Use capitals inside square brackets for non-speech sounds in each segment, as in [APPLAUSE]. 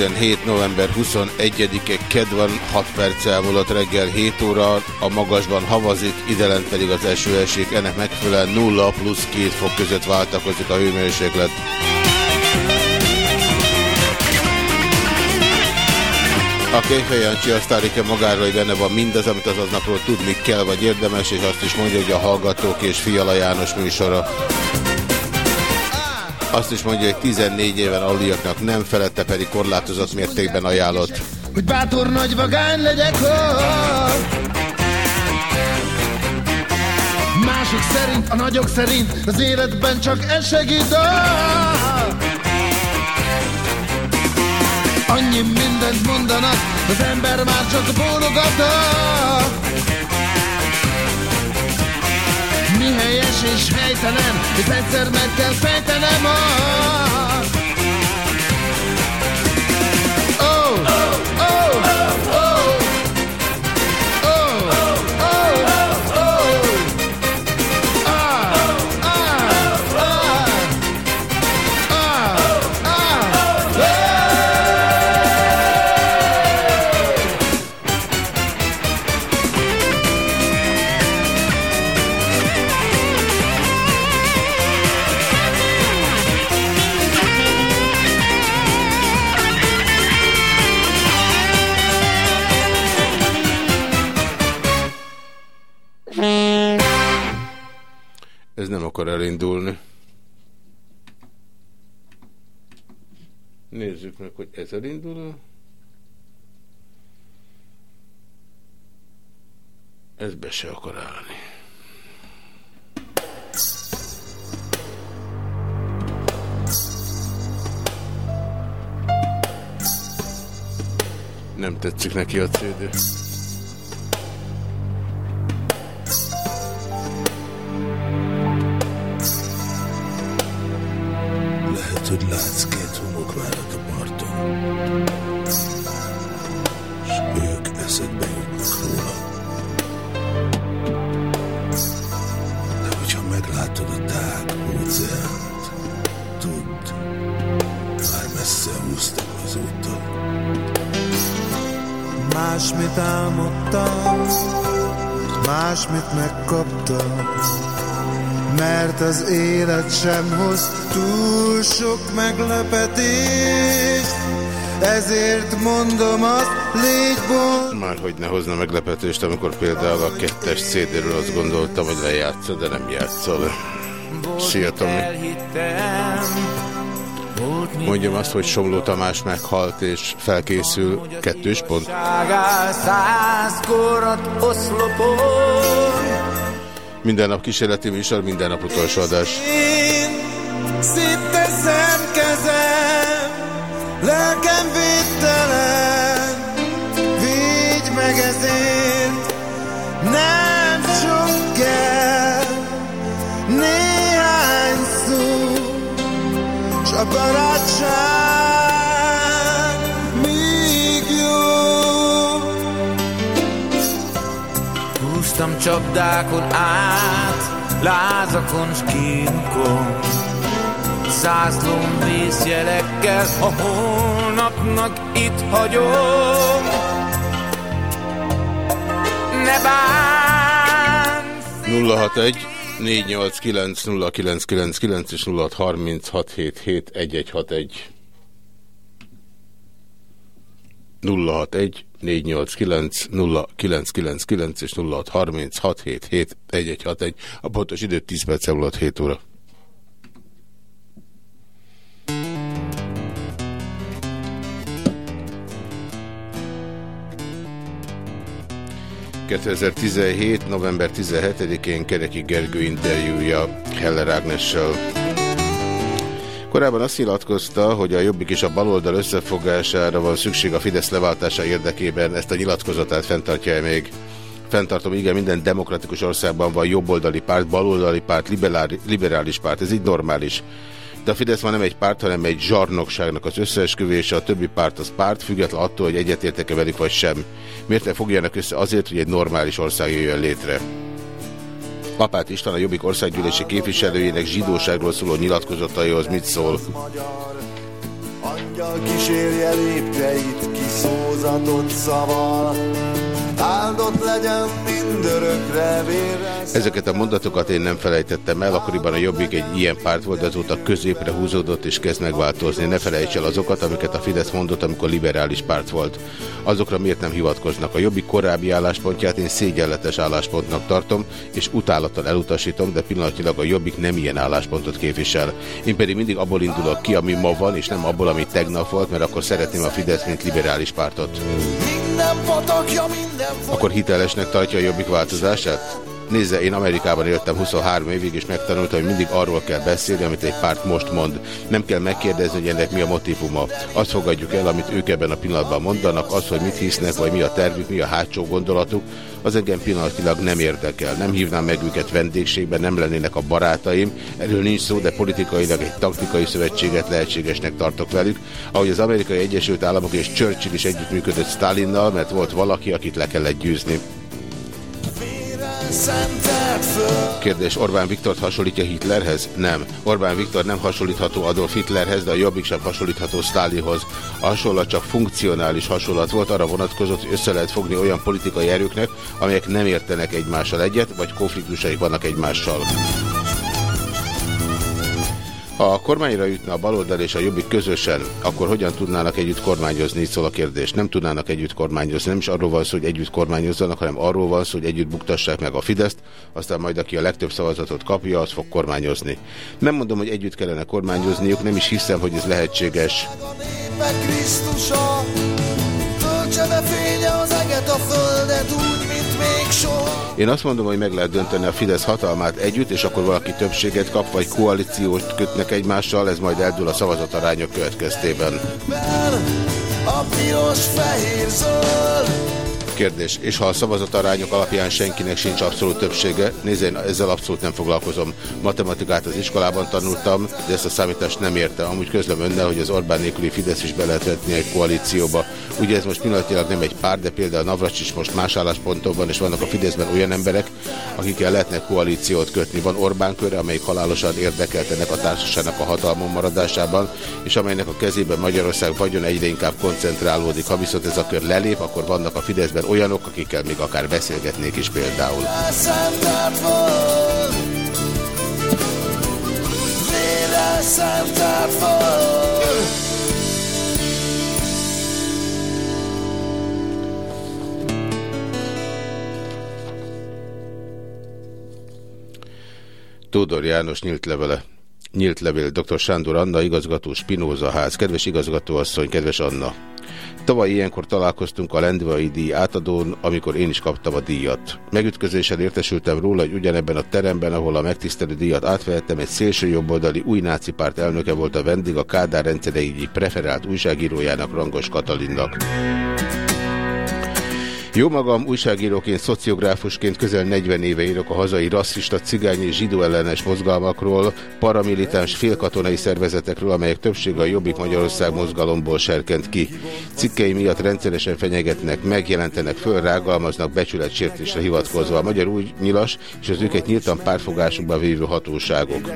2017. november 21-e ked van, 6 perc elmúlott reggel 7 óra, a magasban havazik, idelent pedig az eső esik, ennek megfelelően 0 plusz 2 fok között váltakozik a hőmérséklet. A Kejfej Jancsi azt állítja magáról, hogy benne van mindaz, amit az aznapról tudni kell, vagy érdemes, és azt is mondja, hogy a Hallgatók és Fiala János műsora. Azt is mondja, hogy 14 éven aluliaknak nem felette, pedig korlátozott mértékben ajánlott. Hogy bátor nagy vagány legyek! Mások szerint, a nagyok szerint Az életben csak ez segít! Annyi mindent mondanak Az ember már csak bólogat Mi helyes és helytelen Ezt egyszer meg kell fejtenem oh! Akar elindulni. Nézzük meg, hogy ez elindul. Ez be se akar állni. Nem tetszik neki a CD. Másmit álmodtam, másmit megkaptam, Mert az élet sem hoz túl sok meglepetést, ezért mondom azt, légy boldog. Már hogy ne hozna meglepetést, amikor például a kettes CD-ről azt gondoltam, hogy lejátszol, de nem játszol. Szia, Tomi. Mondjam azt, hogy Somló Tamás meghalt és felkészül kettős pont. Minden nap kísérleti műsor, minden nap utolsó adás. Csapdákon át, lázakon s kínokon, Zászlón vészjelekkel a holnapnak itt hagyom. Ne bánj! 061 489 0999 és 0636771161. 061 489 0999 és 0636771161. A pontos idő 10 perc múlott 7 óra. ...2017. november 17-én Kereki Gergő interjúja Heller Ágnessel. Korábban azt nyilatkozta, hogy a Jobbik és a baloldal összefogására van szükség a Fidesz leváltása érdekében. Ezt a nyilatkozatát fenntartja -e még? Fenntartom, igen, minden demokratikus országban van jobboldali párt, baloldali párt, liberális párt. Ez így normális. De a Fidesz már nem egy párt, hanem egy zsarnokságnak az összeesküvése, a többi párt az párt, független attól, hogy egyetértek-e velük vagy sem. Miért ne fogjanak össze azért, hogy egy normális ország jöjjön létre? Apát István a Jobbik országgyűlési képviselőjének zsidóságról szóló nyilatkozataihoz mit szól? Angyal kísérje lépteit kiszózatott szaval, áldott legyen mindörökre vérre. Ezeket a mondatokat én nem felejtettem el, akkoriban a Jobbik egy ilyen párt volt, azóta középre húzódott és kezd megváltozni. Ne felejts el azokat, amiket a Fidesz mondott, amikor liberális párt volt. Azokra miért nem hivatkoznak? A Jobbik korábbi álláspontját én szégyenletes álláspontnak tartom, és utálattal elutasítom, de pillanatnyilag a Jobbik nem ilyen álláspontot képvisel. Én pedig mindig abból indulok ki, ami ma van, és nem abból, ami tegnap volt, mert akkor szeretném a Fidesz, mint liberális pártot. Minden patakja, minden Akkor hitelesnek tartja a Jobbik változását? Nézze, én Amerikában éltem 23 évig, és megtanultam, hogy mindig arról kell beszélni, amit egy párt most mond. Nem kell megkérdezni, hogy ennek mi a motivuma. Azt fogadjuk el, amit ők ebben a pillanatban mondanak, az, hogy mit hisznek, vagy mi a tervük, mi a hátsó gondolatuk, az engem pillanatilag nem érdekel. Nem hívnám meg őket vendégségbe, nem lennének a barátaim. Erről nincs szó, de politikailag egy taktikai szövetséget lehetségesnek tartok velük. Ahogy az Amerikai Egyesült Államok és Churchill is együttműködött Stalinnal, mert volt valaki, akit le kellett győzni. Kérdés, Orbán Viktort hasonlítja Hitlerhez? Nem. Orbán Viktor nem hasonlítható Adolf Hitlerhez, de a Jobbik sem hasonlítható Stálihoz. A hasonlat csak funkcionális hasonlat volt, arra vonatkozott, hogy össze lehet fogni olyan politikai erőknek, amelyek nem értenek egymással egyet, vagy konfliktusaik vannak egymással. Ha a kormányra jutna a baloldal és a jobbik közösen, akkor hogyan tudnának együtt kormányozni, így szól a kérdés. Nem tudnának együtt kormányozni, nem is arról van szó, hogy együtt kormányozzanak, hanem arról van szó, hogy együtt buktassák meg a Fideszt, aztán majd aki a legtöbb szavazatot kapja, az fog kormányozni. Nem mondom, hogy együtt kellene kormányozniuk, nem is hiszem, hogy ez lehetséges. Krisztusa, fénye az eget a földet úgy, mint Én azt mondom, hogy meg lehet dönteni a Fidesz hatalmát együtt, és akkor valaki többséget kap, vagy koalíciót kötnek egymással, ez majd eldől a szavazatarányok következtében. A piros, fehér, zöld, Kérdés. És ha a szavazatarányok alapján senkinek sincs abszolút többsége, nézd, én ezzel abszolút nem foglalkozom. Matematikát az iskolában tanultam, de ezt a számítást nem értem. Amúgy közlöm önnel, hogy az Orbán nélküli Fidesz is be lehet vetni egy koalícióba. Ugye ez most pillanatilag nem egy pár, de például Navracs is most más állásponton van, és vannak a Fideszben olyan emberek, akikkel lehetne koalíciót kötni. Van Orbán köre, amelyik halálosan érdekelt ennek a társaságnak a hatalmon maradásában, és amelynek a kezében Magyarország vagyon egyre inkább koncentrálódik. Ha viszont ez a kör lelép, akkor vannak a Fideszben olyanok, akikkel még akár beszélgetnék is például. Tódor János nyílt levele. Nyílt levél dr. Sándor Anna, igazgató Spinóza ház. Kedves igazgatóasszony, kedves Anna! Tavaly ilyenkor találkoztunk a Lendvai díj átadón, amikor én is kaptam a díjat. Megütközéssel értesültem róla, hogy ugyanebben a teremben, ahol a megtisztelő díjat átvehettem, egy szélső jobboldali új náci párt elnöke volt a vendég, a Kádár rendszerei preferált újságírójának Rangos Katalinnak. Jó magam, újságíróként, szociográfusként közel 40 éve írok a hazai rasszista, cigány és zsidó ellenes mozgalmakról, paramilitáns félkatonai szervezetekről, amelyek többsége a Jobbik Magyarország mozgalomból serkent ki. Cikkei miatt rendszeresen fenyegetnek, megjelentenek föl, rágalmaznak becsületsértésre hivatkozva a magyar nyilas és az őket nyíltan pártfogásukba vévő hatóságok.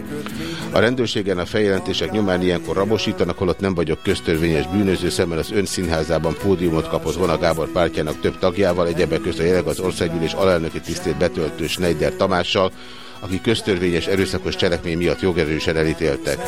A rendőrségen a feljelentések nyomán ilyenkor rabosítanak, holott nem vagyok köztörvényes bűnöző, szemben az önszínházában pódiumot kapott Vona Gábor pártjának több tagja, tagjával, egyebek között jelenleg az országgyűlés alelnöki tisztét betöltő Schneider Tamással, aki köztörvényes erőszakos cselekmény miatt jogerősen elítéltek.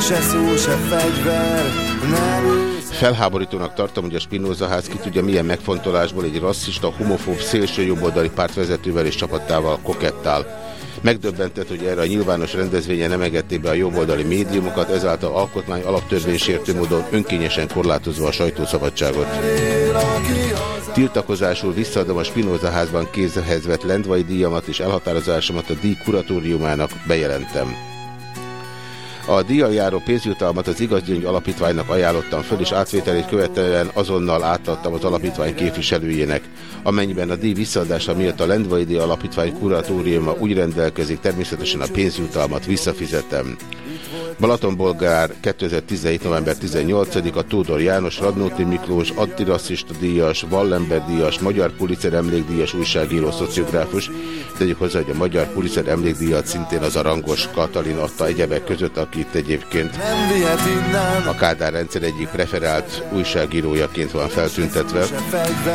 Se szó, se fegyver, nem Felháborítónak tartom, hogy a Spinoza ház ki tudja milyen megfontolásból egy rasszista, homofób, szélső jobboldali pártvezetővel és csapattával kokettál. Megdöbbentett, hogy erre a nyilvános rendezvényen nem engedték be a jobboldali médiumokat, ezáltal alkotmány alaptörvénysértő módon önkényesen korlátozva a sajtószabadságot. Tiltakozásul visszaadom a Spinoza házban kézhez vett Lendvai díjamat és elhatározásomat a díj kuratóriumának bejelentem. A díjjal járó pénzjutalmat az Igazgyöngy Alapítványnak ajánlottam föl, és átvételét követően azonnal átadtam az alapítvány képviselőjének. Amennyiben a díj visszaadása miatt a Lendvai Díj Alapítvány kuratóriuma úgy rendelkezik, természetesen a pénzjutalmat visszafizetem. Balatonbolgár 2017. november 18-a Tódor János, Radnóti Miklós, antirasszista díjas, Wallenberg díjas, Magyar Pulitzer emlékdíjas újságíró, szociográfus. Tegyük hozzá, hogy a Magyar Pulitzer emlékdíjat szintén az Arangos Katalin adta egyebek között, akit egyébként a Kádár rendszer egyik preferált újságírójaként van feltüntetve,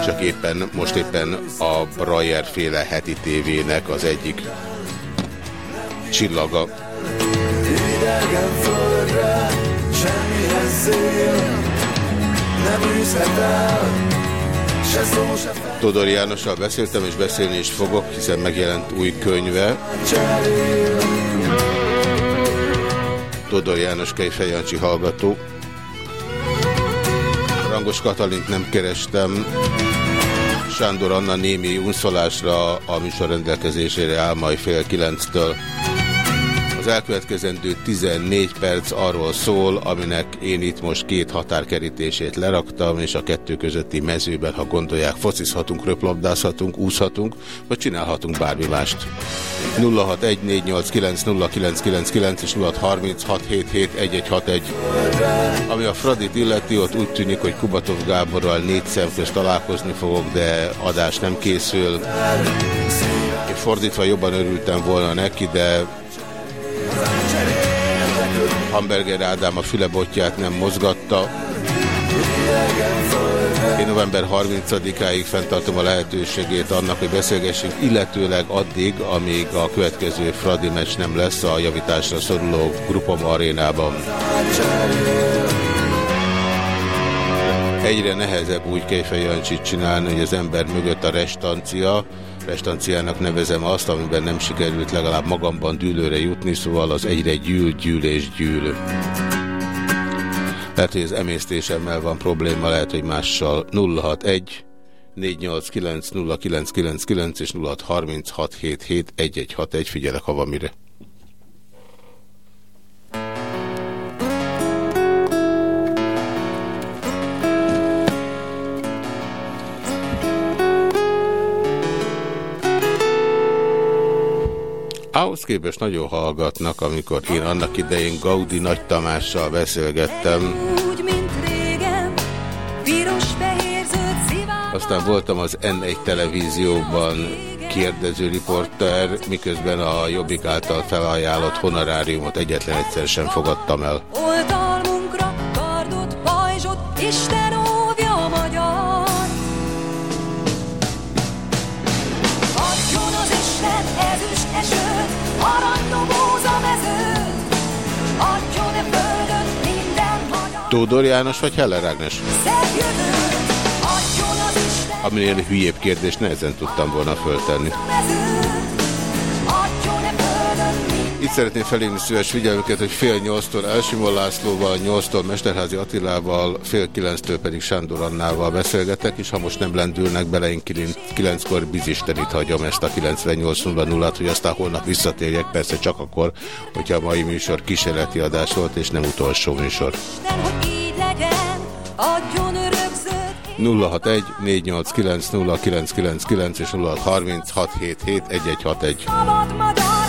csak éppen most éppen a Brayer féle heti tévének az egyik csillaga idegen földre, semmihez szél, nem el. Todor Jánossal beszéltem, és beszélni is fogok, hiszen megjelent új könyve. Todor János Kejfejancsi hallgató. Rangos Katalint nem kerestem. Sándor Anna némi unszolásra a műsor rendelkezésére áll majd fél kilenctől. Az elkövetkezendő 14 perc arról szól, aminek én itt most két határkerítését leraktam, és a kettő közötti mezőben, ha gondolják, focizhatunk, röplabdázhatunk, úszhatunk, vagy csinálhatunk bármi mást. 0614890999 és 0636771161. Ami a Fradit illeti, ott úgy tűnik, hogy Kubatov Gáborral négy szem közt találkozni fogok, de adás nem készül. Fordítva jobban örültem volna neki, de Hamburger Ádám a fülebotját nem mozgatta. Én november 30-áig fenntartom a lehetőségét annak, hogy beszélgessünk, illetőleg addig, amíg a következő Fradi meccs nem lesz a javításra szoruló Grupom arénában. Egyre nehezebb úgy Kejfej csinálni, hogy az ember mögött a restancia, restanciának nevezem azt, amiben nem sikerült legalább magamban dűlőre jutni, szóval az egyre gyűl, gyűl és gyűl. Lehet, hogy az emésztésemmel van probléma, lehet, hogy mással 061 489 0999 és 0636771161 figyelek, ha van mire. Ahhoz képest nagyon hallgatnak, amikor én annak idején Gaudi Nagy Tamással beszélgettem. Aztán voltam az N1 televízióban kérdező riporter, miközben a Jobbik által felajánlott honoráriumot egyetlen egyszer sem fogadtam el. Oltalmunkra kardot, pajzsot, Isten Tódor János vagy Heller Ágnes? Aminél hülyébb kérdést nehezen tudtam volna föltenni. Itt szeretném felhívni szíves figyelmüket, hogy fél nyolctól Elsimon Lászlóval, nyolctól Mesterházi Attilával, fél kilenctől pedig Sándor Annával beszélgetek, és ha most nem lendülnek bele, én kilenckor bizistenit hagyom ezt a 98.00-at, hogy aztán holnap visszatérjek, persze csak akkor, hogyha a mai műsor kísérleti adás volt, és nem utolsó műsor. 061 489 0999 és 0636771161.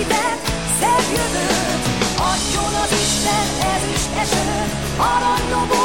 hitett, szebb jövőt. Adjon az Isten ezüst esőt, aranyobóz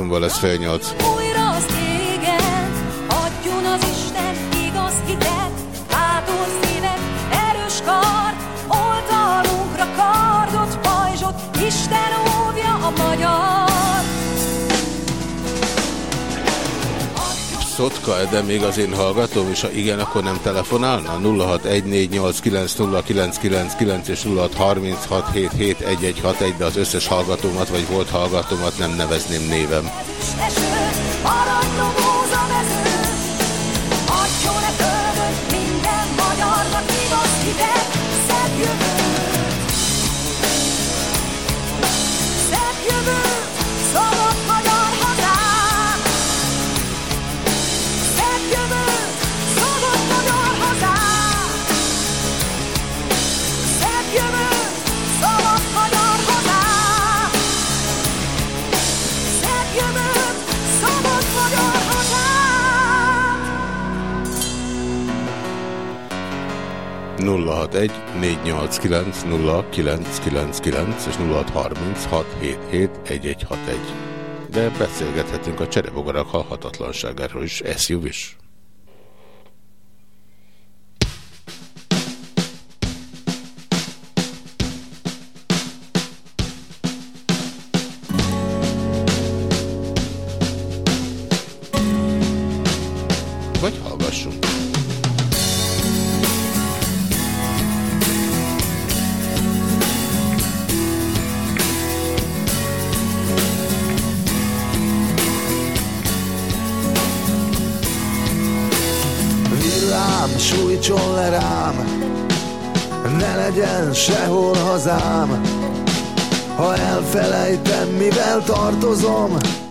Múlva lesz fél nyolc. Szotka, de még az én hallgatom, és ha igen, akkor nem telefonálna? 0614890999 és 0636771161, de az összes hallgatómat, vagy volt hallgatómat nem nevezném névem. 061 489 0999 és 0636771161. De beszélgethetünk a cserebogarak halhatatlanságáról is, Ez jó is.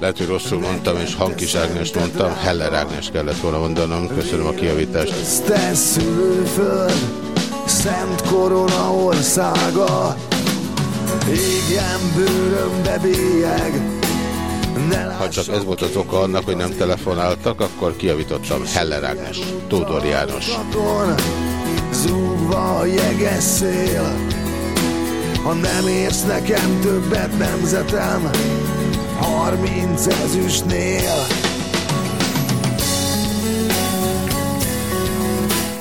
Lehet, hogy rosszul mondtam, és Hankis Ágnest mondtam, Heller Ágnes kellett volna mondanom. Köszönöm a kiavítást. Te szülőföld, Szent Korona országa, égjen bőrömbe bélyeg, ha csak ez volt az oka annak, hogy nem telefonáltak, akkor kiavítottam Heller Ágnes, Tódor János. Zúgva a jeges szél. Ha nem érsz nekem többet nemzetem Harminc ezüstnél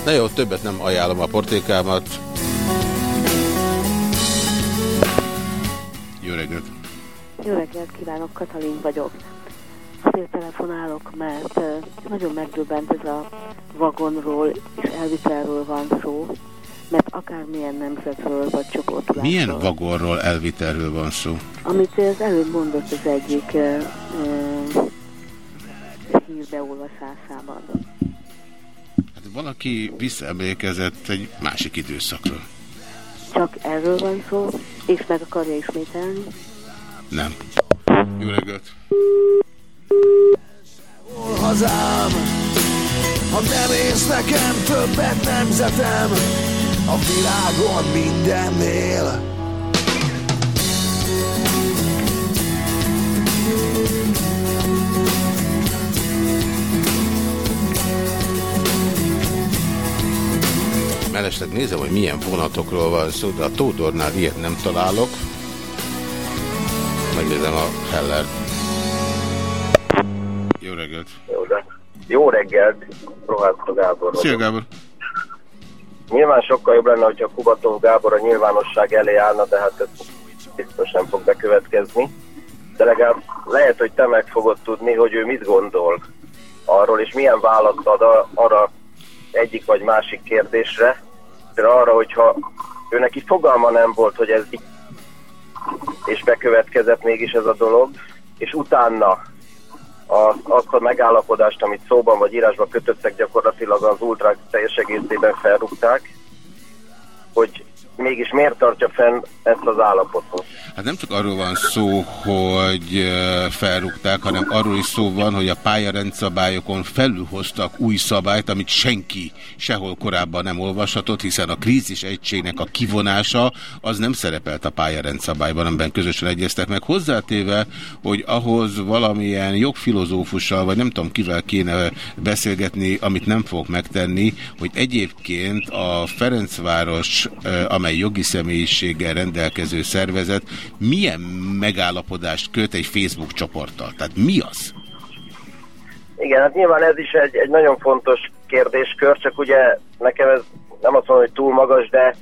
Na jó, többet nem ajánlom a portékámat. Jó reggelt! Jó reggelt kívánok, Katalin vagyok. Azért telefonálok, mert nagyon megdöbbent ez a vagonról és elvitelről van szó, mert akármilyen nemzetről vagy csoportulásról. Milyen vagonról, elvitelről van szó? Amit az előbb mondott az egyik uh, uh, hírbeolvasásában. Hát valaki visszaemlékezett egy másik időszakról. Csak erről van szó, és meg akarja ismételni? Nem. Jó reggelt! Hazám, Ha nem érsz nekem többet nemzetem A világon mindennél Mellesleg nézem, hogy milyen vonatokról van szó, de a Tódornál ilyet nem találok. Megnézem a Heller. Jó reggelt! Jó, de jó reggelt, Gábor. Szia Gábor! Nyilván sokkal jobb lenne, hogyha Kubatov Gábor a nyilvánosság elé állna, de hát ez biztos nem fog bekövetkezni. De legalább lehet, hogy te meg fogod tudni, hogy ő mit gondol arról, és milyen választ ad arra egyik vagy másik kérdésre. Például arra, hogyha ő neki fogalma nem volt, hogy ez és bekövetkezett mégis ez a dolog, és utána a, azt a megállapodást, amit szóban vagy írásban kötöttek, gyakorlatilag az ultrák teljes egészében felrúgták, hogy mégis miért tartja fenn ezt az állapotot. Hát nem csak arról van szó, hogy ö, felrúgták, hanem arról is szó van, hogy a pályarendszabályokon felülhoztak új szabályt, amit senki sehol korábban nem olvashatott, hiszen a krízis egységnek a kivonása az nem szerepelt a pályarendszabályban, amiben közösen egyeztek meg. Hozzátéve, hogy ahhoz valamilyen jogfilozófussal, vagy nem tudom kivel kéne beszélgetni, amit nem fogok megtenni, hogy egyébként a Ferencváros, ö, amely jogi személyiséggel rendelkező szervezet, milyen megállapodást köt egy Facebook csoporttal? Tehát mi az? Igen, hát nyilván ez is egy, egy nagyon fontos kérdéskör, csak ugye nekem ez nem azt mondom, hogy túl magas, de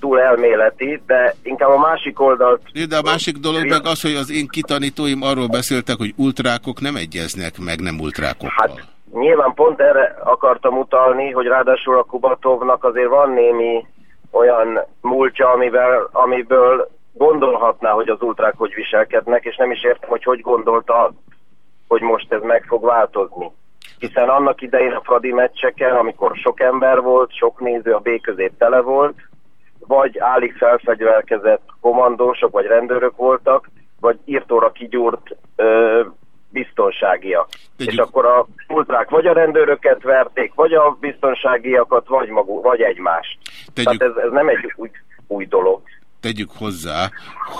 túl elméleti, de inkább a másik oldalt... De a másik dolog meg az, hogy az én kitanítóim arról beszéltek, hogy ultrákok nem egyeznek meg nem ultrákokkal. Hát nyilván pont erre akartam utalni, hogy ráadásul a Kubatovnak azért van némi olyan múltja, amivel, amiből gondolhatná, hogy az ultrák hogy viselkednek, és nem is értem, hogy hogy gondolta azt, hogy most ez meg fog változni. Hiszen annak idején a Fradi meccseken, amikor sok ember volt, sok néző, a B közép tele volt, vagy állig felfegyverkezett kommandósok vagy rendőrök voltak, vagy írtóra kigyúrt ö, biztonságiak. És akkor a ultrák vagy a rendőröket verték, vagy a biztonságiakat, vagy, maguk, vagy egymást. Tegyük- Tehát ez, ez nem egy új, új dolog. Tegyük hozzá,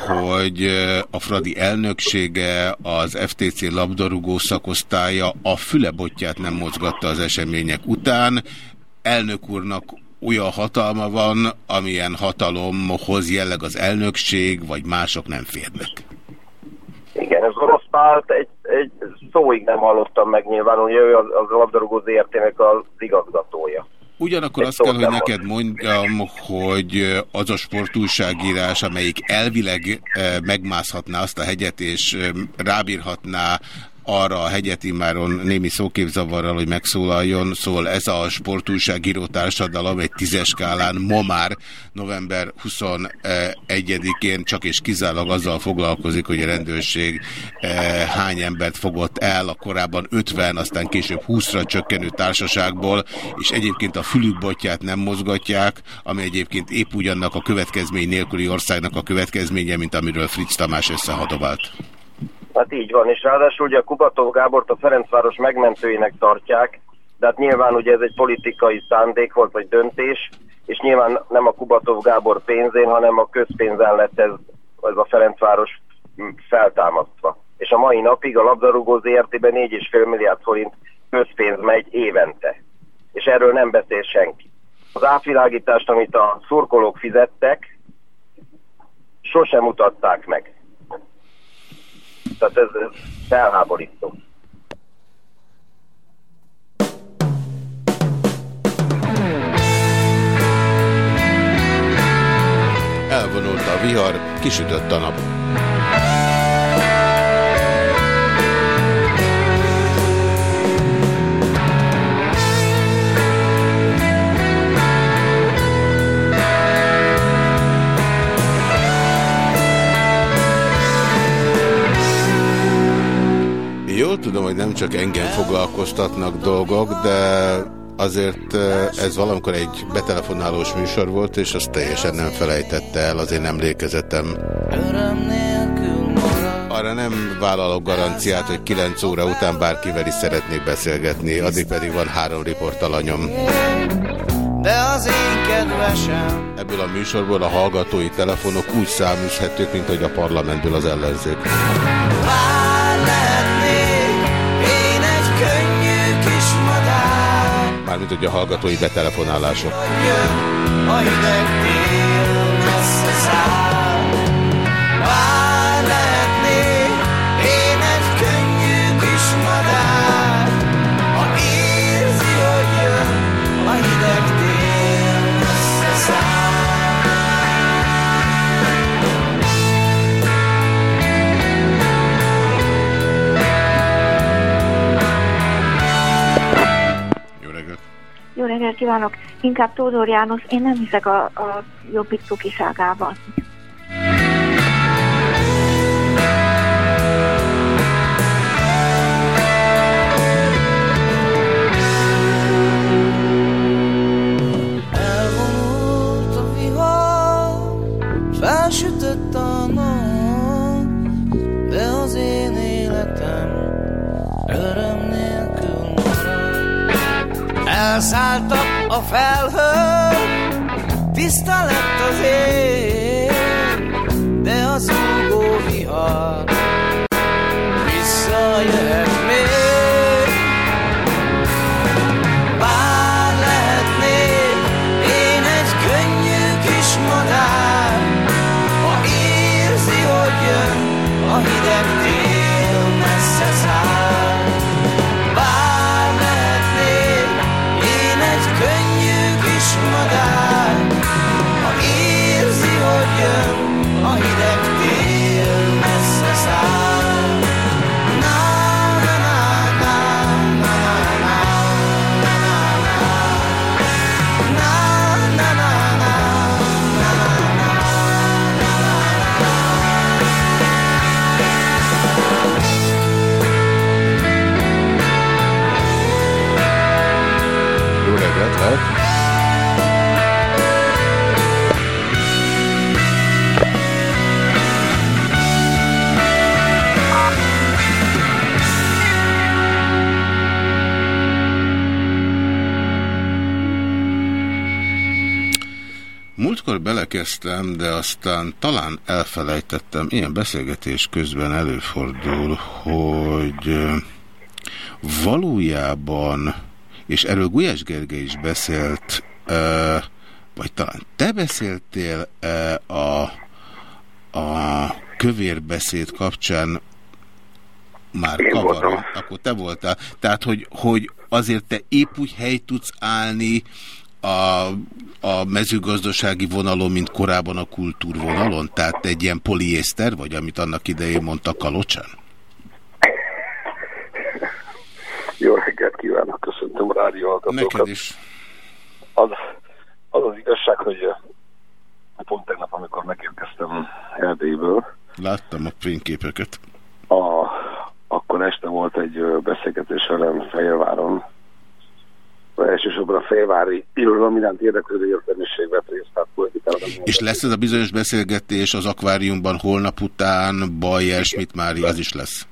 hogy a Fradi elnöksége, az FTC labdarúgó szakosztálya a fülebotját nem mozgatta az események után. Elnök úrnak olyan hatalma van, amilyen hatalomhoz jelleg az elnökség, vagy mások nem férnek. Igen, ez orosz párt, egy, egy szóig nem hallottam meg nyilván, hogy ő az, az labdarúgó ZRT-nek az igazgatója. Ugyanakkor azt kell, hogy neked mondjam, hogy az a sportújságírás, amelyik elvileg megmászhatná azt a hegyet, és rábírhatná arra a hegyet immáron némi szóképzavarral, hogy megszólaljon, szóval ez a sportújságíró társadalom egy tízes skálán ma már november 21-én csak és kizárólag azzal foglalkozik, hogy a rendőrség eh, hány embert fogott el a korábban 50, aztán később 20-ra csökkenő társaságból, és egyébként a fülükbotját nem mozgatják, ami egyébként épp ugyannak a következmény nélküli országnak a következménye, mint amiről Fritz Tamás összehadovált. Hát így van, és ráadásul ugye a Kubatov Gábort a Ferencváros megmentőjének tartják, de hát nyilván ugye ez egy politikai szándék volt, vagy döntés, és nyilván nem a Kubatov Gábor pénzén, hanem a közpénzen lett ez, ez a Ferencváros mm, feltámasztva. És a mai napig a labdarúgó ZRT-ben 4,5 milliárd forint közpénz megy évente. És erről nem beszél senki. Az átvilágítást, amit a szurkolók fizettek, sosem mutatták meg. Tehát ez, felháborító. Elvonult a vihar, kisütött a nap. Nem csak engem foglalkoztatnak dolgok, de azért ez valamikor egy betelefonálós műsor volt, és azt teljesen nem felejtette el az én emlékezetem. Arra nem vállalok garanciát, hogy 9 óra után bárkivel is szeretnék beszélgetni, addig pedig van három riportalanyom. De az én kedvesem Ebből a műsorból a hallgatói telefonok úgy száműzhetők, mint hogy a parlamentből az ellenzék. Bár Mármint, hogy a hallgatói betelefonálások. A hideg kívánok! Inkább Tódor János, én nem hiszek a, a jobbik cukiságában. Marad. Elszálltak a felhők, tiszta lett az ég, de az úgó vihar visszajöhet belekezdtem, de aztán talán elfelejtettem, ilyen beszélgetés közben előfordul, hogy valójában, és erről Gulyás Gergely is beszélt, vagy talán te beszéltél a, a kövérbeszéd kapcsán már kavarom, akkor te voltál. Tehát, hogy, hogy azért te épp úgy hely tudsz állni a, a mezőgazdasági vonalon, mint korábban a kultúrvonalon? Tehát te egy ilyen poliészter vagy, amit annak idején mondtak Kalocsán? Jó reggelt kívánok, köszöntöm a rádió hallgatókat. Neked is. Az, az az igazság, hogy eh, pont tegnap, amikor megérkeztem Erdélyből, Láttam a fényképeket. a, akkor este volt egy ö, beszélgetés velem Fehérváron. Elsősorban a fehérvári irodalom iránt érdeklődő értelmiség vett részt, tehát politikában. És lesz ez a bizonyos beszélgetés az akváriumban holnap után, Bajer, Schmidt Mári, az is lesz.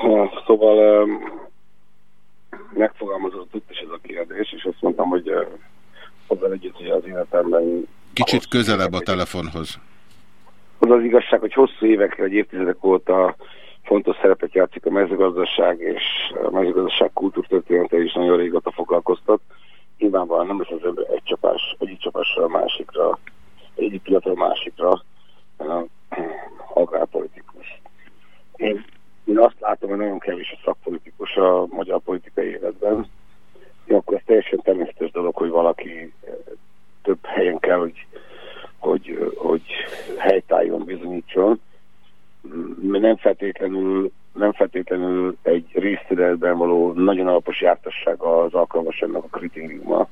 Ha, Szóval ö, megfogalmazott itt is ez a kérdés, és azt mondtam, hogy ö, azzal együtt, hogy az életemben Kicsit közelebb a telefonhoz. Az az igazság, hogy hosszú évekre, egy évtizedek óta fontos szerepet játszik a mezőgazdaság, és a mezőgazdaság kultúrtörténete is nagyon régóta foglalkoztat. Nyilvánvalóan nem lesz az ember egy csapás, egyik csapásra a másikra, egyik pillanatra a másikra [CLEARS THROAT] agrárpolitikus. Én, én azt látom, hogy nagyon kevés a szakpolitikus a magyar politikai életben. Én akkor ez teljesen természetes dolog, hogy valaki eh, több helyen kell, hogy hogy, hogy helytálljon bizonyítson. Nem feltétlenül, nem feltétlenül egy részterületben való nagyon alapos jártasság az alkalmas ennek a kritériuma.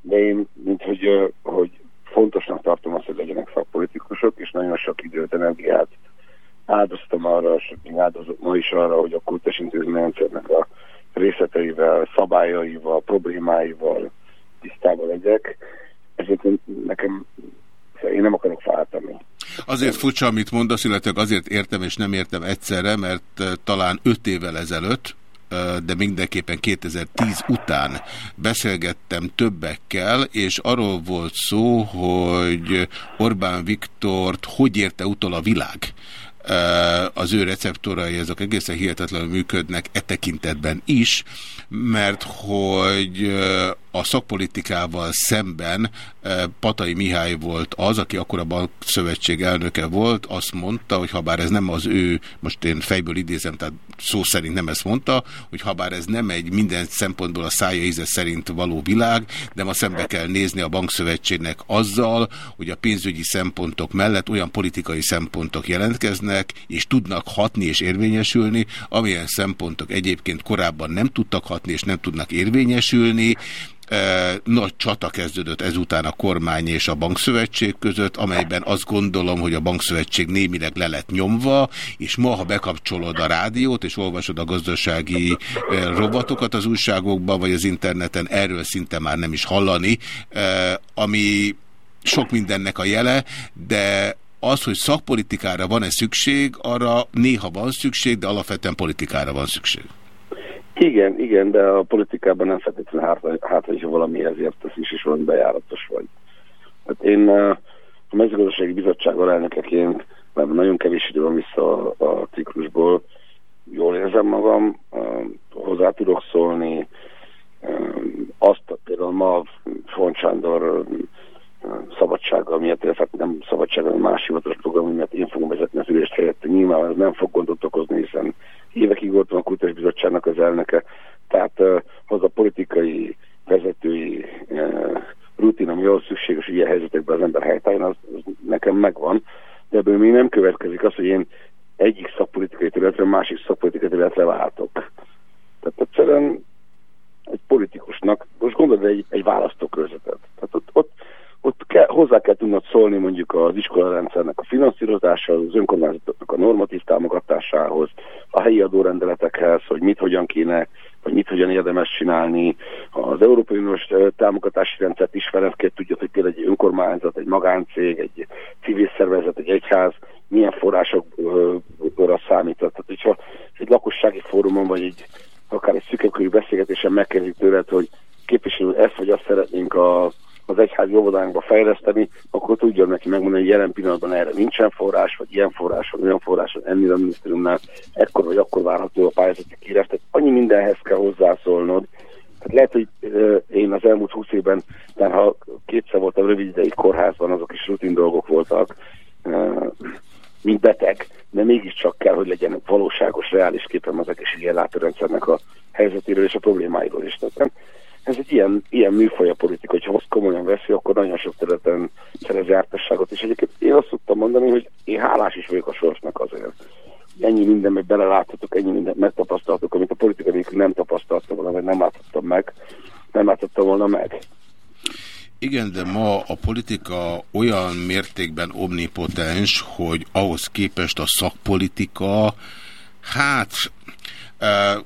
De én, mint hogy, hogy fontosnak tartom azt, hogy legyenek szakpolitikusok, és nagyon sok időt, energiát áldoztam arra, és áldozok ma is arra, hogy a kultúrás intézményrendszernek a részleteivel, szabályaival, problémáival tisztában legyek ezért nekem én nem akarok váltani. Azért furcsa, amit mondasz, illetve azért értem és nem értem egyszerre, mert talán öt évvel ezelőtt, de mindenképpen 2010 után beszélgettem többekkel, és arról volt szó, hogy Orbán Viktort hogy érte utol a világ. Az ő receptorai, ezek egészen hihetetlenül működnek e tekintetben is, mert hogy a szakpolitikával szemben Patai Mihály volt az, aki akkor a Bankszövetség elnöke volt, azt mondta, hogy ha bár ez nem az ő, most én fejből idézem, tehát szó szerint nem ezt mondta, hogy ha bár ez nem egy minden szempontból a szája íze szerint való világ, de ma szembe kell nézni a Bankszövetségnek azzal, hogy a pénzügyi szempontok mellett olyan politikai szempontok jelentkeznek, és tudnak hatni és érvényesülni, amilyen szempontok egyébként korábban nem tudtak hatni és nem tudnak érvényesülni, nagy csata kezdődött ezután a kormány és a bankszövetség között, amelyben azt gondolom, hogy a bankszövetség némileg le lett nyomva, és ma, ha bekapcsolod a rádiót, és olvasod a gazdasági rovatokat az újságokban, vagy az interneten, erről szinte már nem is hallani, ami sok mindennek a jele, de az, hogy szakpolitikára van-e szükség, arra néha van szükség, de alapvetően politikára van szükség. Igen, igen, de a politikában nem feltétlenül hátra, hátra is valami ezért az is is valami bejáratos vagy. Hát én a mezőgazdasági bizottság alelnökeként, mert nagyon kevés idő van vissza a, a ciklusból, jól érzem magam, hozzá tudok szólni, azt például ma Font Sándor szabadsága miatt, illetve nem szabadsága, más hivatalos program miatt én fogom vezetni az ülést helyett. Nyilván ez nem fog gondot okozni, hiszen évekig voltam a Kultúrás Bizottságnak az elnöke, tehát az a politikai vezetői rutin, ami ahhoz szükséges, hogy ilyen helyzetekben az ember helytálljon, az, az nekem megvan, de ebből még nem következik az, hogy én egyik szakpolitikai területre másik szakpolitikai területre váltok. Tehát egyszerűen egy politikusnak, most gondolod egy, egy választókörzetet. Tehát ott, ott ott kell, hozzá kell tudnod szólni mondjuk az iskolarendszernek a finanszírozásához, az önkormányzatoknak a normatív támogatásához, a helyi adórendeletekhez, hogy mit hogyan kéne, vagy mit hogyan érdemes csinálni. Az Európai Uniós támogatási rendszert ismeretként tudja, hogy például egy önkormányzat, egy magáncég, egy civil szervezet, egy egyház milyen forrásokra számított. Tehát, hogyha egy lakossági fórumon, vagy egy akár egy szükekörű beszélgetésen megkérdezik tőled, hogy képviselő ezt vagy azt szeretnénk a az egyházi óvodánkba fejleszteni, akkor tudjon neki megmondani, hogy jelen pillanatban erre nincsen forrás, vagy ilyen forrás, vagy olyan forrás, vagy ennél a minisztériumnál ekkor vagy akkor várható a pályázati kérés. Tehát annyi mindenhez kell hozzászólnod. Hát lehet, hogy én az elmúlt húsz évben, tehát ha kétszer voltam rövid ideig kórházban, azok is rutin dolgok voltak, mint beteg, de mégiscsak kell, hogy legyen valóságos, reális képem az egészségi ellátórendszernek a helyzetéről és a problémáiról is. Tehát ez egy ilyen, ilyen műfaj a politika, hogyha azt komolyan veszi, akkor nagyon sok területen szerez jártasságot. És egyébként én azt tudtam mondani, hogy én hálás is vagyok a sorsnak azért. Ennyi mindenbe beleláthatok, ennyi mindent megtapasztaltok, amit a politika nélkül nem tapasztaltam volna, vagy nem láthattam meg, nem láthattam volna meg. Igen, de ma a politika olyan mértékben omnipotens, hogy ahhoz képest a szakpolitika, hát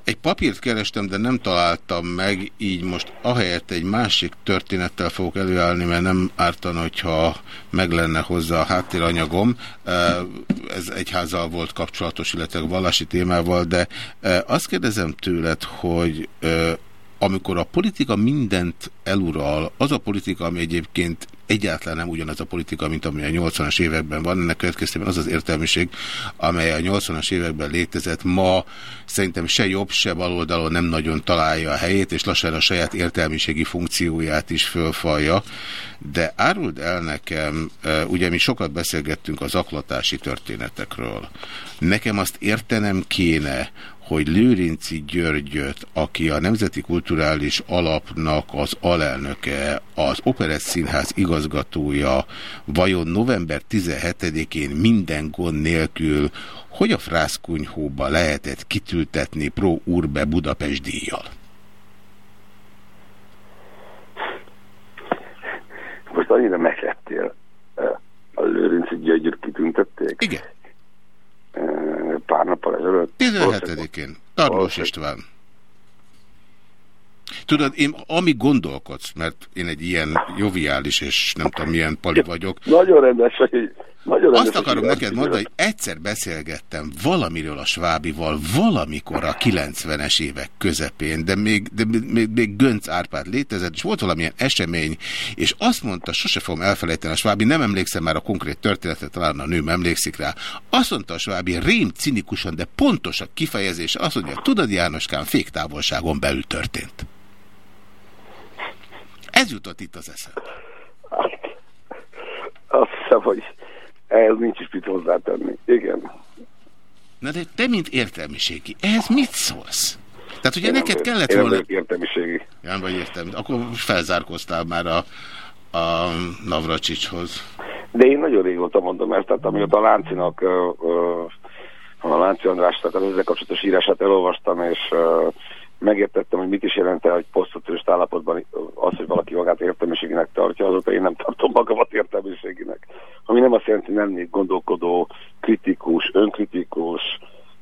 egy papírt kerestem, de nem találtam meg, így most ahelyett egy másik történettel fogok előállni, mert nem ártana, hogyha meg lenne hozzá a háttéranyagom. Ez egyházal volt kapcsolatos, illetve vallási témával, de azt kérdezem tőled, hogy amikor a politika mindent elural, az a politika, ami egyébként egyáltalán nem ugyanaz a politika, mint ami a 80-as években van, ennek következtében az az értelmiség, amely a 80-as években létezett, ma szerintem se jobb, se baloldalon nem nagyon találja a helyét, és lassan a saját értelmiségi funkcióját is fölfalja. De áruld el nekem, ugye mi sokat beszélgettünk az aklatási történetekről. Nekem azt értenem kéne, hogy Lőrinci Györgyöt, aki a Nemzeti Kulturális Alapnak az alelnöke, az Operett Színház igazgatója, vajon november 17-én minden gond nélkül, hogy a frászkunyhóba lehetett kitültetni Pro Urbe Budapest díjjal? Most annyira meglettél. A Lőrinci Györgyöt kitüntették? Igen pár nappal ezelőtt. 17-én. Tarlós István. Tudod, én amíg gondolkodsz, mert én egy ilyen joviális és nem tudom milyen pali vagyok. Nagyon rendes, hogy Nagyon Azt akarom neked mondani, hogy egyszer beszélgettem valamiről a Svábival valamikor a 90-es évek közepén, de még, de még, még Gönc Árpád létezett, és volt valamilyen esemény, és azt mondta, sose fogom elfelejteni a Svábi, nem emlékszem már a konkrét történetet, talán a nőm emlékszik rá. Azt mondta a Svábi rém cinikusan, de pontos a kifejezés, azt mondja, tudod Jánoskán, féktávolságon belül történt. Ez jutott itt az eszembe. Azt hiszem, hogy ehhez nincs is mit hozzátenni. Igen. Na de te, mint értelmiségi, ehhez mit szólsz? Tehát ugye én neked nem, kellett én volna... Nem értelmiségi. Ja, vagy értem. Akkor felzárkoztál már a, a Navracsicshoz. De én nagyon régóta mondom ezt, tehát amióta a Láncinak, a Lánci Andrásnak az ezzel kapcsolatos írását elolvastam, és megértettem, hogy mit is jelente, hogy posztotőröst állapotban az, hogy valaki magát értelmiséginek tartja, azóta én nem tartom magamat értelmiséginek. Ami nem azt jelenti, hogy nem gondolkodó, kritikus, önkritikus,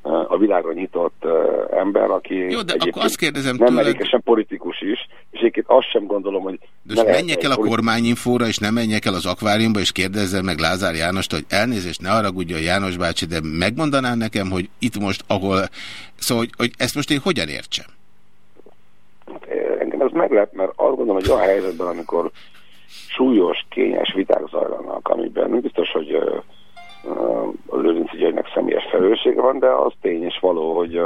a világra nyitott ember, aki Jó, de akkor azt kérdezem nem tőled... politikus is, és egyébként azt sem gondolom, hogy... De menjek el a kormányinfóra, és nem menjek el az akváriumba, és kérdezzem meg Lázár Jánost, hogy elnézést, ne haragudjon János bácsi, de megmondanál nekem, hogy itt most, ahol... Szóval, hogy, hogy ezt most én hogyan értsem? Engem ez meglep, mert azt gondolom, hogy olyan helyzetben, amikor súlyos, kényes viták zajlanak, amiben biztos, hogy a Lőrinci Györgynek személyes felelőssége van, de az tény és való, hogy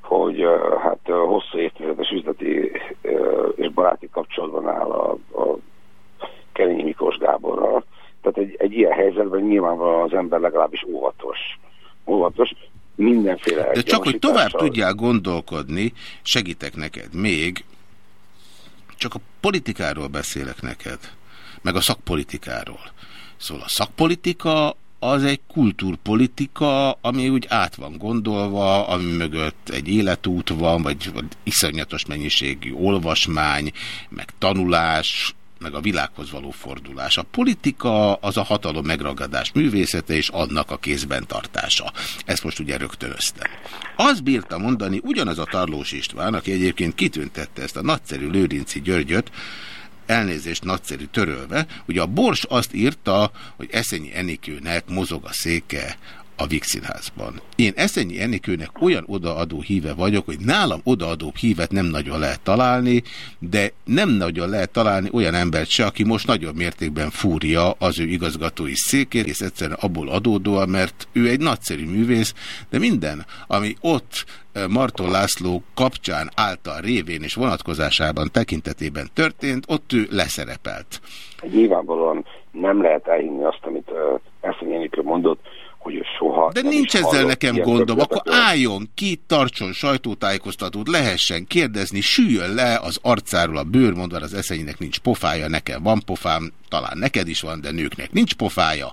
hogy hát hosszú évtizedes üzleti és baráti kapcsolatban áll a, a Kerényi Miklós Gáborral. Tehát egy, egy ilyen helyzetben nyilvánvalóan az ember legalábbis óvatos. Óvatos, mindenféle... De csak, hogy tovább tudjál gondolkodni, segítek neked még, csak a politikáról beszélek neked, meg a szakpolitikáról. Szóval a szakpolitika az egy kultúrpolitika, ami úgy át van gondolva, ami mögött egy életút van, vagy, iszonyatos mennyiségű olvasmány, meg tanulás, meg a világhoz való fordulás. A politika az a hatalom megragadás művészete és annak a kézben tartása. Ezt most ugye rögtönöztem. Az bírta mondani ugyanaz a Tarlós István, aki egyébként kitüntette ezt a nagyszerű Lőrinci Györgyöt, elnézést nagyszerű törölve, ugye a Bors azt írta, hogy Eszenyi Enikőnek mozog a széke a Vixinházban. Én Eszenyi Enikőnek olyan odaadó híve vagyok, hogy nálam odaadó hívet nem nagyon lehet találni, de nem nagyon lehet találni olyan embert se, aki most nagyobb mértékben fúrja az ő igazgatói székét, és egyszerűen abból adódóan, mert ő egy nagyszerű művész, de minden, ami ott eh, Marton László kapcsán által révén és vonatkozásában tekintetében történt, ott ő leszerepelt. Nyilvánvalóan nem lehet elhinni azt, amit uh, Eszenyi Enikő mondott, hogy ő soha... De nincs ezzel nekem gondom, akkor álljon ki, tartson sajtótájékoztatót, lehessen kérdezni, süljön le az arcáról a bőr, mondva az eszenynek nincs pofája, nekem van pofám, talán neked is van, de nőknek nincs pofája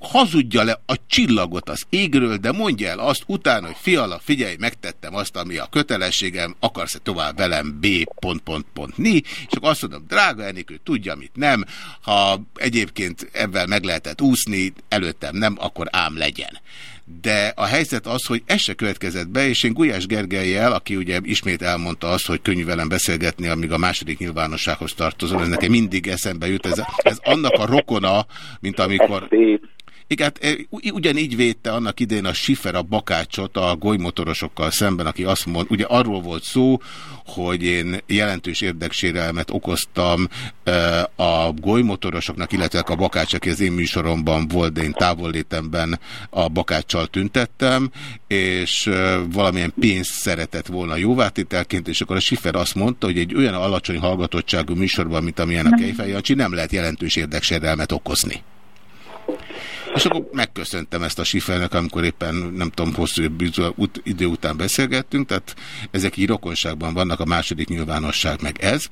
hazudja le a csillagot az égről, de mondja el azt utána, hogy fiala, figyelj, megtettem azt, ami a kötelességem, akarsz-e tovább velem B. Pont, pont, pont, ni, és akkor azt mondom, drága Enikő, tudja, mit nem, ha egyébként ebben meg lehetett úszni, előttem nem, akkor ám legyen de a helyzet az, hogy ez se következett be, és én Gulyás Gergelyel, aki ugye ismét elmondta azt, hogy könnyű velem beszélgetni, amíg a második nyilvánossághoz tartozom, ez nekem mindig eszembe jut, ez, ez annak a rokona, mint amikor... Igen, e, ugyanígy védte annak idén a Schiffer a bakácsot a golymotorosokkal szemben, aki azt mond, ugye arról volt szó, hogy én jelentős érdeksérelmet okoztam e, a golymotorosoknak, illetve a bakács, aki az én műsoromban volt, de én távollétemben a bakáccsal tüntettem, és e, valamilyen pénzt szeretett volna jóvátételként, és akkor a Schiffer azt mondta, hogy egy olyan alacsony hallgatottságú műsorban, mint amilyen a Kejfej Jancsi, nem lehet jelentős érdeksérelmet okozni. És akkor megköszöntem ezt a sifernek, amikor éppen nem tudom, hosszú idő után beszélgettünk, tehát ezek így rokonságban vannak, a második nyilvánosság meg ez.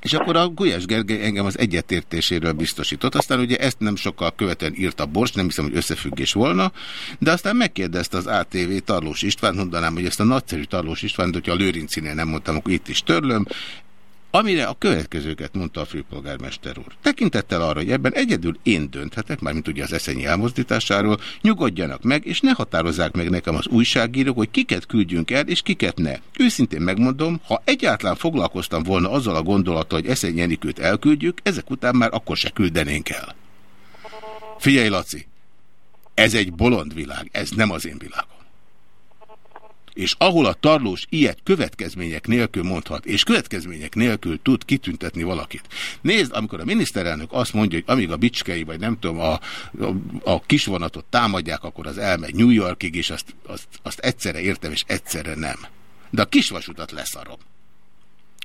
És akkor a Gulyás Gergely engem az egyetértéséről biztosított. Aztán ugye ezt nem sokkal követően írt a Bors, nem hiszem, hogy összefüggés volna, de aztán megkérdezte az ATV Tarlós István, mondanám, hogy ezt a nagyszerű Tarlós István, hogyha a Lőrincinél nem mondtam, akkor itt is törlöm, Amire a következőket mondta a főpolgármester úr. Tekintettel arra, hogy ebben egyedül én dönthetek, mármint ugye az eszenyi elmozdításáról, nyugodjanak meg, és ne határozzák meg nekem az újságírók, hogy kiket küldjünk el, és kiket ne. Őszintén megmondom, ha egyáltalán foglalkoztam volna azzal a gondolattal, hogy eszenyi elküldjük, ezek után már akkor se küldenénk el. Figyelj, Laci, ez egy bolond világ, ez nem az én világom. És ahol a tarlós ilyet következmények nélkül mondhat, és következmények nélkül tud kitüntetni valakit. Nézd, amikor a miniszterelnök azt mondja, hogy amíg a bicskei, vagy nem tudom, a, a, a kisvonatot támadják, akkor az elmegy New Yorkig, és azt, azt, azt egyszerre értem, és egyszerre nem. De a kisvasutat leszarom.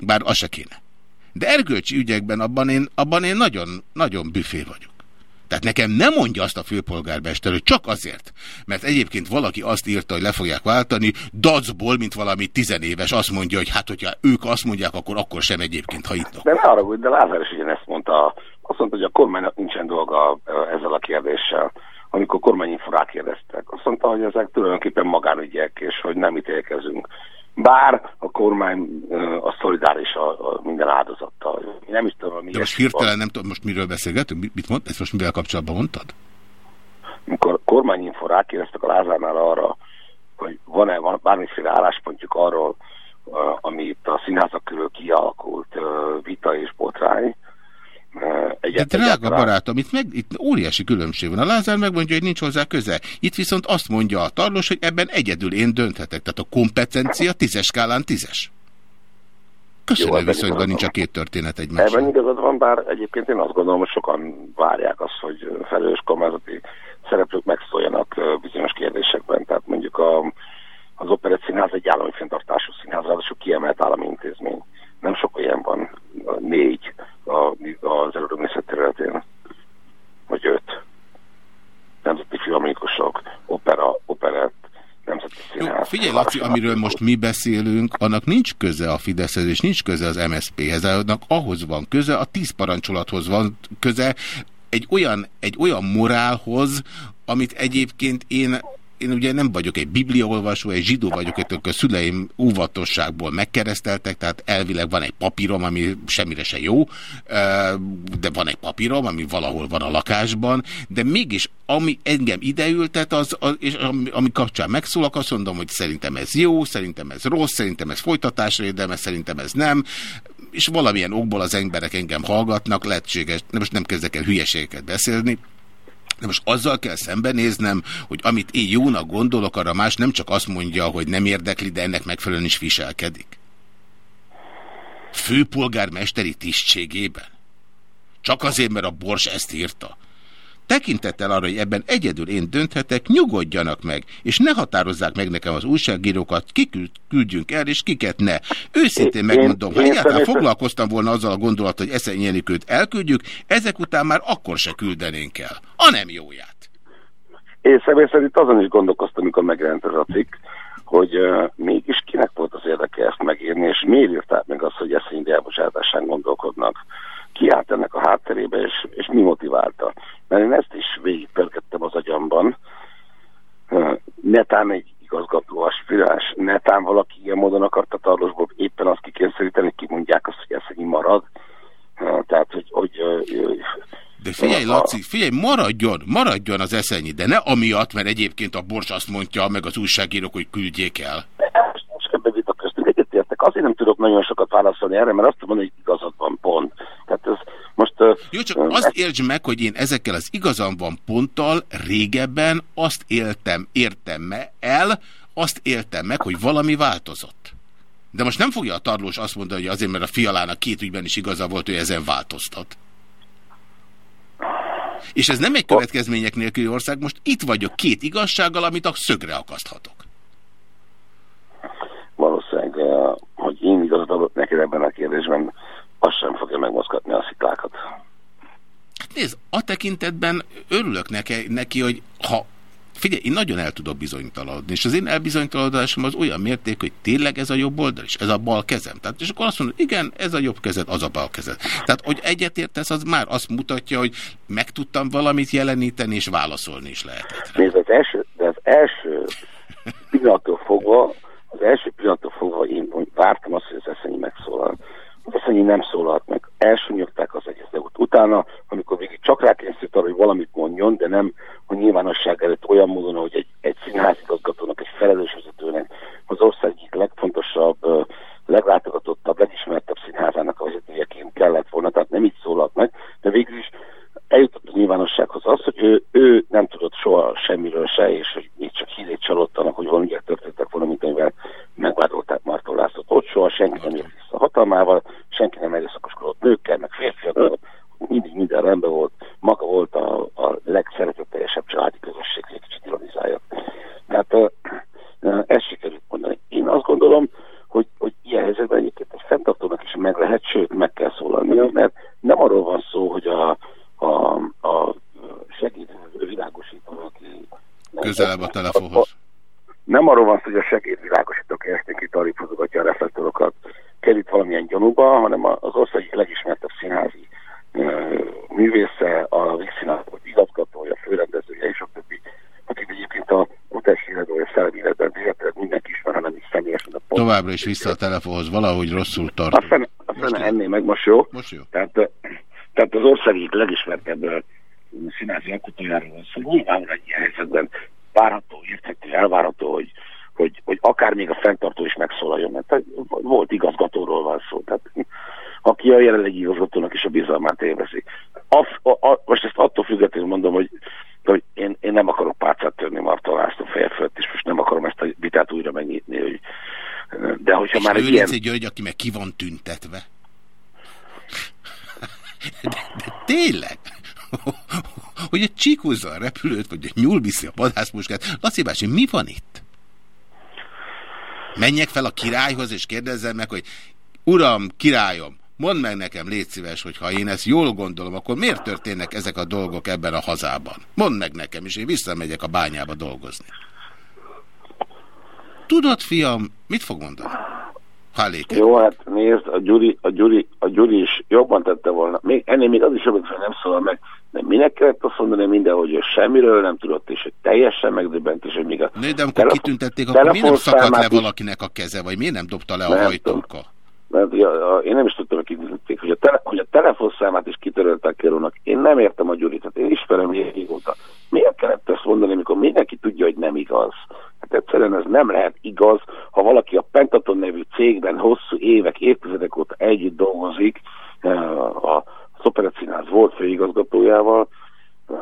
Bár az se kéne. De erkölcsi ügyekben abban én, abban én nagyon, nagyon büfé vagyok. Tehát nekem nem mondja azt a főpolgármester, hogy csak azért, mert egyébként valaki azt írta, hogy le fogják váltani, dacból, mint valami tizenéves, azt mondja, hogy hát, hogyha ők azt mondják, akkor akkor sem egyébként, ha itt. De ne arra, de Lázár is ugyanezt mondta. Azt mondta, hogy a kormánynak nincsen dolga ezzel a kérdéssel amikor kormányinfo rákérdeztek. Azt mondta, hogy ezek tulajdonképpen magánügyek, és hogy nem ítélkezünk bár a kormány a szolidáris a, a minden áldozattal. Nem is tudom, mi De most hirtelen nem tudom, most miről beszélgetünk? Mit mond? Ezt most mivel kapcsolatban mondtad? Amikor kormányinfo rákérdeztek a Lázárnál arra, hogy van-e van bármiféle álláspontjuk arról, ami itt a színházak körül kialakult vita és botrány, Egyet, De drága barátom, itt, meg, itt óriási különbség van. A Lázár megmondja, hogy nincs hozzá köze. Itt viszont azt mondja a tarlós, hogy ebben egyedül én dönthetek. Tehát a kompetencia tízes skálán tízes. Köszönöm Jó, viszonyban nincs a két történet egymásra. Ebben igazad van, bár egyébként én azt gondolom, hogy sokan várják azt, hogy felelős kormányzati szereplők megszóljanak bizonyos kérdésekben. Tehát mondjuk a, az Operett Színház egy állami fenntartású színház, ráadásul kiemelt állami intézmény. Nem sok olyan van, négy az előrömészet területén, vagy öt. Nemzeti filmikusok, opera, operett, nemzeti színház. Jó, figyelj, Laci, amiről most mi beszélünk, annak nincs köze a Fideszhez, és nincs köze az MSZP-hez, annak ahhoz van köze, a tíz parancsolathoz van köze, egy olyan, egy olyan morálhoz, amit egyébként én én ugye nem vagyok egy bibliaolvasó, egy zsidó vagyok, hogy a szüleim óvatosságból megkereszteltek, tehát elvileg van egy papírom, ami semmire se jó, de van egy papírom, ami valahol van a lakásban, de mégis ami engem ideültet, az, az és ami, ami kapcsán megszólok, azt mondom, hogy szerintem ez jó, szerintem ez rossz, szerintem ez folytatásra érdemes, szerintem ez nem, és valamilyen okból az emberek engem hallgatnak, lehetséges, most nem kezdek el hülyeségeket beszélni, de most azzal kell szembenéznem, hogy amit én jónak gondolok, arra más nem csak azt mondja, hogy nem érdekli, de ennek megfelelően is viselkedik. Főpolgármesteri tisztségében. Csak azért, mert a Bors ezt írta. Tekintettel arra, hogy ebben egyedül én dönthetek, nyugodjanak meg, és ne határozzák meg nekem az újságírókat, kiküldjünk el, és kiket ne. Őszintén megmondom, ha egyáltalán foglalkoztam volna azzal a gondolat, hogy Eszenyi Enikőt elküldjük, ezek után már akkor se küldenénk el. A nem jóját. Én személy szerint azon is gondolkoztam, amikor megjelent ez a cikk, hogy uh, mégis kinek volt az érdeke ezt megírni, és miért írták meg azt, hogy Eszenyi elbocsátásán gondolkodnak ki állt ennek a hátterébe, és, és mi motiválta. Mert én ezt is végigpörgettem az agyamban. Netán egy igazgató aspirás, netán valaki ilyen módon akarta tarlósból éppen azt kikényszeríteni, hogy kimondják azt, hogy ez marad. Tehát, hogy, hogy de figyelj, Laci, figyelj, maradjon, maradjon az eszenyi, de ne amiatt, mert egyébként a Bors azt mondja, meg az újságírók, hogy küldjék el. Most ebben vita köztünk egyetértek. Azért nem tudok nagyon sokat válaszolni erre, mert azt mondom, hogy igazad van, pont. Tehát ez most... Jó, csak azt értsd meg, hogy én ezekkel az igazam van ponttal régebben azt éltem, értem el, azt éltem meg, hogy valami változott. De most nem fogja a tarlós azt mondani, hogy azért, mert a fialának két ügyben is igaza volt, hogy ezen változtat. És ez nem egy következmények nélküli ország, most itt vagyok két igazsággal, amit a szögre akaszthatok. Valószínűleg, hogy én igazat adott neked ebben a kérdésben, az sem fogja megmozgatni a sziklákat. Hát nézd, a tekintetben örülök neki, neki, hogy ha Figyelj, én nagyon el tudok bizonytalanodni, és az én elbizonytalanodásom az olyan mérték, hogy tényleg ez a jobb oldal, és ez a bal kezem. Tehát, és akkor azt mondod, igen, ez a jobb kezed, az a bal kezed. Tehát, hogy egyetértesz, az már azt mutatja, hogy meg tudtam valamit jeleníteni, és válaszolni is lehetett. Nézd, az első, de az első pillanattól fogva, az első pillanattól fogva én vártam azt, hogy az eszenyi megszólal. Az eszenyi nem szólalt meg. Elsúnyogták az egész Utána, amikor végig csak rákényszerült arra, hogy valamit mondjon, de nem a nyilvánosság előtt olyan módon, hogy egy, egy színházigazgatónak, egy felelős vezetőnek az ország egyik legfontosabb, leglátogatottabb, legismertebb színházának a vezetőjeként kellett volna, tehát nem így szólalt meg, de végül is eljutott a nyilvánossághoz az, hogy ő, ő nem tudott soha semmiről se, és hogy még csak hírét csalódtanak, hogy valami ügyek történtek volna, mint amivel megvádolták Marton Lászlót. Ott soha senki nem ért vissza hatalmával, senki nem erőszakoskodott nőkkel, meg férfiakkal, mindig minden rendben volt, maga volt a, a legszeretetteljesebb családi közösség, egy kicsit ironizáljak. Tehát uh, ezt sikerült mondani. Én azt gondolom, hogy, hogy ilyen helyzetben egyébként egy fenntartónak is meg lehet, sőt meg kell szólalnia, mert nem arról van szó, hogy a a, a segéd világosító, aki... Közelebb a telefonhoz. Nem arról van szó, hogy a segédvilágosító ki tarifozogatja a reflektorokat, került valamilyen gyanúba, hanem az ország legismertebb színházi művésze, a Vígszínházból igazgatója, főrendezője és a többi, akik egyébként a utási életben, a szellemi életben véletlenül mindenki ismer, hanem is személyesen. A Továbbra is vissza a telefonhoz, valahogy rosszul tart. Aztán, aztán ennél meg most jó. Most jó. Tehát, tehát az ország egyik legismertebb színházi alkotójáról van szó. Nyilvánvalóan egy ilyen helyzetben várható, érthető, elvárható, hogy, hogy, hogy akár még a fenntartó is megszólaljon, mert volt igazgatóról van szó. Tehát aki a jelenlegi igazgatónak is a bizalmát élvezi. A, a, a, most ezt attól függetlenül mondom, hogy, hogy én, én nem akarok párcát törni Marta László feje fölött, és most nem akarom ezt a vitát újra megnyitni, hogy de hogyha és már egy ilyen... György, aki meg ki van tüntetve. De, de tényleg? hogy egy csíkúzza a repülőt, vagy egy nyúl viszi a vadászmuskát. Laci bácsi, mi van itt? Menjek fel a királyhoz, és kérdezzem meg, hogy uram, királyom, Mondd meg nekem, légy szíves, hogy ha én ezt jól gondolom, akkor miért történnek ezek a dolgok ebben a hazában? Mondd meg nekem, és én visszamegyek a bányába dolgozni. Tudod, fiam, mit fog mondani? Háléke. Jó, hát nézd, a Gyuri, a, Gyuri, a Gyuri is jobban tette volna. Még, ennél még az is jobb, hogy nem szólal meg. De minek kellett azt mondani minden, hogy ő semmiről nem tudott, és hogy teljesen megdöbbent, és hogy még a... Né, de amikor kitüntették, akkor miért nem szakadt le valakinek a keze, vagy miért nem dobta le a hajtóka? mert ja, én nem is tudtam, hogy kifizítették, hogy a, tele, hogy a telefonszámát is kitöröltek Kérónak. Én nem értem a Gyurit, hát én ismerem régóta. Miért kellett ezt mondani, amikor mindenki tudja, hogy nem igaz? Hát egyszerűen ez nem lehet igaz, ha valaki a Pentaton nevű cégben hosszú évek, évtizedek óta együtt dolgozik, eh, a Szoperetszínház volt főigazgatójával, eh,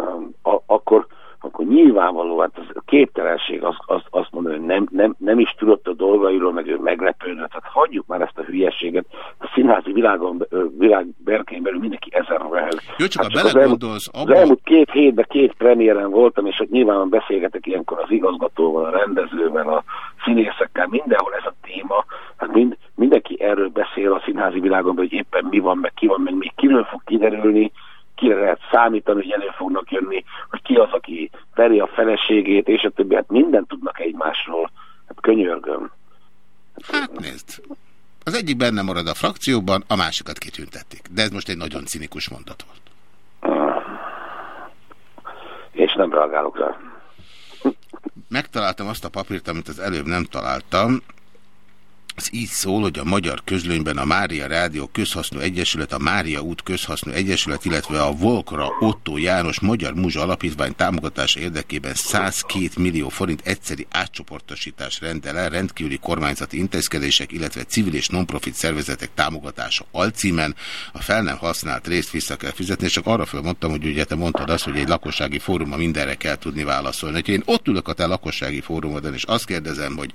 akkor akkor nyilvánvaló, hát az a képtelenség azt, az, azt mondani, hogy nem, nem, nem is tudott a dolgairól, meg ő meglepődött. Hát hagyjuk már ezt a hülyeséget. A színházi világon, világ berkein belül mindenki ezer rel. Jó, csak hát csak az elmúlt, abba... az elmúlt két hétben két premiéren voltam, és ott nyilván beszélgetek ilyenkor az igazgatóval, a rendezővel, a színészekkel, mindenhol ez a téma. Hát mind, mindenki erről beszél a színházi világon, hogy éppen mi van, meg ki van, meg még kiről fog kiderülni kire lehet számítani, hogy elő fognak jönni, hogy ki az, aki veri a feleségét, és a többi, hát mindent tudnak egymásról. Hát könyörgöm. Hát nézd, az egyik benne marad a frakcióban, a másikat kitüntették. De ez most egy nagyon cinikus mondat volt. És nem reagálok rá. Megtaláltam azt a papírt, amit az előbb nem találtam. Ez így szól, hogy a magyar közlönyben a Mária Rádió Közhasznú Egyesület, a Mária út Közhasznú Egyesület, illetve a Volkra Otto János Magyar Múzsa Alapítvány támogatása érdekében 102 millió forint egyszeri átcsoportosítás rendel el rendkívüli kormányzati intézkedések, illetve civil és nonprofit szervezetek támogatása alcímen. A fel nem használt részt vissza kell fizetni, és csak arra fölmondtam, hogy ugye te mondtad azt, hogy egy lakossági fóruma mindenre kell tudni válaszolni. Hogy én ott ülök a te lakossági fórumodon, és azt kérdezem, hogy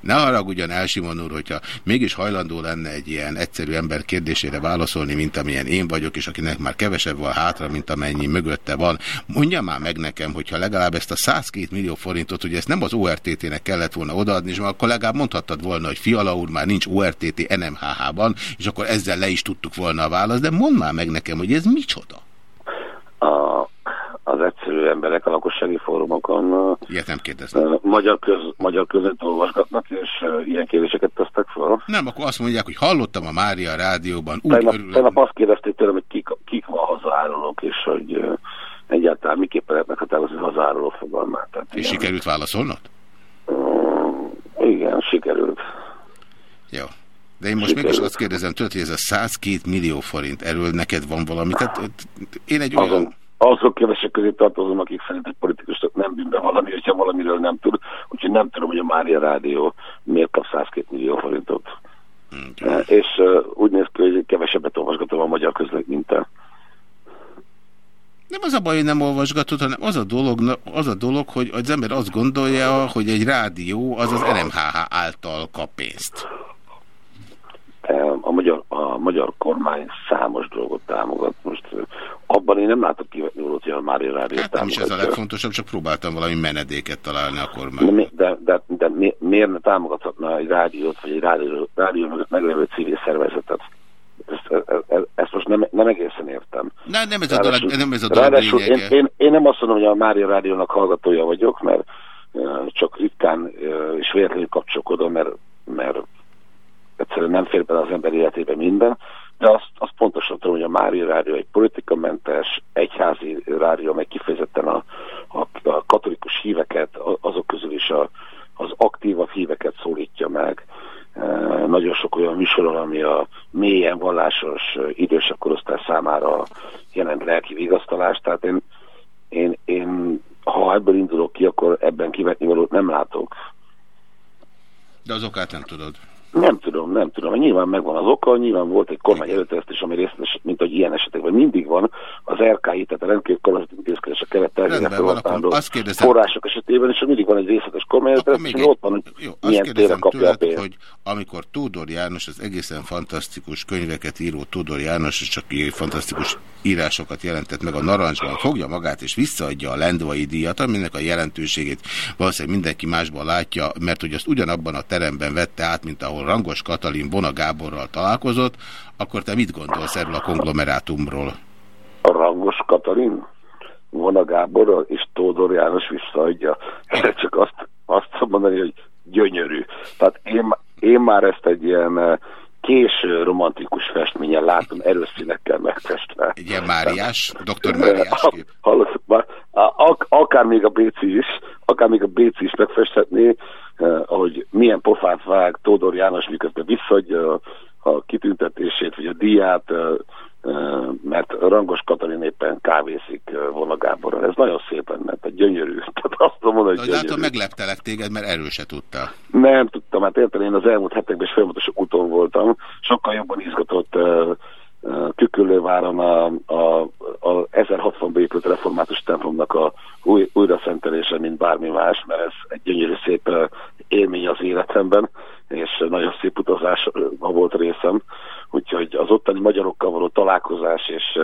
ne haragudjon el Simon úr, hogyha mégis hajlandó lenne egy ilyen egyszerű ember kérdésére válaszolni, mint amilyen én vagyok, és akinek már kevesebb van hátra, mint amennyi mögötte van. Mondja már meg nekem, hogyha legalább ezt a 102 millió forintot, ugye ezt nem az ORTT-nek kellett volna odaadni, és akkor legalább mondhattad volna, hogy Fiala úr már nincs ORTT NMHH-ban, és akkor ezzel le is tudtuk volna a választ, de mondd már meg nekem, hogy ez micsoda? A emberek a lakossági fórumokon Ilyet nem. Magyar, köz, magyar között olvasgatnak, és ilyen kérdéseket tesztek fel. Nem, akkor azt mondják, hogy hallottam a Mária rádióban. Úgy tegnap, örülöm. tegnap azt kérdezték tőlem, hogy kik, kik van hazaárulók, és hogy egyáltalán miképpen lehet meghatározni hazaáruló fogalmát. Tehát, és igen. sikerült válaszolnod? Igen, sikerült. Jó. De én most Sikerült. mégis azt kérdezem tőled, hogy ez a 102 millió forint, erről neked van valami? Tehát én egy olyan... Azon azok kevesek közé tartozom, akik szerint egy politikusnak nem bűnbe valami, hogyha valamiről nem tud. Úgyhogy nem tudom, hogy a Mária Rádió miért kap 102 millió forintot. Eh, és uh, úgy néz ki, hogy kevesebbet olvasgatom a magyar közlek, mint te. Nem az a baj, hogy nem olvasgatod, hanem az a dolog, az a dolog hogy az ember azt gondolja, hogy egy rádió az az NMHH által kap pénzt. A magyar, a magyar kormány számos dolgot támogat. Most abban én nem látok kivetni valót, hogy a Mária Rádió hát nem is ez a legfontosabb, csak próbáltam valami menedéket találni a kormány. De, de, de, de mi, miért ne támogathatna egy rádiót, vagy egy rádió, rádió meglevő civil szervezetet? Ezt, ezt, ezt most nem, nem egészen értem. Na, nem ez a dolog, nem ez a dolog én, én, én nem azt mondom, hogy a Mária Rádiónak hallgatója vagyok, mert csak ritkán és véletlenül kapcsolok oda, mert, mert egyszerűen nem fér bele az ember életébe minden, de azt, azt pontosan tudom, hogy a Mária Rádió egy politikamentes, egyházi rádió, amely kifejezetten a, a, a katolikus híveket, azok közül is a, az aktívabb híveket szólítja meg. E, nagyon sok olyan műsor, ami a mélyen vallásos idősebb korosztály számára jelent lelki vigasztalást. Tehát én, én, én ha ebből indulok ki, akkor ebben kivetni valót nem látok. De az okát nem tudod. Nem tudom, nem tudom. Nyilván megvan az oka, nyilván volt egy kormány előterjesztés, ami részletes, mint hogy ilyen esetekben mindig van, az RKI, tehát a rendkívül korlátozó intézkedés a kerettervényre források esetében, és mindig van egy részletes kormány előterjesztés, és ott van, hogy jó, milyen tére kapja tőled, a pénzt. hogy amikor Tudor János, az egészen fantasztikus könyveket író Tudor János, és csak fantasztikus írásokat jelentett meg a Narancsban, fogja magát és visszaadja a Lendvai díjat, aminek a jelentőségét valószínűleg mindenki másban látja, mert hogy azt ugyanabban a teremben vette át, mint ahol Rangos Katalin Bona Gáborral találkozott, akkor te mit gondolsz erről a konglomerátumról? A Rangos Katalin? Vona Gáborral és Tódor János visszaadja. [LAUGHS] Csak azt, azt mondani, hogy gyönyörű. Tehát én, én már ezt egy ilyen eh, késő romantikus festményen látom erőszínekkel megfestve. Ilyen Máriás, dr. Máriás kép. Hallott, akár még a Béci is, akár még a Béci is megfesthetné, eh, ahogy milyen pofát vág Tódor János, miközben visszadja a, a kitüntetését, vagy a diát, eh, eh, mert Rangos Katalin éppen kávészik eh, volna Gáborral. Ez nagyon szépen ment, a gyönyörű. [LAUGHS] Tehát azt mondom, hogy gyönyörű. Látom, megleptelek téged, mert erről se tudta. Nem tudtam, hát értem, én az elmúlt hetekben is folyamatosan úton voltam. Sokkal jobban izgatott Tükörlőváron a, a, a 1060 ba épült református templomnak a új, újra szentelése, mint bármi más, mert ez egy gyönyörű szép élmény az életemben, és nagyon szép utazás volt részem, úgyhogy az ottani magyarokkal való találkozás és,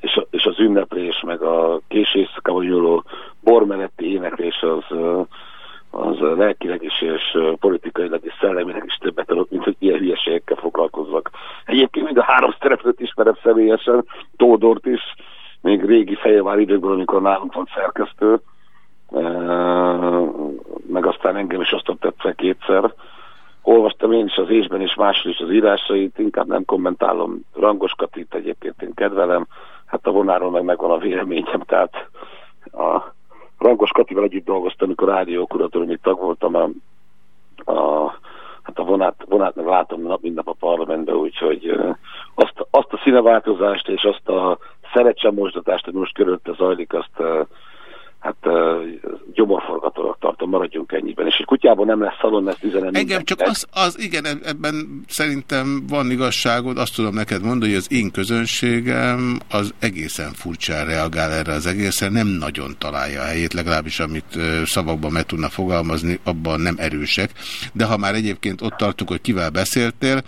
és, és az ünneplés, meg a éjszakában nyúló bormenetti éneklés az az lelkileg is és politikailag és szellemileg is többet adott, mint hogy ilyen hülyeségekkel foglalkozzak. Egyébként mind a három szereplőt ismerem személyesen, Tódort is, még régi Fejevár időkből, amikor nálunk volt szerkesztő, meg aztán engem is azt tetszett kétszer. Olvastam én is az ésben és máshol is az írásait, inkább nem kommentálom. Rangos Katit egyébként én kedvelem, hát a vonáról meg megvan a véleményem, tehát a Rangos Katival együtt dolgoztam, amikor rádiókuratóriumi tag voltam a, a hát a vonát, vonát meg látom nap, mind nap a parlamentben, úgyhogy azt, azt a színeváltozást és azt a szerecsemosdatást, hogy most körülötte zajlik, azt hát uh, gyomorforgatónak tartom, maradjunk ennyiben. És egy kutyában nem lesz szalon, ezt üzenem Engem csak az, az, igen, ebben szerintem van igazságod, azt tudom neked mondani, hogy az én közönségem az egészen furcsán reagál erre az egészen, nem nagyon találja a helyét, legalábbis amit szavakban meg tudna fogalmazni, abban nem erősek. De ha már egyébként ott tartunk, hogy kivel beszéltél,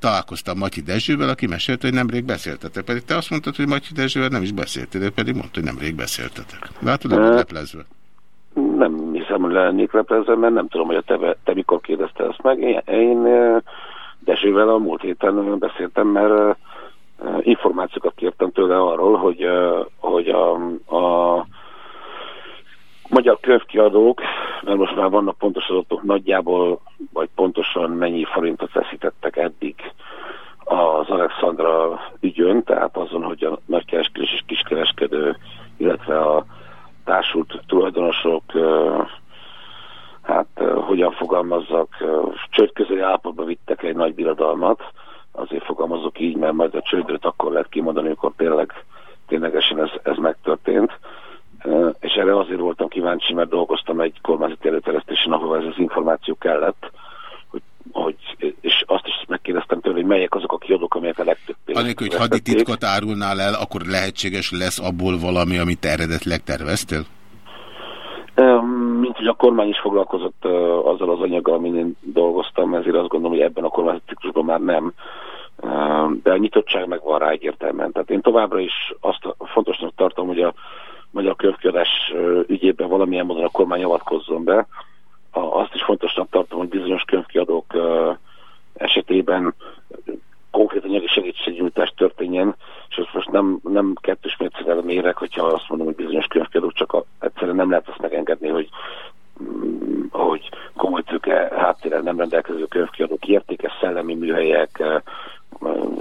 találkoztam Matyi Dezsővel, aki mesélt, hogy nemrég beszéltetek. Pedig te azt mondtad, hogy Matyi Dezsővel nem is beszéltél, ő pedig mondta, hogy nemrég beszéltetek. Látod, nem leplezve? Nem hiszem, hogy lennék leplezve, mert nem tudom, hogy a te, te mikor kérdezte ezt meg. Én, én Dezsővel a múlt héten beszéltem, mert információkat kértem tőle arról, hogy, hogy a, a magyar könyvkiadók, mert most már vannak pontos adatok nagyjából, vagy pontosan mennyi forintot veszítettek eddig az Alexandra ügyön, tehát azon, hogy a nagykereskedés és kiskereskedő, illetve a társult tulajdonosok hát hogyan fogalmazzak, csődközeli állapotba vittek egy nagy birodalmat, azért fogalmazok így, mert majd a csődöt akkor lehet kimondani, amikor tényleg, ténylegesen ez, ez megtörtént és erre azért voltam kíváncsi, mert dolgoztam egy kormányzati előteresztésen, ahol ez az információ kellett, hogy, hogy, és azt is megkérdeztem tőle, hogy melyek azok a kiadók, amelyek a legtöbb Anélkül, hogy hadititkot árulnál el, akkor lehetséges lesz abból valami, amit eredetileg terveztél? Mint hogy a kormány is foglalkozott azzal az anyaggal, amin én dolgoztam, ezért azt gondolom, hogy ebben a kormányzati ciklusban már nem. de a nyitottság meg van rá egyértelműen. Tehát én továbbra is azt fontosnak tartom, hogy a magyar könyvkiadás ügyében valamilyen módon a kormány avatkozzon be. Azt is fontosnak tartom, hogy bizonyos könyvkiadók esetében konkrét anyagi segítségnyújtás történjen, és ezt most nem, nem kettős mércével mérek, hogyha azt mondom, hogy bizonyos könyvkiadók csak a, egyszerűen nem lehet azt megengedni, hogy mm, hogy komoly tőke háttérrel nem rendelkező könyvkiadók, értékes szellemi műhelyek,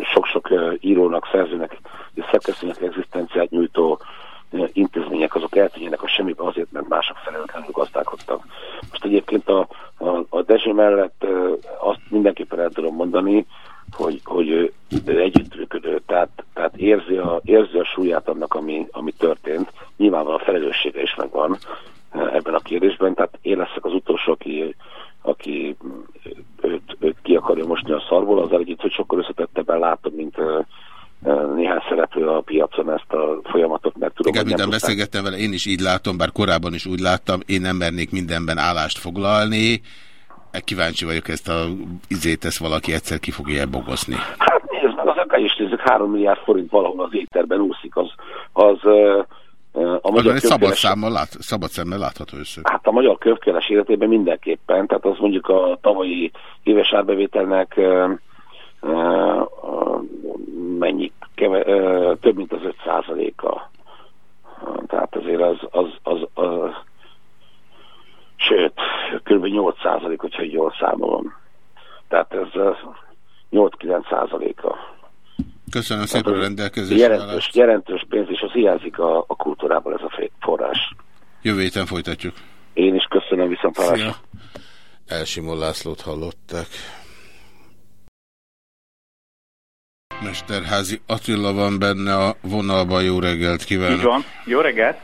sok-sok írónak, szerzőnek és szerkesztőnek egzisztenciát nyújtó intézmények azok eltűnjenek a semmibe azért, mert mások felelőtlenül gazdálkodtak. Most egyébként a, a, a Dezső mellett azt mindenképpen el tudom mondani, hogy, hogy ő, együttműködő, tehát, tehát érzi, a, érzi a súlyát annak, ami, ami történt. Nyilvánvalóan a felelőssége is megvan ebben a kérdésben, tehát én leszek az utolsó, aki, aki őt, őt ki akarja mosni a szarból, az együtt, hogy sokkal összetettebben látom, mint néhány szereplő a piacon ezt a folyamatot meg tudom. Igen, minden beszélgettem vele, én is így látom, bár korábban is úgy láttam, én nem mernék mindenben állást foglalni. Kíváncsi vagyok, ezt a izét ezt valaki egyszer ki fogja bogozni. Hát nézd meg, az akár is nézzük, 3 milliárd forint valahol az éterben úszik, az, az a magyar egy szabad, számmal lát, szabad szemmel látható összeg. Hát a magyar könyvkeres életében mindenképpen, tehát az mondjuk a tavalyi éves árbevételnek mennyi, keve, több mint az 5 százaléka. Tehát azért az, az, az, az sőt, kb. 8 százalék, hogyha jól számolom. Tehát ez 8-9 százaléka. Köszönöm szépen a rendelkezésre. Jelentős, jelentős pénz, és az hiányzik a, a kultúrából ez a forrás. Jövő héten folytatjuk. Én is köszönöm, viszont hallásra. Elsimon Lászlót hallották. Mesterházi Attila van benne a vonalban. Jó reggelt kívánok! Így van. Jó reggelt!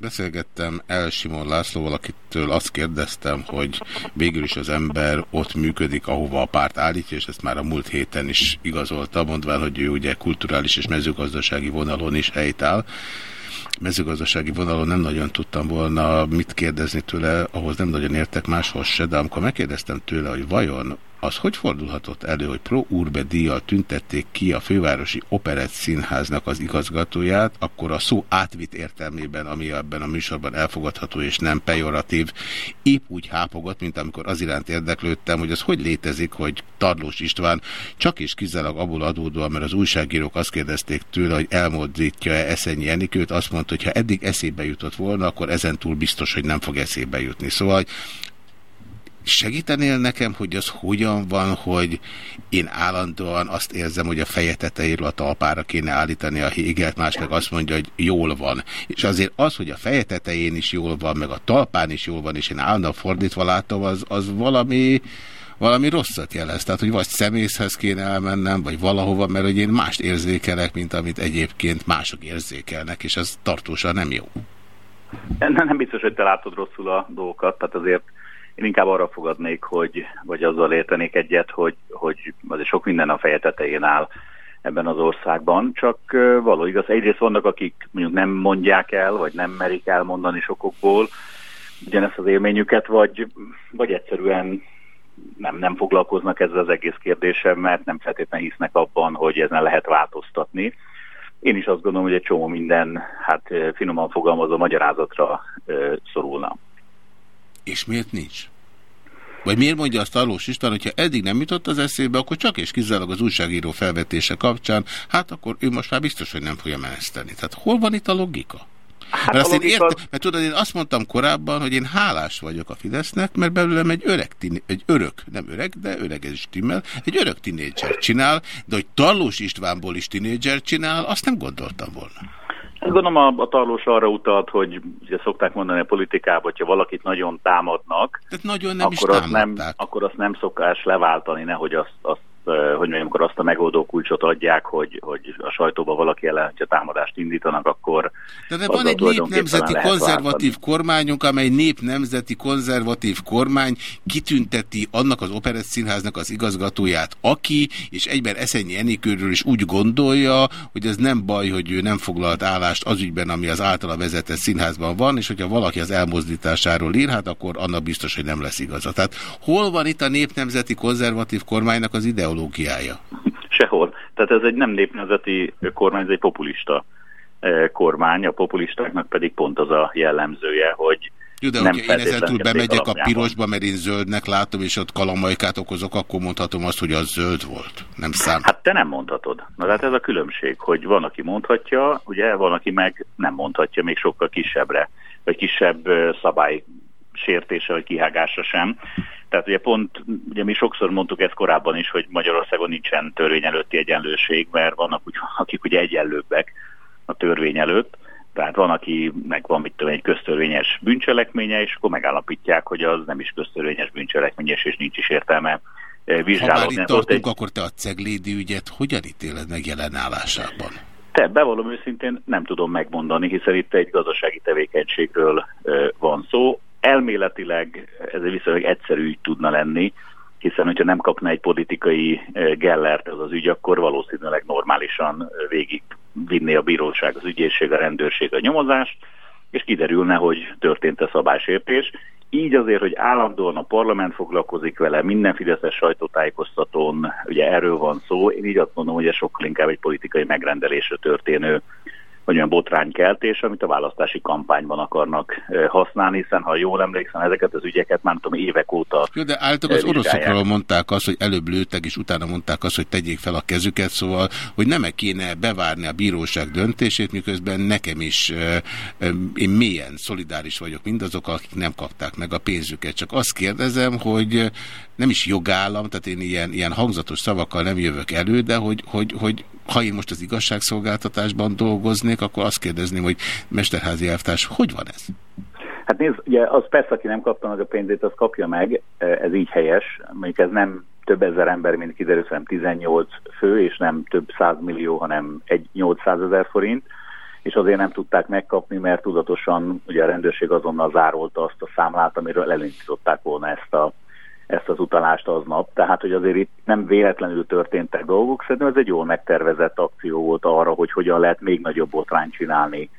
Beszélgettem El Simon Lászlóval, akitől azt kérdeztem, hogy végül is az ember ott működik, ahova a párt állítja, és ezt már a múlt héten is igazolta, mondván, hogy ő ugye kulturális és mezőgazdasági vonalon is helytáll mezőgazdasági vonalon nem nagyon tudtam volna mit kérdezni tőle, ahhoz nem nagyon értek máshoz se, de amikor megkérdeztem tőle, hogy vajon az hogy fordulhatott elő, hogy Pro Urbe díjjal tüntették ki a fővárosi operett színháznak az igazgatóját, akkor a szó átvitt értelmében, ami ebben a műsorban elfogadható és nem pejoratív, épp úgy hápogott, mint amikor az iránt érdeklődtem, hogy az hogy létezik, hogy Tarlós István csak és kizárólag abból adódóan, mert az újságírók azt kérdezték tőle, hogy elmozdítja-e Eszenyi Enikőt, azt mondta, hogy ha eddig eszébe jutott volna, akkor ezentúl biztos, hogy nem fog eszébe jutni. Szóval segítenél nekem, hogy az hogyan van, hogy én állandóan azt érzem, hogy a feje tetejéről a talpára kéne állítani a hégelt, más meg azt mondja, hogy jól van. És azért az, hogy a feje tetején is jól van, meg a talpán is jól van, és én állandóan fordítva látom, az, az valami valami rosszat jelez. Tehát, hogy vagy szemészhez kéne elmennem, vagy valahova, mert hogy én mást érzékelek, mint amit egyébként mások érzékelnek, és ez tartósan nem jó. Nem, nem biztos, hogy te látod rosszul a dolgokat, tehát azért én inkább arra fogadnék, hogy, vagy azzal értenék egyet, hogy, hogy azért sok minden a feje tetején áll ebben az országban, csak való igaz, egyrészt vannak, akik mondjuk nem mondják el, vagy nem merik elmondani sokokból ugyanezt az élményüket, vagy, vagy egyszerűen nem, nem foglalkoznak ezzel az egész kérdéssel, mert nem feltétlenül hisznek abban, hogy ezen lehet változtatni. Én is azt gondolom, hogy egy csomó minden, hát finoman fogalmazó magyarázatra szorulna. És miért nincs? Vagy miért mondja azt Talós István, hogyha eddig nem jutott az eszébe, akkor csak és kizárólag az újságíró felvetése kapcsán, hát akkor ő most már biztos, hogy nem fogja meneszteni. Tehát hol van itt a logika? Hát mert, azt én értem, mert tudod, én azt mondtam korábban, hogy én hálás vagyok a Fidesznek, mert belőlem egy öreg, egy örök, nem öreg, de öreg ez is timmel, egy örök tinédzser csinál, de hogy Tallós Istvánból is tinédzser csinál, azt nem gondoltam volna. Gondolom a, a tarlós arra utalt, hogy ugye szokták mondani a politikában, hogyha valakit nagyon támadnak, nagyon nem akkor, azt nem, akkor azt nem szokás leváltani, nehogy azt, azt hogy mondjam, amikor azt a megoldó kulcsot adják, hogy, hogy a sajtóban valaki ellen, hogyha támadást indítanak, akkor... De, de van egy népnemzeti konzervatív váltani. kormányunk, amely népnemzeti konzervatív kormány kitünteti annak az operett színháznak az igazgatóját, aki, és egyben Eszenyi Enikőről is úgy gondolja, hogy ez nem baj, hogy ő nem foglalt állást az ügyben, ami az általa vezetett színházban van, és hogyha valaki az elmozdításáról ír, hát akkor annak biztos, hogy nem lesz igaza. Tehát hol van itt a népnemzeti konzervatív kormánynak az ideológia? Ideológiája? Sehol. Tehát ez egy nem népnemzeti kormány, ez egy populista kormány, a populistáknak pedig pont az a jellemzője, hogy jó, de nem én ezen túl bemegyek a pirosba, mert én zöldnek látom, és ott kalamajkát okozok, akkor mondhatom azt, hogy az zöld volt. Nem szám. Hát te nem mondhatod. Na hát ez a különbség, hogy van, aki mondhatja, ugye van, aki meg nem mondhatja még sokkal kisebbre, vagy kisebb szabály sértése vagy kihágása sem. Tehát ugye pont, ugye mi sokszor mondtuk ezt korábban is, hogy Magyarországon nincsen törvény előtti egyenlőség, mert vannak úgy, akik ugye egyenlőbbek a törvény előtt, tehát van, akinek van mit tudom, egy köztörvényes bűncselekménye, és akkor megállapítják, hogy az nem is köztörvényes bűncselekményes, és nincs is értelme vizsgálódni. Ha már itt tartunk, egy... akkor te a ceglédi ügyet hogyan ítéled meg jelenállásában? Te, bevallom őszintén nem tudom megmondani, hiszen itt egy gazdasági tevékenységről van szó. Elméletileg ez egy viszonylag egyszerű ügy tudna lenni, hiszen hogyha nem kapna egy politikai gellert ez az ügy, akkor valószínűleg normálisan végig vinné a bíróság, az ügyészség, a rendőrség a nyomozást, és kiderülne, hogy történt-e szabálysértés. Így azért, hogy állandóan a parlament foglalkozik vele, minden fideszes sajtótájékoztatón, ugye erről van szó, én így azt mondom, hogy ez sokkal inkább egy politikai megrendelésre történő vagy olyan botránykeltés, amit a választási kampányban akarnak használni, hiszen ha jól emlékszem, ezeket az ügyeket már tudom évek óta Jó, de általában az oroszokról mondták azt, hogy előbb lőttek, és utána mondták azt, hogy tegyék fel a kezüket, szóval, hogy nem -e kéne bevárni a bíróság döntését, miközben nekem is, én mélyen szolidáris vagyok mindazok, akik nem kapták meg a pénzüket. Csak azt kérdezem, hogy nem is jogállam, tehát én ilyen, ilyen hangzatos szavakkal nem jövök elő, de hogy, hogy, hogy ha én most az igazságszolgáltatásban dolgoznék, akkor azt kérdezném, hogy Mesterházi elvtárs, hogy van ez? Hát nézd, ugye az persze, aki nem kapta meg a pénzét, az kapja meg, ez így helyes, mondjuk ez nem több ezer ember, mint kiderül, hanem 18 fő, és nem több millió, hanem egy 800 ezer forint, és azért nem tudták megkapni, mert tudatosan ugye a rendőrség azonnal zárolta azt a számlát, amiről elindították volna ezt a ezt az utalást aznap. Tehát, hogy azért itt nem véletlenül történtek dolgok, szerintem ez egy jól megtervezett akció volt arra, hogy hogyan lehet még nagyobb botrányt csinálni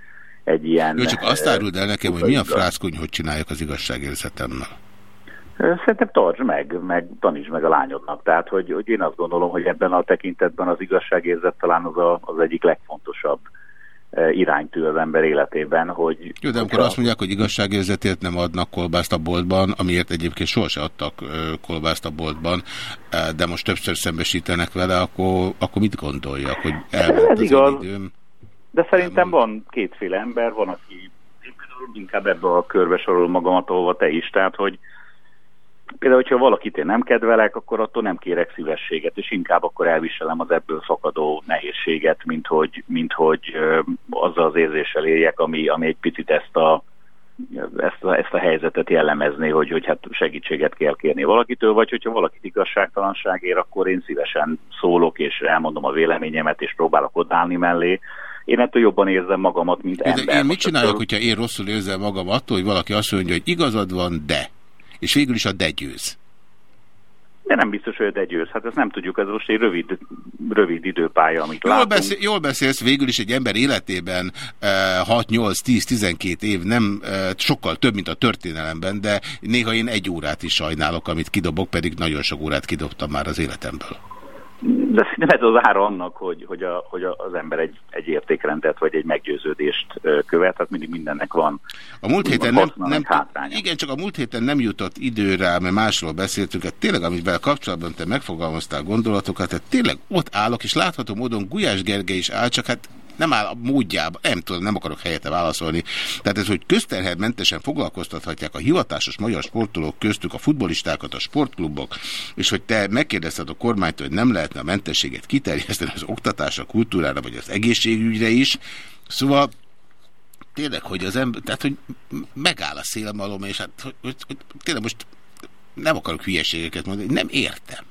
egy ilyen... Jó, csak azt áruld el nekem, hogy mi a frászkony, hogy csinálják az igazságérzetemmel? Szerintem tartsd meg, meg tanítsd meg a lányodnak. Tehát, hogy, hogy én azt gondolom, hogy ebben a tekintetben az igazságérzet talán az, a, az egyik legfontosabb iránytű az ember életében, hogy... Jó, de amikor azt mondják, hogy igazságérzetért nem adnak kolbászt a boltban, amiért egyébként sohasem adtak kolbászt a boltban, e, de most többször szembesítenek vele, akkor, akkor mit gondoljak, hogy elment Ez igaz, időm? De szerintem elmúlt. van kétféle ember, van, aki inkább ebbe a körbe sorol magamat, ahova te is, tehát, hogy Például, hogyha valakit én nem kedvelek, akkor attól nem kérek szívességet, és inkább akkor elviselem az ebből fakadó nehézséget, mint hogy, mint hogy ö, azzal az érzéssel éljek, ami, ami egy picit ezt a, ezt a, ezt a helyzetet jellemezni, hogy, hogy hát segítséget kell kérni valakitől, vagy hogyha valakit igazságtalanság ér, akkor én szívesen szólok, és elmondom a véleményemet, és próbálok odállni mellé. Én ettől jobban érzem magamat, mint ember. Én mit csinálok, hogyha én rosszul érzem magam attól, hogy valaki azt mondja, hogy igazad van, de és végül is a degyőz. De nem biztos, hogy a degyőz. Hát ezt nem tudjuk, ez most egy rövid, rövid időpálya, amit jól látunk. Beszél, jól beszélsz, végül is egy ember életében e, 6, 8, 10, 12 év nem e, sokkal több, mint a történelemben, de néha én egy órát is sajnálok, amit kidobok, pedig nagyon sok órát kidobtam már az életemből de szerintem ez az ára annak, hogy, hogy, a, hogy az ember egy, egy értékrendet vagy egy meggyőződést követ, tehát mindig mindennek van. A múlt héten nem, nem igen, csak a múlt héten nem jutott időre, mert másról beszéltünk, hát tényleg, amivel kapcsolatban te megfogalmaztál gondolatokat, tehát tényleg ott állok, és látható módon Gulyás Gergely is áll, csak hát nem áll a módjába, nem tudom, nem akarok helyette válaszolni. Tehát ez, hogy közterhermentesen foglalkoztathatják a hivatásos magyar sportolók köztük a futbolistákat, a sportklubok, és hogy te megkérdezted a kormányt, hogy nem lehetne a mentességet kiterjeszteni az oktatásra, kultúrára, vagy az egészségügyre is. Szóval tényleg, hogy az ember, tehát, hogy megáll a szélmalom, és hát, hogy, hogy, hogy tényleg most nem akarok hülyeségeket mondani, nem értem.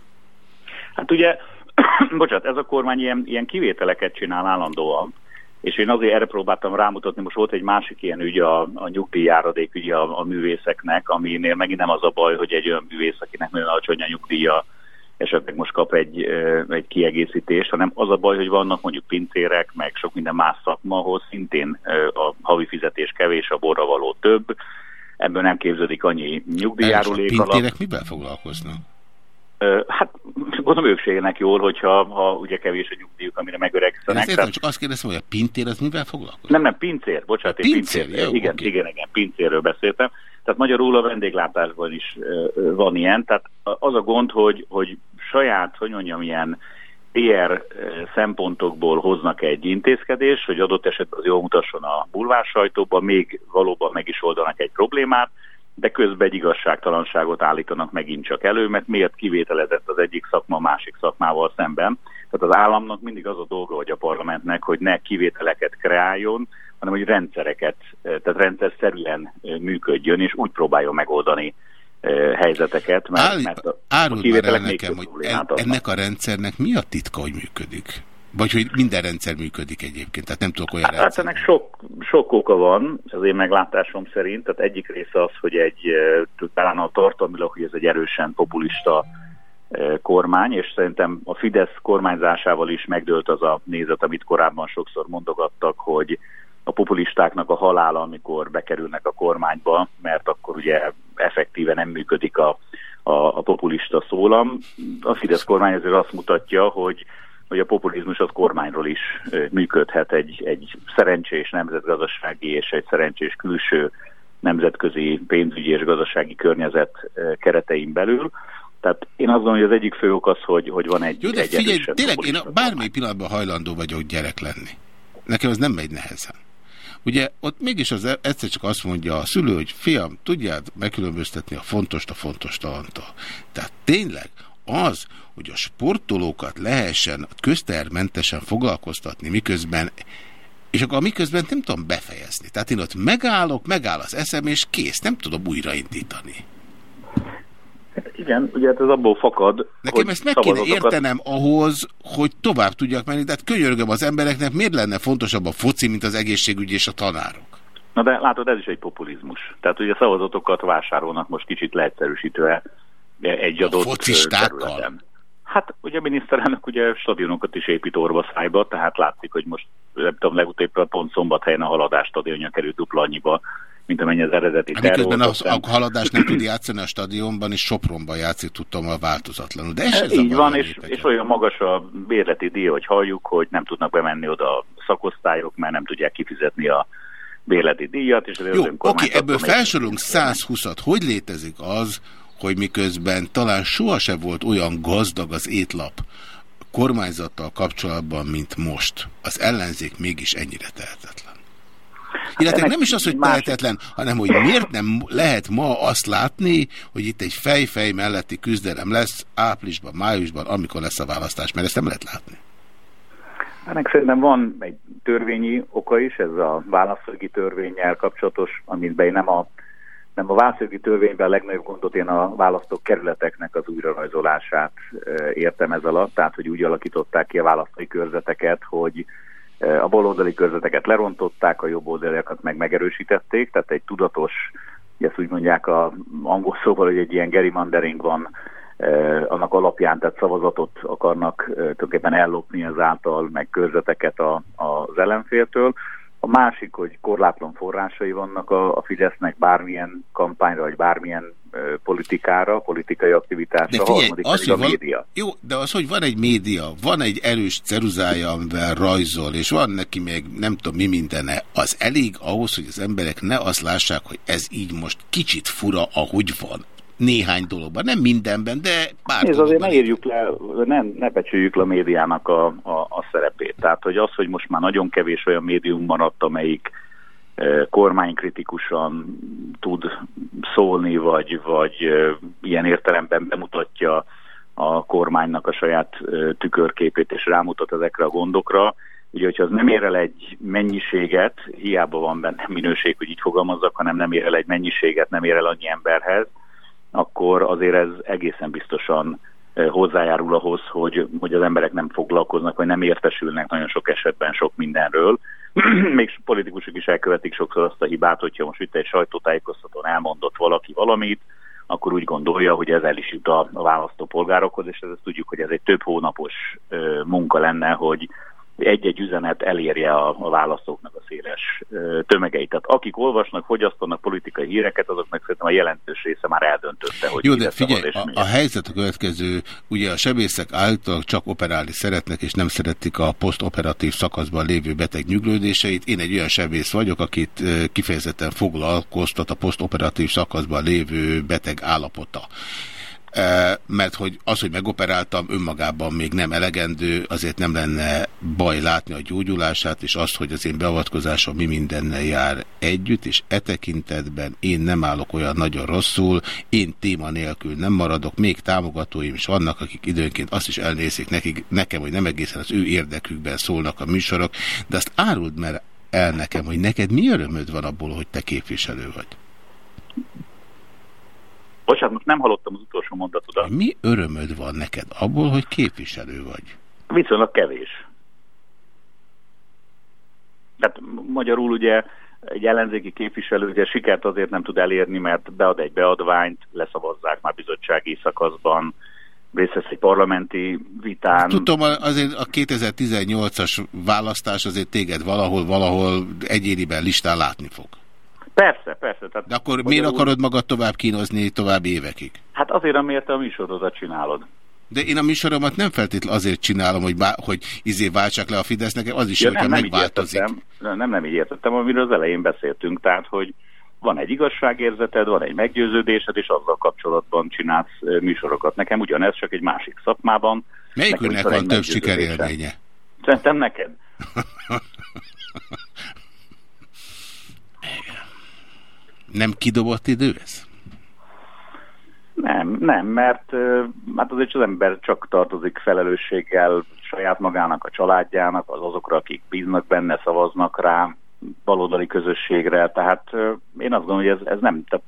Hát ugye [COUGHS] bocsánat, ez a kormány ilyen, ilyen kivételeket csinál állandóan, és én azért erre próbáltam rámutatni, most volt egy másik ilyen ügy, a, a nyugdíjjáradék ügye a, a művészeknek, aminél megint nem az a baj, hogy egy olyan művész, akinek nagyon alacsony a nyugdíja, esetleg most kap egy, egy kiegészítést, hanem az a baj, hogy vannak mondjuk pincérek, meg sok minden más szakma, ahol szintén a havi fizetés kevés, a borra való több, ebből nem képződik annyi nyugdíjárulék A pincérek miben foglalkoznak? Hát gondolom ők se jól, hogyha ha ugye kevés a nyugdíjuk, amire megöregszenek. Ezt értem, csak azt kérdezem, hogy a pintér az mivel foglalkozik? Nem, nem, pincér, bocsánat, pincér, pincér jó, igen, okay. igen, igen, pincérről beszéltem. Tehát magyarul a vendéglátásban is van ilyen. Tehát az a gond, hogy, hogy saját, hogy mondjam, ilyen PR szempontokból hoznak egy intézkedés, hogy adott esetben az jól mutasson a bulvár sajtóban, még valóban meg is oldanak egy problémát, de közben egy igazságtalanságot állítanak megint csak elő, mert miért kivételezett az egyik szakma a másik szakmával szemben. Tehát az államnak mindig az a dolga, hogy a parlamentnek, hogy ne kivételeket kreáljon, hanem hogy rendszereket, tehát rendszerszerűen működjön, és úgy próbáljon megoldani helyzeteket, mert, Áll, mert a, a kivételek nekem, hogy en, ennek a rendszernek mi a titka, hogy működik? Vagy hogy minden rendszer működik egyébként, tehát nem tudok olyan Hát, hát ennek sok, sok oka van, az én meglátásom szerint. Tehát egyik része az, hogy egy, talán a tartalmilag, hogy ez egy erősen populista kormány, és szerintem a Fidesz kormányzásával is megdőlt az a nézet, amit korábban sokszor mondogattak, hogy a populistáknak a halála, amikor bekerülnek a kormányba, mert akkor ugye effektíve nem működik a, a, a populista szólam. A Fidesz kormány azért azt mutatja, hogy hogy a populizmus az kormányról is működhet egy, egy szerencsés nemzetgazdasági és egy szerencsés külső nemzetközi pénzügyi és gazdasági környezet keretein belül. Tehát én azt gondolom, hogy az egyik fő ok az, hogy, hogy van egy... Jó, de egy figyelj, tényleg én bármi pillanatban hajlandó vagyok gyerek lenni. Nekem ez nem megy nehezen. Ugye ott mégis az e- egyszer csak azt mondja a szülő, hogy fiam, tudjád megkülönböztetni a fontos a fontos talantól. Tehát tényleg az, hogy a sportolókat lehessen köztermentesen foglalkoztatni, miközben és akkor miközben nem tudom befejezni. Tehát én ott megállok, megáll az eszem, és kész, nem tudom újraindítani. Hát igen, ugye hát ez abból fakad, Nekem ezt meg kéne értenem ahhoz, hogy tovább tudjak menni, tehát könyörgöm az embereknek, miért lenne fontosabb a foci, mint az egészségügy és a tanárok? Na de látod, ez is egy populizmus. Tehát ugye szavazatokat vásárolnak most kicsit leegyszerűsítve egy adott a focistákkal? területen. Hát ugye a miniszterelnök ugye stadionokat is épít orvaszájba, tehát látszik, hogy most nem tudom, legutóbb pont szombathelyen a haladás stadionja került dupla annyiba, mint amennyi az eredeti terv. Miközben a, a haladás nem tud játszani a stadionban, és Sopronban játszik, tudtam, a változatlanul. De ez Így van, és, és olyan magas a bérleti díj, hogy halljuk, hogy nem tudnak bemenni oda a szakosztályok, mert nem tudják kifizetni a bérleti díjat. És Jó, oké, ebből felsorolunk 120-at. Hogy létezik az, hogy miközben talán sohasem volt olyan gazdag az étlap kormányzattal kapcsolatban, mint most, az ellenzék mégis ennyire tehetetlen. Illetve nem is az, hogy tehetetlen, hanem hogy miért nem lehet ma azt látni, hogy itt egy fej-fej melletti küzdelem lesz áprilisban, májusban, amikor lesz a választás, mert ezt nem lehet látni. Ennek szerintem van egy törvényi oka is, ez a válaszolgi törvényel kapcsolatos, amiben nem a nem a választójogi törvényben a legnagyobb gondot én a választók kerületeknek az újrarajzolását értem ez alatt, tehát hogy úgy alakították ki a választói körzeteket, hogy a baloldali körzeteket lerontották, a jobboldaliakat meg megerősítették, tehát egy tudatos, ezt úgy mondják a angol szóval, hogy egy ilyen gerrymandering van annak alapján, tehát szavazatot akarnak tulajdonképpen ellopni ezáltal, meg körzeteket a, az ellenféltől. A másik, hogy korlátlan forrásai vannak a, a Fidesznek bármilyen kampányra, vagy bármilyen ö, politikára, politikai aktivitásra. De figyelj, az, hogy a van, média. Jó, de az, hogy van egy média, van egy erős ceruzája, amivel rajzol, és van neki még nem tudom mi mindene, az elég ahhoz, hogy az emberek ne azt lássák, hogy ez így most kicsit fura, ahogy van néhány dologban, nem mindenben, de pár Nézd, azért ne írjuk le, nem, ne becsüljük le a médiának a, a, a szerepét. Tehát, hogy az, hogy most már nagyon kevés olyan médium maradt, amelyik e, kormánykritikusan tud szólni, vagy, vagy e, ilyen értelemben bemutatja a kormánynak a saját e, tükörképét, és rámutat ezekre a gondokra. Ugye, hogyha az nem ér el egy mennyiséget, hiába van benne minőség, hogy így fogalmazzak, hanem nem ér el egy mennyiséget, nem ér el annyi emberhez, akkor azért ez egészen biztosan hozzájárul ahhoz, hogy, hogy az emberek nem foglalkoznak, vagy nem értesülnek nagyon sok esetben sok mindenről. [CLEARS THROAT] Még politikusok is elkövetik sokszor azt a hibát, hogyha most itt egy sajtótájékoztatón elmondott valaki valamit, akkor úgy gondolja, hogy ez el is jut a, választópolgárokhoz, és ezt tudjuk, hogy ez egy több hónapos munka lenne, hogy egy-egy üzenet elérje a, a választóknak a széles tömegeit. Tehát akik olvasnak, fogyasztanak politikai híreket, azok meg szerintem a jelentős része már eldöntötte, hogy Jó, de figyelj, a, a helyzet a következő, ugye a sebészek által csak operálni szeretnek, és nem szeretik a posztoperatív szakaszban lévő beteg nyuglődéseit. Én egy olyan sebész vagyok, akit kifejezetten foglalkoztat a posztoperatív szakaszban lévő beteg állapota mert hogy az, hogy megoperáltam, önmagában még nem elegendő, azért nem lenne baj látni a gyógyulását, és azt, hogy az én beavatkozásom mi mindennel jár együtt, és e tekintetben én nem állok olyan nagyon rosszul, én téma nélkül nem maradok, még támogatóim is vannak, akik időnként azt is elnézik nekik, nekem, hogy nem egészen az ő érdekükben szólnak a műsorok, de azt áruld mert el nekem, hogy neked mi örömöd van abból, hogy te képviselő vagy? Bocsánat, most nem hallottam az utolsó mondatodat. Mi örömöd van neked abból, hogy képviselő vagy? Viszonylag kevés. Tehát magyarul ugye egy ellenzéki képviselő ugye sikert azért nem tud elérni, mert bead egy beadványt, leszavazzák már bizottsági szakaszban, részt vesz egy parlamenti vitán. Tudom, azért a 2018-as választás azért téged valahol, valahol egyéniben listán látni fog. Persze, persze. Tehát De akkor miért akarod magad tovább kínozni tovább évekig? Hát azért, amiért a műsorodat csinálod. De én a műsoromat nem feltétlenül azért csinálom, hogy, bá, hogy izé váltsák le a Fidesz, nekem az is, ja, hogyha nem, megváltozik. Nem, nem, nem így értettem, amiről az elején beszéltünk, tehát, hogy van egy igazságérzeted, van egy meggyőződésed, és azzal kapcsolatban csinálsz műsorokat. Nekem ugyanez, csak egy másik szakmában. Melyikünknek van több sikerélménye? Szerintem neked. [LAUGHS] Nem kidobott idő ez? Nem, nem, mert hát azért az ember csak tartozik felelősséggel saját magának, a családjának, az azokra, akik bíznak benne, szavaznak rá, baloldali közösségre, tehát én azt gondolom, hogy ez, ez nem, tehát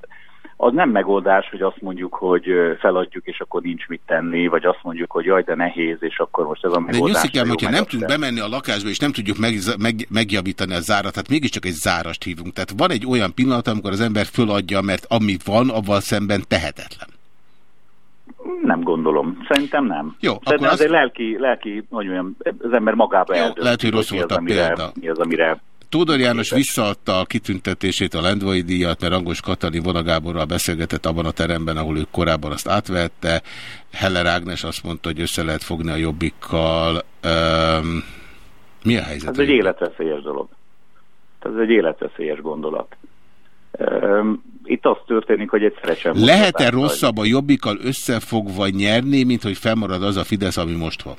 az nem megoldás, hogy azt mondjuk, hogy feladjuk, és akkor nincs mit tenni, vagy azt mondjuk, hogy jaj, de nehéz, és akkor most ez a megoldás. De nyugszik el, hogyha nem tudunk bemenni a lakásba, és nem tudjuk meg, meg, megjavítani a zárat, tehát mégiscsak egy zárast hívunk. Tehát van egy olyan pillanat, amikor az ember föladja, mert amit van, avval szemben tehetetlen. Nem gondolom. Szerintem nem. Jó, Szerintem akkor az... egy lelki, lelki, hogy olyan, az ember magába Jó, lehet, hogy rossz volt a példa. Mi az, amire Tódor János visszaadta a kitüntetését a Lendvai díjat, mert Angos Katalin vonagáborral beszélgetett abban a teremben, ahol ő korábban azt átvette. Heller Ágnes azt mondta, hogy össze lehet fogni a jobbikkal. Um, mi a helyzet? Ez egy életveszélyes dolog. Ez egy életveszélyes gondolat. Um, itt az történik, hogy egyszerre sem... Lehet-e rosszabb a jobbikkal összefogva nyerni, mint hogy felmarad az a Fidesz, ami most van?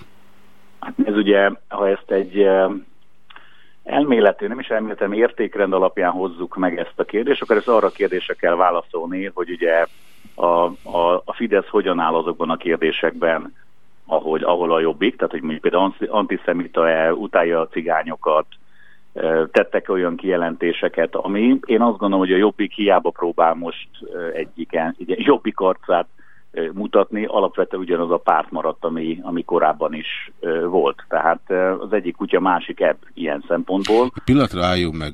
Hát ez ugye, ha ezt egy elméletű, nem is elméletem értékrend alapján hozzuk meg ezt a kérdést, akkor ezt arra a kérdésre kell válaszolni, hogy ugye a, a, a Fidesz hogyan áll azokban a kérdésekben, ahogy, ahol a jobbik, tehát hogy mondjuk például antiszemita-e, utálja a cigányokat, tettek olyan kijelentéseket, ami én azt gondolom, hogy a jobbik hiába próbál most egyiken, ugye jobbik arcát mutatni, alapvetően ugyanaz a párt maradt, ami, ami korábban is volt. Tehát az egyik kutya másik ebb ilyen szempontból. Pillanatra álljunk meg.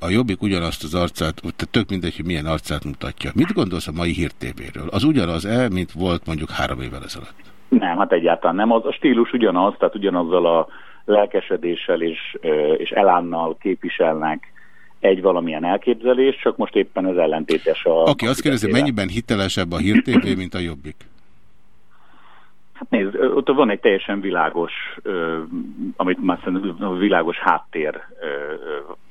A Jobbik ugyanazt az arcát, tehát tök mindegy, hogy milyen arcát mutatja. Mit gondolsz a mai hírtévéről? Az ugyanaz-e, mint volt mondjuk három évvel ezelőtt? Nem, hát egyáltalán nem. Az a stílus ugyanaz, tehát ugyanazzal a lelkesedéssel és, és elánnal képviselnek egy valamilyen elképzelés, csak most éppen az ellentétes a... Oké, okay, azt kérdezi, mennyiben hitelesebb a Hír TV, mint a Jobbik? Hát nézd, ott van egy teljesen világos, amit már szerintem világos háttér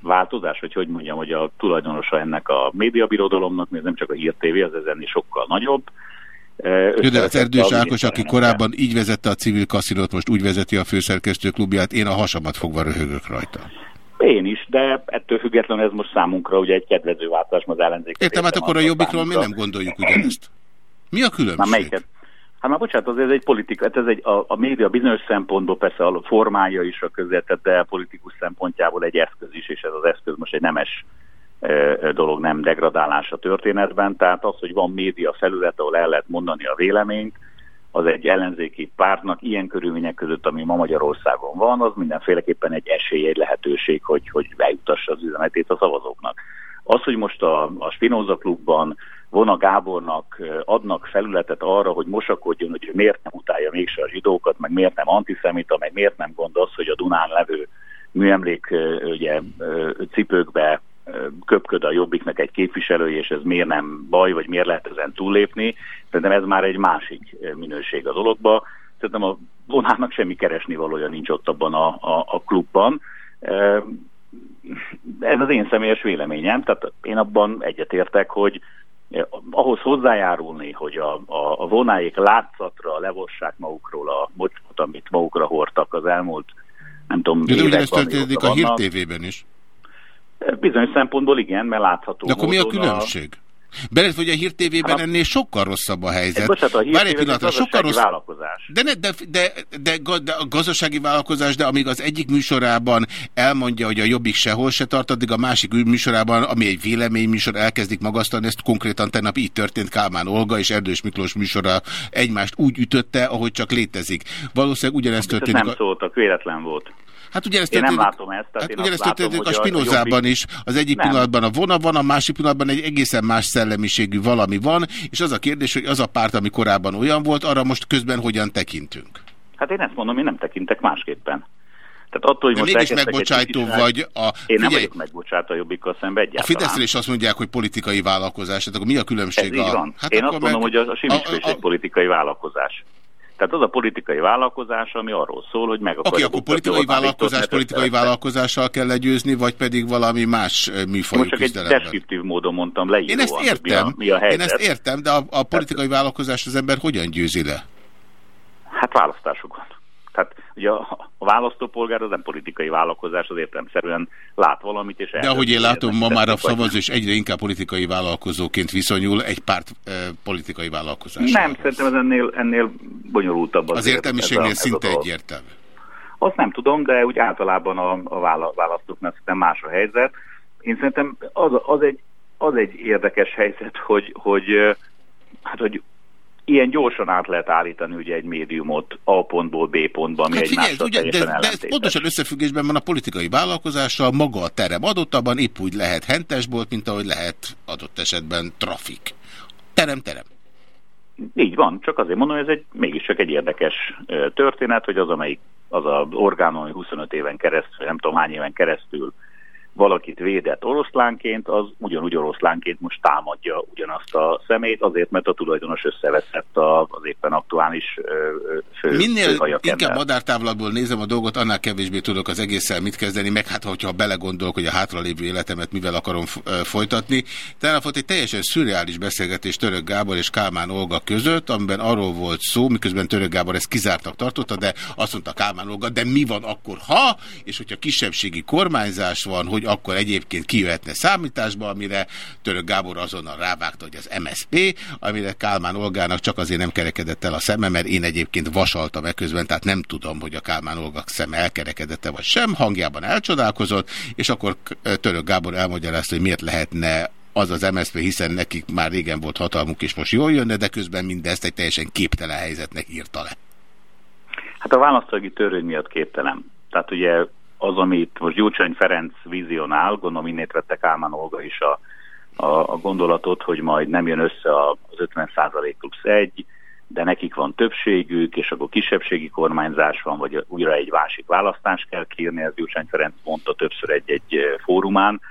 változás, vagy hogy mondjam, hogy a tulajdonosa ennek a médiabirodalomnak, ez nem csak a Hír TV, az ezen is sokkal nagyobb. Jó, de az Erdős Ákos, aki korábban így vezette a civil kaszinót, most úgy vezeti a főszerkesztő klubját, én a hasamat fogva röhögök rajta. Én is, de ettől függetlenül ez most számunkra ugye egy kedvező változás az ellenzék. Értem, hát akkor a jobbikról mi nem gondoljuk ugyanezt? Mi a különbség? Már melyiket? Hát már bocsánat, azért ez egy politika, hát ez egy, a, a média bizonyos szempontból persze a formája is a közvetet, de a politikus szempontjából egy eszköz is, és ez az eszköz most egy nemes dolog, nem degradálás a történetben. Tehát az, hogy van média felület, ahol el lehet mondani a véleményt, az egy ellenzéki pártnak ilyen körülmények között, ami ma Magyarországon van, az mindenféleképpen egy esély, egy lehetőség, hogy, hogy bejutassa az üzenetét a szavazóknak. Az, hogy most a, a Spinoza klubban Vona Gábornak adnak felületet arra, hogy mosakodjon, hogy miért nem utálja mégse a zsidókat, meg miért nem antiszemita, meg miért nem gond az, hogy a Dunán levő műemlék ugye, cipőkbe köpköd a Jobbiknak egy képviselője, és ez miért nem baj, vagy miért lehet ezen túllépni. Szerintem ez már egy másik minőség a dologba. Szerintem a vonának semmi keresni valója nincs ott abban a, a, a klubban. Ez az én személyes véleményem, tehát én abban egyetértek, hogy ahhoz hozzájárulni, hogy a, a, a vonáik látszatra levossák magukról a bocsot, amit magukra hordtak az elmúlt, nem tudom, De ugyanezt történik a Hír TV-ben is. Bizonyos szempontból igen, mert látható. De akkor mi a különbség? A... Belet, hogy a Hír TV-ben ennél sokkal rosszabb a helyzet. Bocsánat, a Várj egy pillanatra, sokkal rossz... vállalkozás. De, ne, de, de, de, de, a gazdasági vállalkozás, de amíg az egyik műsorában elmondja, hogy a jobbik sehol se tart, addig a másik műsorában, ami egy véleményműsor, elkezdik magasztani, ezt konkrétan tegnap így történt Kálmán Olga és Erdős Miklós műsora egymást úgy ütötte, ahogy csak létezik. Valószínűleg ugyanezt történik. Nem szóltak, véletlen volt. Hát ugye ezt én nem látom ezt. Tehát hát ugyanezt történik a Spinozában is. Az egyik nem. pillanatban a vona van, a másik pillanatban egy egészen más szellemiségű valami van, és az a kérdés, hogy az a párt, ami korábban olyan volt, arra most közben hogyan tekintünk? Hát én ezt mondom, én nem tekintek másképpen. Tehát attól, hogy De most mégis megbocsájtó vagy a... Én figyelj, nem vagyok megbocsátó a jobbikkal szemben egyáltalán. A Fideszre is azt mondják, hogy politikai vállalkozás. Tehát akkor mi a különbség? Ez a... így van. Hát Én azt mondom, meg... hogy a, a a, a... egy politikai vállalkozás. Tehát az a politikai vállalkozás, ami arról szól, hogy meg akarja... Oké, akkor politikai vállalkozás politikai vállalkozással kell legyőzni, vagy pedig valami más műfajú Most csak egy deskriptív módon mondtam leíróan, Én ezt értem, mi a, mi a helyzet. Én ezt értem, de a, a politikai vállalkozás az ember hogyan győzi le? Hát választásokon. Tehát ugye a, a választópolgár az nem politikai vállalkozás, az értelemszerűen lát valamit, és De ahogy én látom, ma már a szavazó és egyre inkább politikai vállalkozóként viszonyul egy párt e, politikai vállalkozás. Nem, szerintem ez ennél, ennél bonyolultabb. Az, az értelmiségnél szinte egyértelmű. Azt nem tudom, de úgy általában a, a választóknak szerintem más a helyzet. Én szerintem az, az, egy, az egy érdekes helyzet, hogy, hogy, hát, hogy ilyen gyorsan át lehet állítani ugye egy médiumot A pontból B pontba, ami hát figyelj, ugye, de, de ez pontosan összefüggésben van a politikai vállalkozással, maga a terem adottabban épp úgy lehet hentesbolt, mint ahogy lehet adott esetben trafik. Terem, terem. Így van, csak azért mondom, hogy ez egy, mégiscsak egy érdekes történet, hogy az, amelyik az a orgánon 25 éven keresztül, nem tudom hány éven keresztül valakit védett oroszlánként, az ugyanúgy oroszlánként most támadja ugyanazt a szemét, azért, mert a tulajdonos összeveszett az éppen aktuális fő Minél inkább madártávlatból nézem a dolgot, annál kevésbé tudok az egésszel mit kezdeni, meg hát, hogyha belegondolok, hogy a hátralévő életemet mivel akarom folytatni. Tehát volt egy teljesen szürreális beszélgetés Török Gábor és Kálmán Olga között, amiben arról volt szó, miközben Török Gábor ezt kizártak tartotta, de azt mondta Kálmán Olga, de mi van akkor, ha, és hogyha kisebbségi kormányzás van, hogy akkor egyébként kijöhetne számításba, amire Török Gábor azonnal rávágta, hogy az MSP, amire Kálmán Olgának csak azért nem kerekedett el a szeme, mert én egyébként vasaltam e közben, tehát nem tudom, hogy a Kálmán Olga szeme elkerekedette vagy sem, hangjában elcsodálkozott, és akkor Török Gábor elmagyarázta, hogy miért lehetne az az MSZP, hiszen nekik már régen volt hatalmuk, és most jól jönne, de közben mindezt egy teljesen képtelen helyzetnek írta le. Hát a választógi törvény miatt képtelen. Tehát ugye az, amit most Gyurcsány Ferenc vizionál, gondolom innét vette Kálmán Olga is a, a, a gondolatot, hogy majd nem jön össze az 50 plusz egy, de nekik van többségük, és akkor kisebbségi kormányzás van, vagy újra egy másik választás kell kírni, ez Gyurcsány Ferenc mondta többször egy-egy fórumán.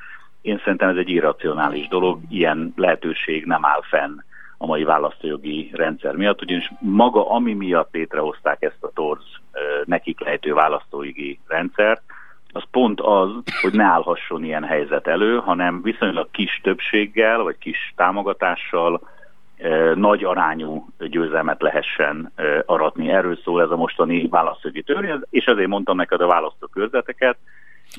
Én szerintem ez egy irracionális dolog, ilyen lehetőség nem áll fenn a mai választójogi rendszer miatt, ugyanis maga, ami miatt létrehozták ezt a torz nekik lehető választójogi rendszert, az pont az, hogy ne állhasson ilyen helyzet elő, hanem viszonylag kis többséggel, vagy kis támogatással nagy arányú győzelmet lehessen aratni. Erről szól ez a mostani választógi törvény, és ezért mondtam neked a választókörzeteket,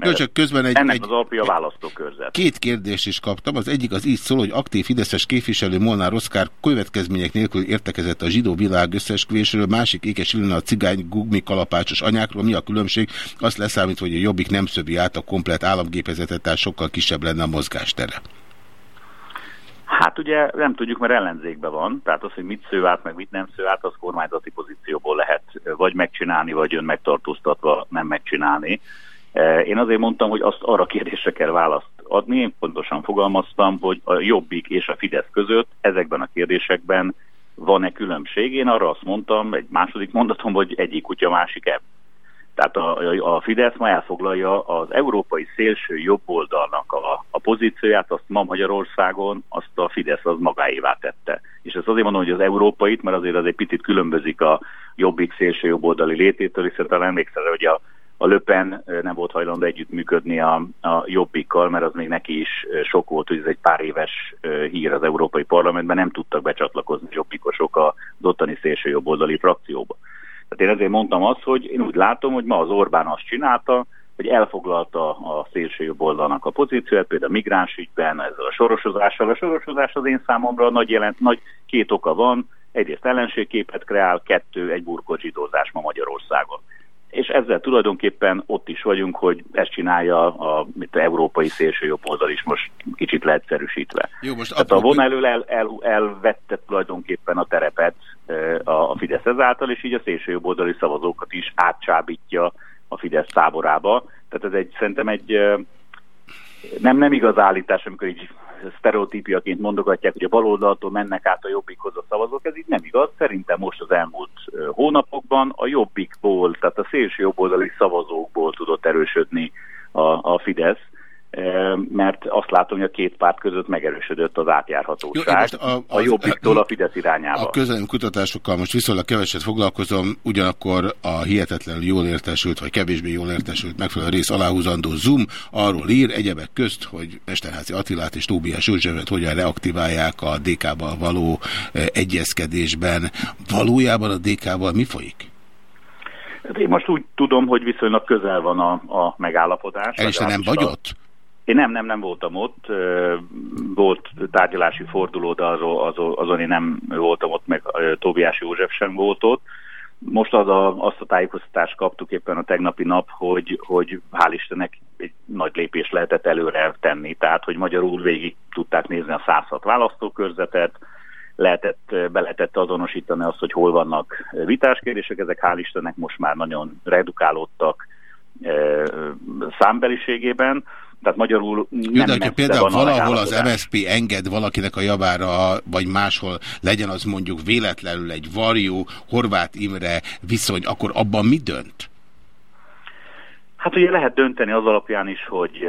jó, csak közben egy, ennek egy, az alapja a választókörzet. Két kérdést is kaptam. Az egyik az így szól, hogy aktív Fideszes képviselő Molnár Oszkár következmények nélkül értekezett a zsidó világ összesküvésről, másik Ékes Ilona a cigány gugmi kalapácsos anyákról. Mi a különbség? Azt leszámít, hogy a jobbik nem szövi át a komplet államgépezetet, tehát sokkal kisebb lenne a mozgástere. Hát ugye nem tudjuk, mert ellenzékben van, tehát az, hogy mit sző át, meg mit nem sző át, az kormányzati pozícióból lehet vagy megcsinálni, vagy ön megtartóztatva nem megcsinálni. Eh, én azért mondtam, hogy azt arra kérdésre kell választ adni. Én pontosan fogalmaztam, hogy a Jobbik és a Fidesz között ezekben a kérdésekben van-e különbség. Én arra azt mondtam, egy második mondatom, hogy egyik kutya, másik ebb. Tehát a, a Fidesz ma elfoglalja az európai szélső jobboldalnak a, a pozícióját, azt ma Magyarországon, azt a Fidesz az magáévá tette. És ezt azért mondom, hogy az európait, mert azért az egy picit különbözik a jobbik szélső jobboldali lététől, hiszen talán emlékszel, hogy a, a Löpen nem volt hajlandó együttműködni a, a jobbikkal, mert az még neki is sok volt, hogy ez egy pár éves hír az Európai Parlamentben, nem tudtak becsatlakozni jobbikosok az ottani szélső jobboldali frakcióba. Tehát én ezért mondtam azt, hogy én úgy látom, hogy ma az Orbán azt csinálta, hogy elfoglalta a szélső jobb oldalnak a pozícióját, például a migráns ügyben, ezzel a sorosozással. A sorosozás az én számomra nagy, jelent, nagy két oka van. Egyrészt ellenségképet kreál, kettő, egy burkocsidózás ma Magyarországon. És ezzel tulajdonképpen ott is vagyunk, hogy ezt csinálja a, mit a európai szélső jobb oldal is most kicsit leegyszerűsítve. Jó, most Tehát a von elől el, el, elvette tulajdonképpen a terepet a Fidesz ezáltal, és így a szélsőjobboldali szavazókat is átcsábítja a Fidesz táborába. Tehát ez egy, szerintem egy nem, nem igaz állítás, amikor így sztereotípiaként mondogatják, hogy a baloldaltól mennek át a jobbikhoz a szavazók, ez így nem igaz. Szerintem most az elmúlt hónapokban a jobbikból, tehát a szélső jobboldali szavazókból tudott erősödni a, a Fidesz mert azt látom, hogy a két párt között megerősödött az átjárhatóság Jó, a, a, a jobbiktól a Fidesz irányába. A közelmi kutatásokkal most viszonylag keveset foglalkozom, ugyanakkor a hihetetlenül jól értesült, vagy kevésbé jól értesült megfelelő rész aláhúzandó Zoom arról ír egyebek közt, hogy Mesterházi Attilát és Tóbiás Józsefet hogyan reaktiválják a DK-val való egyezkedésben. Valójában a DK-val mi folyik? Hát én most úgy tudom, hogy viszonylag közel van a, a megállapodás. El is nem vagy ott? Én nem, nem, nem voltam ott. Volt tárgyalási forduló, de azon, azon én nem voltam ott, meg Tóbiás József sem volt ott. Most az a, azt a tájékoztatást kaptuk éppen a tegnapi nap, hogy, hogy hál' Istennek egy nagy lépés lehetett előre tenni. Tehát, hogy magyarul végig tudták nézni a 106 választókörzetet, lehetett, be lehetett azonosítani azt, hogy hol vannak vitáskérdések, ezek hál' Istennek most már nagyon redukálódtak számbeliségében tehát magyarul nem Jó, de hogyha például valahol az MSZP enged valakinek a javára, vagy máshol legyen az mondjuk véletlenül egy Varjú, Horváth Imre viszony, akkor abban mi dönt? Hát ugye lehet dönteni az alapján is, hogy,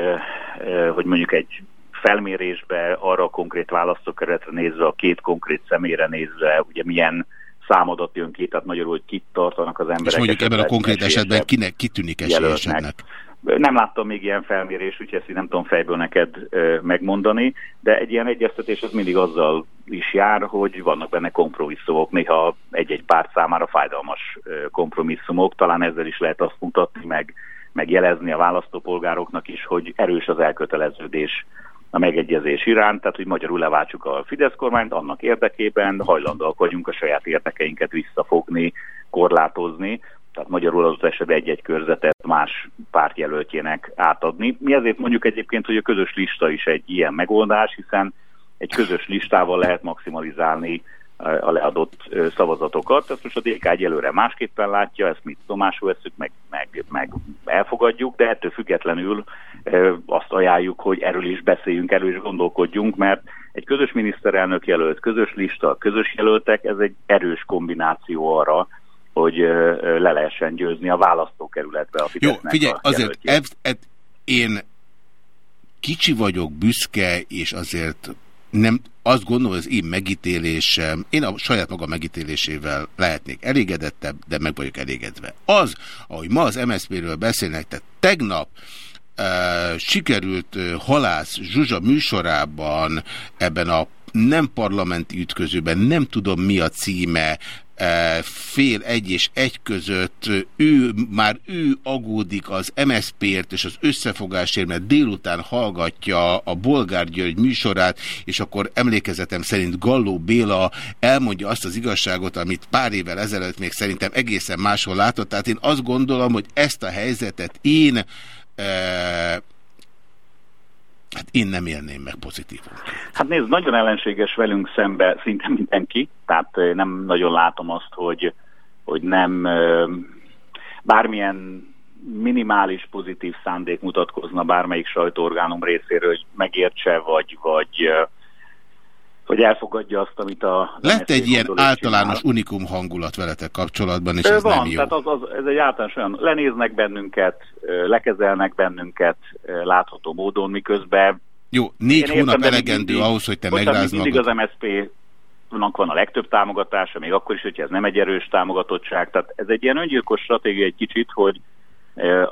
hogy mondjuk egy felmérésbe arra a konkrét választókeretre nézve, a két konkrét személyre nézve, ugye milyen számadat jön ki, tehát magyarul, hogy kit tartanak az emberek. És mondjuk ebben a konkrét esetben kinek kitűnik esélyesebbnek? Nem láttam még ilyen felmérés, úgyhogy ezt nem tudom fejből neked megmondani, de egy ilyen egyeztetés az mindig azzal is jár, hogy vannak benne kompromisszumok, néha egy-egy párt számára fájdalmas kompromisszumok, talán ezzel is lehet azt mutatni, meg, meg jelezni a választópolgároknak is, hogy erős az elköteleződés a megegyezés iránt, tehát hogy magyarul leváltsuk a Fidesz kormányt annak érdekében, hajlandóak vagyunk a saját érdekeinket visszafogni, korlátozni, tehát magyarul az esetben egy-egy körzetet más pártjelöltjének átadni. Mi ezért mondjuk egyébként, hogy a közös lista is egy ilyen megoldás, hiszen egy közös listával lehet maximalizálni a leadott szavazatokat. Ezt most a DK egyelőre másképpen látja, ezt mi tudomásul veszük, meg, meg, meg elfogadjuk, de ettől függetlenül azt ajánljuk, hogy erről is beszéljünk, erről is gondolkodjunk, mert egy közös miniszterelnök jelölt, közös lista, közös jelöltek, ez egy erős kombináció arra, hogy le lehessen győzni a választókerületbe a Fidesznek Jó, figyelj, azért ez, ez, én kicsi vagyok, büszke, és azért nem, azt gondolom, hogy az én megítélésem, én a saját maga megítélésével lehetnék elégedettebb, de meg vagyok elégedve. Az, ahogy ma az MSZP-ről beszélnek, tehát tegnap uh, sikerült uh, Halász Zsuzsa műsorában ebben a nem parlamenti ütközőben, nem tudom mi a címe, fél egy és egy között ő, már ő agódik az MSZP-ért és az összefogásért, mert délután hallgatja a Bolgár György műsorát, és akkor emlékezetem szerint Galló Béla elmondja azt az igazságot, amit pár évvel ezelőtt még szerintem egészen máshol látott. Tehát én azt gondolom, hogy ezt a helyzetet én Hát én nem élném meg pozitívan. Hát nézd, nagyon ellenséges velünk szembe szinte mindenki, tehát nem nagyon látom azt, hogy, hogy nem bármilyen minimális pozitív szándék mutatkozna bármelyik sajtóorgánum részéről, hogy megértse, vagy, vagy hogy elfogadja azt, amit a... Lett egy ilyen általános csinál. unikum hangulat veletek kapcsolatban, és ez van, nem jó. Tehát az, az, ez egy általános olyan, lenéznek bennünket, lekezelnek bennünket látható módon, miközben... Jó, négy hónap értem, elegendő mindig, ahhoz, hogy te megrázd magad. Mindig az MSZP van a legtöbb támogatása, még akkor is, hogyha ez nem egy erős támogatottság. Tehát ez egy ilyen öngyilkos stratégia egy kicsit, hogy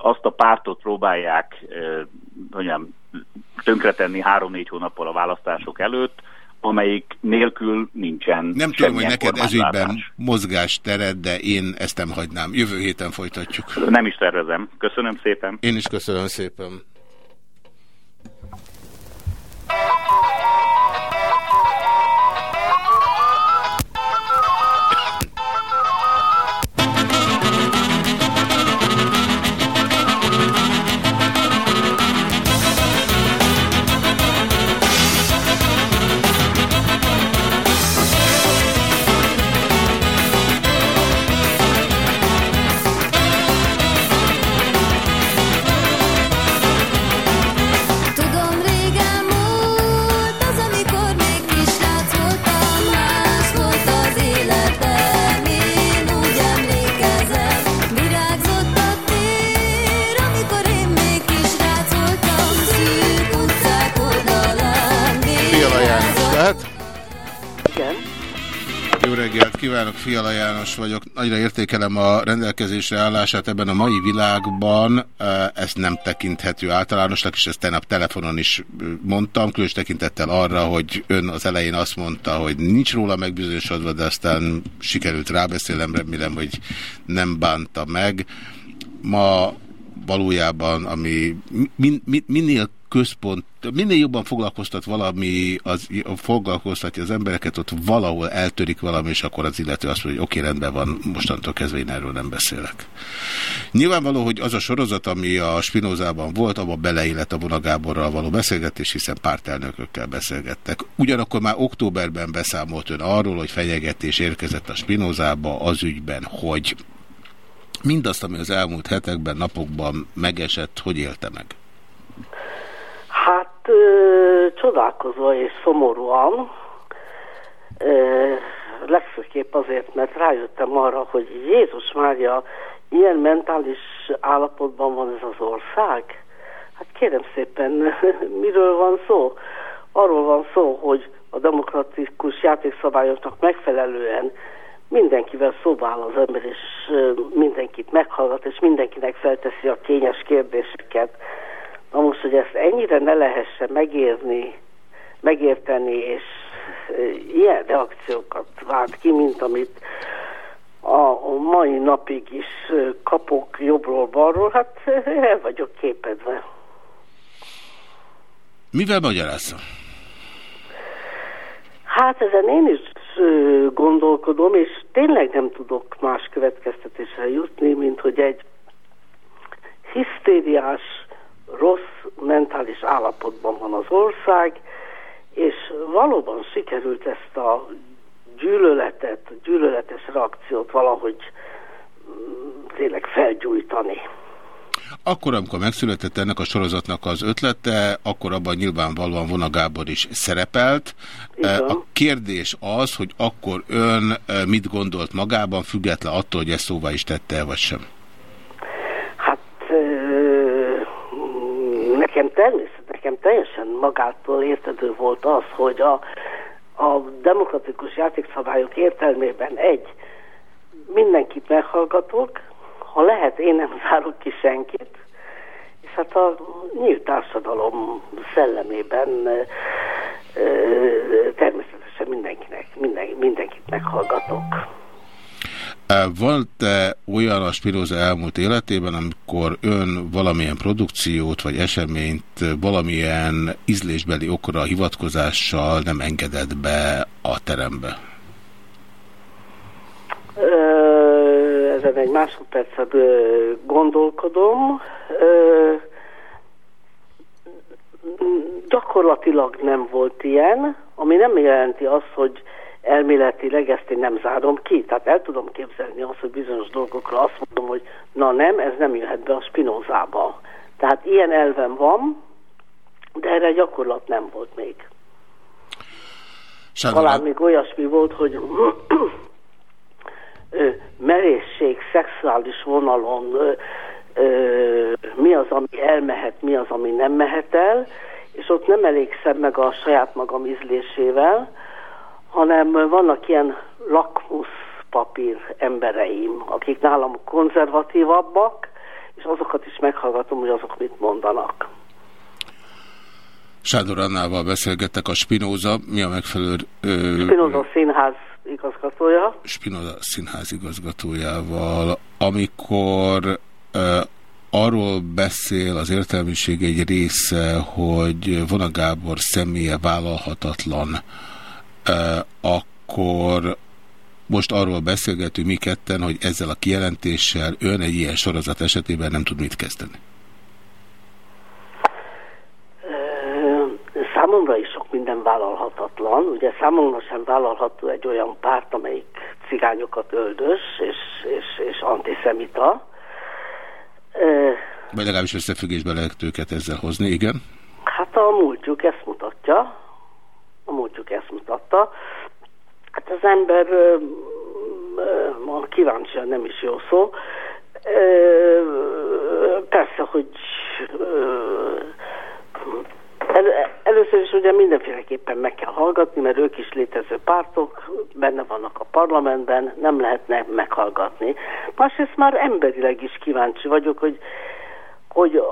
azt a pártot próbálják mondjam, tönkretenni három-négy hónappal a választások előtt, amelyik nélkül nincsen Nem tudom, hogy neked ezügyben mozgás tered, de én ezt nem hagynám. Jövő héten folytatjuk. Nem is tervezem. Köszönöm szépen. Én is köszönöm szépen. Kívánok, Fiala János vagyok. Nagyra értékelem a rendelkezésre állását ebben a mai világban. Ez nem tekinthető általánosnak, és ezt tegnap telefonon is mondtam, különös tekintettel arra, hogy ön az elején azt mondta, hogy nincs róla megbizonyosodva, de aztán sikerült rábeszélnem, remélem, hogy nem bánta meg. Ma valójában, ami min, min, minél központ, minél jobban foglalkoztat valami, az, foglalkoztatja az embereket, ott valahol eltörik valami, és akkor az illető azt mondja, hogy oké, rendben van, mostantól kezdve én erről nem beszélek. Nyilvánvaló, hogy az a sorozat, ami a Spinozában volt, abban beleillett a Vonagáborral való beszélgetés, hiszen pártelnökökkel beszélgettek. Ugyanakkor már októberben beszámolt ön arról, hogy fenyegetés érkezett a Spinozába az ügyben, hogy mindazt, ami az elmúlt hetekben, napokban megesett, hogy élte meg? Ö, csodálkozva és szomorúan, ö, legfőképp azért, mert rájöttem arra, hogy Jézus Mária ilyen mentális állapotban van ez az ország. Hát kérem szépen, [LAUGHS] miről van szó? Arról van szó, hogy a demokratikus játékszabályoknak megfelelően mindenkivel szóba áll az ember, és mindenkit meghallgat, és mindenkinek felteszi a kényes kérdéseket. Na most, hogy ezt ennyire ne lehessen megérni, megérteni, és ilyen reakciókat vált ki, mint amit a mai napig is kapok jobbról-balról, hát el vagyok képedve. Mivel magyarázza? Hát ezen én is gondolkodom, és tényleg nem tudok más következtetésre jutni, mint hogy egy hisztériás, rossz mentális állapotban van az ország, és valóban sikerült ezt a gyűlöletet, gyűlöletes reakciót valahogy mm, tényleg felgyújtani. Akkor, amikor megszületett ennek a sorozatnak az ötlete, akkor abban nyilvánvalóan Vona Gábor is szerepelt. Igen. A kérdés az, hogy akkor ön mit gondolt magában, független attól, hogy ezt szóvá is tette vagy sem? Hát nekem természetesen, nekem teljesen magától értedő volt az, hogy a, a demokratikus játékszabályok értelmében egy, mindenkit meghallgatok, ha lehet, én nem zárok ki senkit, és hát a nyílt társadalom szellemében Volt-e olyan a Spinoza elmúlt életében, amikor ön valamilyen produkciót vagy eseményt valamilyen ízlésbeli okra hivatkozással nem engedett be a terembe? ezen egy másodpercet gondolkodom. Gyakorlatilag nem volt ilyen, ami nem jelenti azt, hogy elméletileg ezt én nem zárom ki. Tehát el tudom képzelni azt, hogy bizonyos dolgokra azt mondom, hogy na nem, ez nem jöhet be a spinozába. Tehát ilyen elven van, de erre gyakorlat nem volt még. Sándor, Talán még olyasmi volt, hogy merészség, szexuális vonalon mi az, ami elmehet, mi az, ami nem mehet el, és ott nem elégszem meg a saját magam ízlésével, hanem vannak ilyen lakmuszpapír embereim, akik nálam konzervatívabbak, és azokat is meghallgatom, hogy azok mit mondanak. Sándor Annával beszélgettek a Spinoza, mi a megfelelő... Ö, Spinoza színház igazgatója. Spinoza színház igazgatójával, amikor ö, arról beszél az értelmiség egy része, hogy Vona Gábor személye vállalhatatlan, akkor most arról beszélgetünk mi ketten, hogy ezzel a kijelentéssel ön egy ilyen sorozat esetében nem tud mit kezdeni. Számomra is sok minden vállalhatatlan. Ugye számomra sem vállalható egy olyan párt, amelyik cigányokat öldös és, és, és antiszemita. Vagy legalábbis összefüggésbe lehet őket ezzel hozni, igen? Hát a múltjuk ezt mutatja. A múltjuk ezt mutatta. Hát az ember ma kíváncsian nem is jó szó. Persze, hogy el, először is ugye mindenféleképpen meg kell hallgatni, mert ők is létező pártok, benne vannak a parlamentben, nem lehetne meghallgatni. Másrészt már emberileg is kíváncsi vagyok, hogy, hogy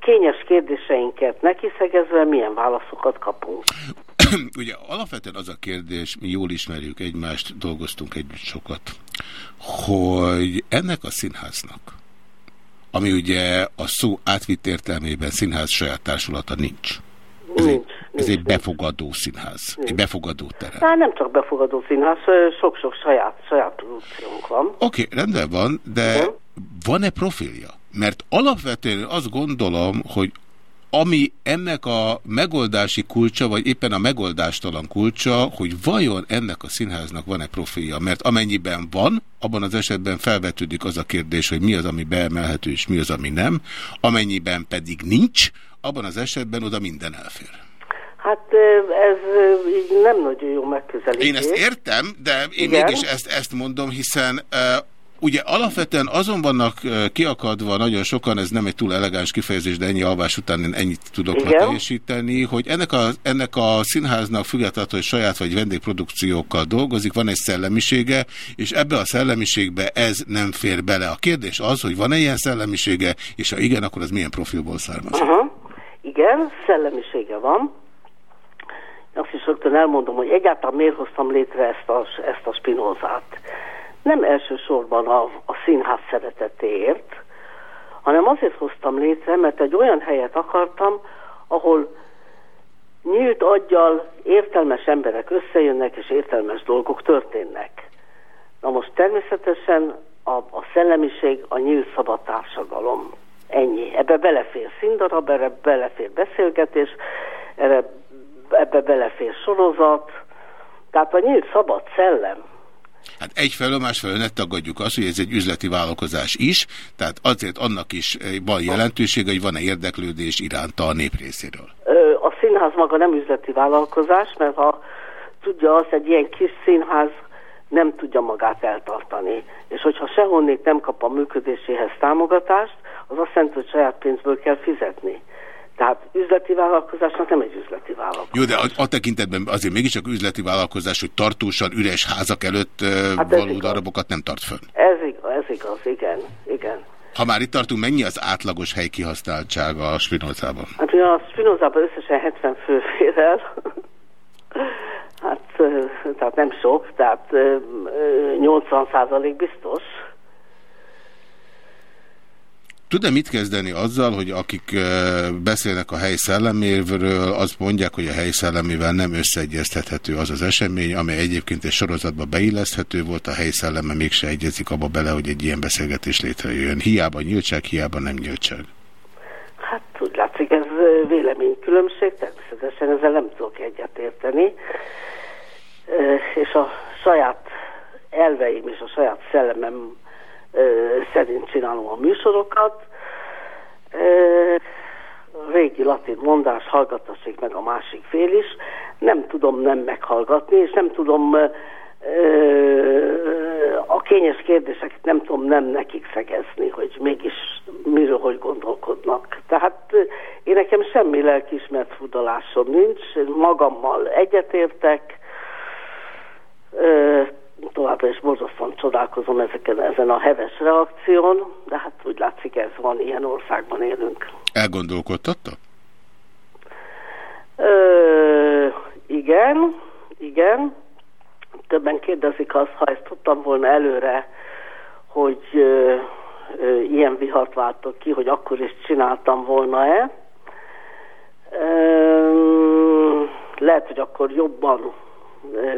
kényes kérdéseinket nekiszegezve milyen válaszokat kapunk. [COUGHS] Ugye alapvetően az a kérdés, mi jól ismerjük egymást, dolgoztunk együtt sokat, hogy ennek a színháznak, ami ugye a szó átvitt értelmében színház saját társulata nincs. Ez, nincs, egy, ez nincs, egy befogadó színház, nincs. egy befogadó terem. Hát nem csak befogadó színház, sok-sok saját, saját produkciónk van. Oké, okay, rendben van, de van-e profilja? Mert alapvetően azt gondolom, hogy ami ennek a megoldási kulcsa, vagy éppen a megoldástalan kulcsa, hogy vajon ennek a színháznak van-e profilja, mert amennyiben van, abban az esetben felvetődik az a kérdés, hogy mi az, ami beemelhető, és mi az, ami nem, amennyiben pedig nincs, abban az esetben oda minden elfér. Hát ez így nem nagyon jó megközelítés. Én ezt értem, de én Igen? mégis ezt, ezt mondom, hiszen Ugye alapvetően azon vannak kiakadva nagyon sokan, ez nem egy túl elegáns kifejezés, de ennyi alvás után én ennyit tudok teljesíteni, hogy ennek a, ennek a színháznak függetlenül, hogy saját vagy vendégprodukciókkal dolgozik, van egy szellemisége, és ebbe a szellemiségbe ez nem fér bele. A kérdés az, hogy van-e ilyen szellemisége, és ha igen, akkor az milyen profilból származik? Uh -huh. Igen, szellemisége van. Azt is rögtön elmondom, hogy egyáltalán miért hoztam létre ezt a, ezt a spinózát nem elsősorban a, a színház szeretetéért, hanem azért hoztam létre, mert egy olyan helyet akartam, ahol nyílt aggyal értelmes emberek összejönnek, és értelmes dolgok történnek. Na most természetesen a, a szellemiség a nyílt szabad társadalom. Ennyi. Ebbe belefér színdarab, ebbe belefér beszélgetés, ebbe, ebbe belefér sorozat. Tehát a nyílt szabad szellem Hát egyfelől, másfelől ne tagadjuk azt, hogy ez egy üzleti vállalkozás is, tehát azért annak is van jelentősége, hogy van-e érdeklődés iránta a nép részéről. A színház maga nem üzleti vállalkozás, mert ha tudja azt, egy ilyen kis színház nem tudja magát eltartani. És hogyha sehonnét nem kap a működéséhez támogatást, az azt jelenti, hogy saját pénzből kell fizetni. Tehát üzleti vállalkozásnak nem egy üzleti vállalkozás. Jó, de a, a tekintetben azért mégiscsak üzleti vállalkozás, hogy tartósan üres házak előtt hát való darabokat nem tart fönn. Ez igaz, ez igaz, igen, igen. Ha már itt tartunk, mennyi az átlagos hely kihasználtsága a Spinozában? Hát a Spinozában összesen 70 fő fér el. hát, tehát nem sok, tehát 80 százalék biztos. Tud-e mit kezdeni azzal, hogy akik beszélnek a hely szelleméről, azt mondják, hogy a hely szellemével nem összeegyeztethető az az esemény, amely egyébként egy sorozatba beilleszthető volt, a hely szelleme mégse egyezik abba bele, hogy egy ilyen beszélgetés létrejön. Hiába nyíltság, hiába nem nyíltság. Hát úgy látszik, ez véleménykülönbség, természetesen ezzel nem tudok egyetérteni. és a saját elveim és a saját szellemem szerint csinálom a műsorokat. Régi latin mondás, hallgatassék meg a másik fél is. Nem tudom nem meghallgatni, és nem tudom a kényes kérdéseket nem tudom nem nekik szegezni, hogy mégis miről, hogy gondolkodnak. Tehát én nekem semmi lelkismert fudalásom nincs, magammal egyetértek, továbbra is borzasztóan csodálkozom ezeken, ezen a heves reakción, de hát úgy látszik ez van, ilyen országban élünk. Elgondolkodtatta? Ö, igen, igen. Többen kérdezik azt, ha ezt tudtam volna előre, hogy ö, ö, ilyen vihart váltok ki, hogy akkor is csináltam volna-e. Lehet, hogy akkor jobban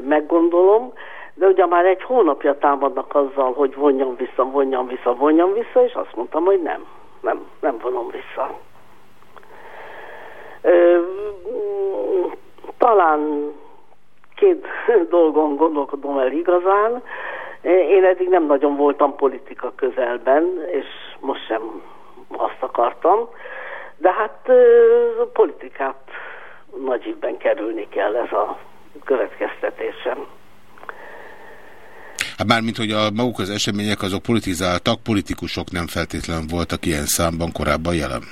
meggondolom, de ugye már egy hónapja támadnak azzal, hogy vonjam vissza, vonjam vissza, vonjam vissza, és azt mondtam, hogy nem, nem, nem vonom vissza. Ö, talán két [LAUGHS] dolgon gondolkodom el igazán. Én eddig nem nagyon voltam politika közelben, és most sem azt akartam. De hát politikát nagy kerülni kell ez a következtetésem. Hát mármint, hogy a maguk az események azok politizáltak, politikusok nem feltétlenül voltak ilyen számban korábban jelen.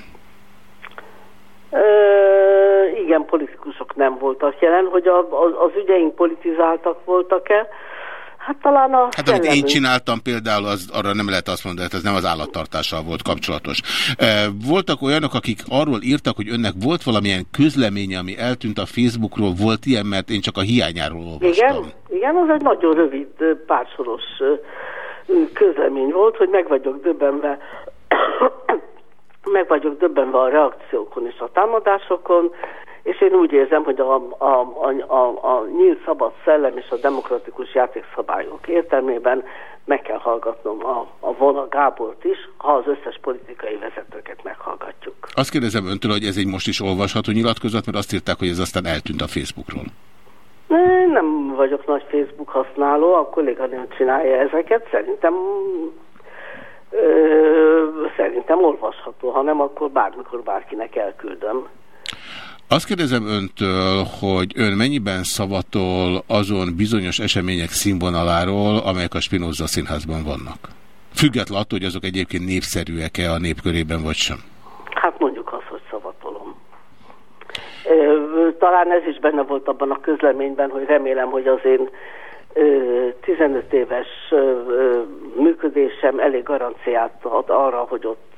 Ö, igen, politikusok nem voltak jelen, hogy a, a, az ügyeink politizáltak voltak-e. Hát talán a... Hát amit én csináltam például, az, arra nem lehet azt mondani, hogy ez nem az állattartással volt kapcsolatos. Voltak olyanok, akik arról írtak, hogy önnek volt valamilyen közleménye, ami eltűnt a Facebookról, volt ilyen, mert én csak a hiányáról olvastam. Igen, igen az egy nagyon rövid, pársoros közlemény volt, hogy meg vagyok döbbenve [COUGHS] meg vagyok döbbenve a reakciókon és a támadásokon, és én úgy érzem, hogy a, a, a, a, a nyílt szabad szellem és a demokratikus játékszabályok értelmében meg kell hallgatnom a, a Vona Gábort is, ha az összes politikai vezetőket meghallgatjuk. Azt kérdezem öntől, hogy ez egy most is olvasható nyilatkozat, mert azt írták, hogy ez aztán eltűnt a Facebookról. Nem vagyok nagy Facebook használó, a kolléganőm csinálja ezeket, szerintem ö, szerintem olvasható, ha nem, akkor bármikor bárkinek elküldöm. Azt kérdezem öntől, hogy ön mennyiben szavatol azon bizonyos események színvonaláról, amelyek a Spinoza színházban vannak? Független attól, hogy azok egyébként népszerűek-e a népkörében, vagy sem? Hát mondjuk azt, hogy szavatolom. Talán ez is benne volt abban a közleményben, hogy remélem, hogy az én 15 éves működésem elég garanciát ad arra, hogy ott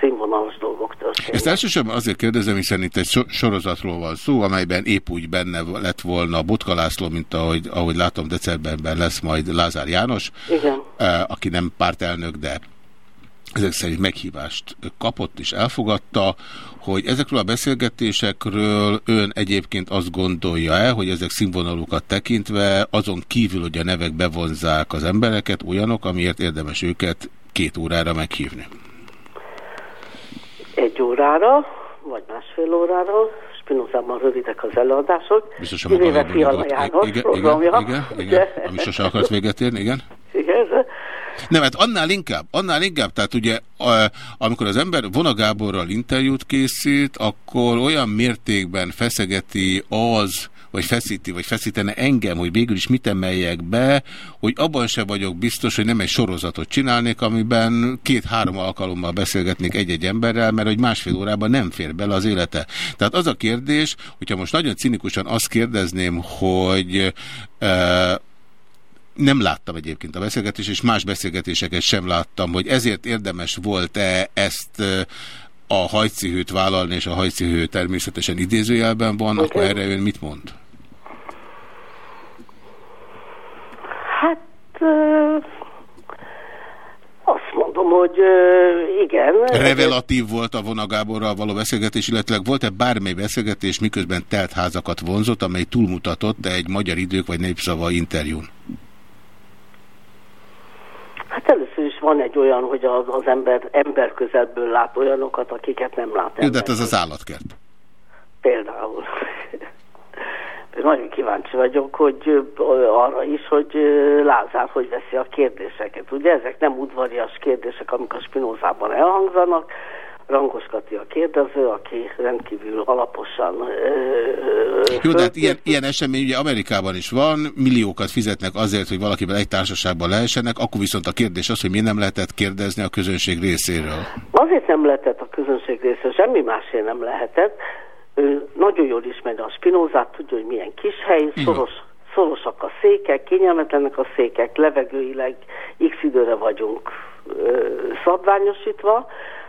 színvonalas dolgok történnek. Ezt elsősorban azért kérdezem, hiszen itt egy sorozatról van szó, amelyben épp úgy benne lett volna Botka László, mint ahogy, ahogy látom decemberben lesz majd Lázár János, Igen. aki nem pártelnök, de ezek szerint meghívást kapott és elfogadta, hogy ezekről a beszélgetésekről ön egyébként azt gondolja-e, hogy ezek színvonalukat tekintve azon kívül, hogy a nevek bevonzák az embereket, olyanok, amiért érdemes őket két órára meghívni? Egy órára, vagy másfél órára, Spinozában rövidek az előadások. Biztos, hogy maga Fiala János igen, igen, igen, igen, ami sose akart véget érni, igen. Igen, nem, hát annál inkább, annál inkább, tehát ugye amikor az ember Vona Gáborral interjút készít, akkor olyan mértékben feszegeti az, vagy feszíti, vagy feszítene engem, hogy végül is mit emeljek be, hogy abban se vagyok biztos, hogy nem egy sorozatot csinálnék, amiben két-három alkalommal beszélgetnék egy-egy emberrel, mert hogy másfél órában nem fér bele az élete. Tehát az a kérdés, hogyha most nagyon cinikusan azt kérdezném, hogy e, nem láttam egyébként a beszélgetést, és más beszélgetéseket sem láttam, hogy ezért érdemes volt-e ezt a hajcihőt vállalni, és a hajcihő természetesen idézőjelben van, akkor erre ön mit mond? Hát azt mondom, hogy igen. Revelatív volt a vonagáborral való beszélgetés, illetve volt-e bármely beszélgetés, miközben telt házakat vonzott, amely túlmutatott egy magyar idők vagy népszava interjún? Hát először is van egy olyan, hogy az, az ember ember közelből lát olyanokat, akiket nem lát ember. De ez az állatkert. Például. [LAUGHS] Nagyon kíváncsi vagyok, hogy arra is, hogy Lázár hogy veszi a kérdéseket. Ugye ezek nem udvarias kérdések, amik a Spinozában elhangzanak, Rangos Kati a kérdező, aki rendkívül alaposan... Jó, de hát ilyen, ilyen esemény ugye Amerikában is van, milliókat fizetnek azért, hogy valakivel egy társaságban lehessenek, akkor viszont a kérdés az, hogy mi nem lehetett kérdezni a közönség részéről. Azért nem lehetett a közönség részéről, semmi másért nem lehetett. Ő nagyon jól ismeri a Spinozát, tudja, hogy milyen kis hely, szoros, szorosak a székek, kényelmetlenek a székek, levegőileg x időre vagyunk ö, szabványosítva,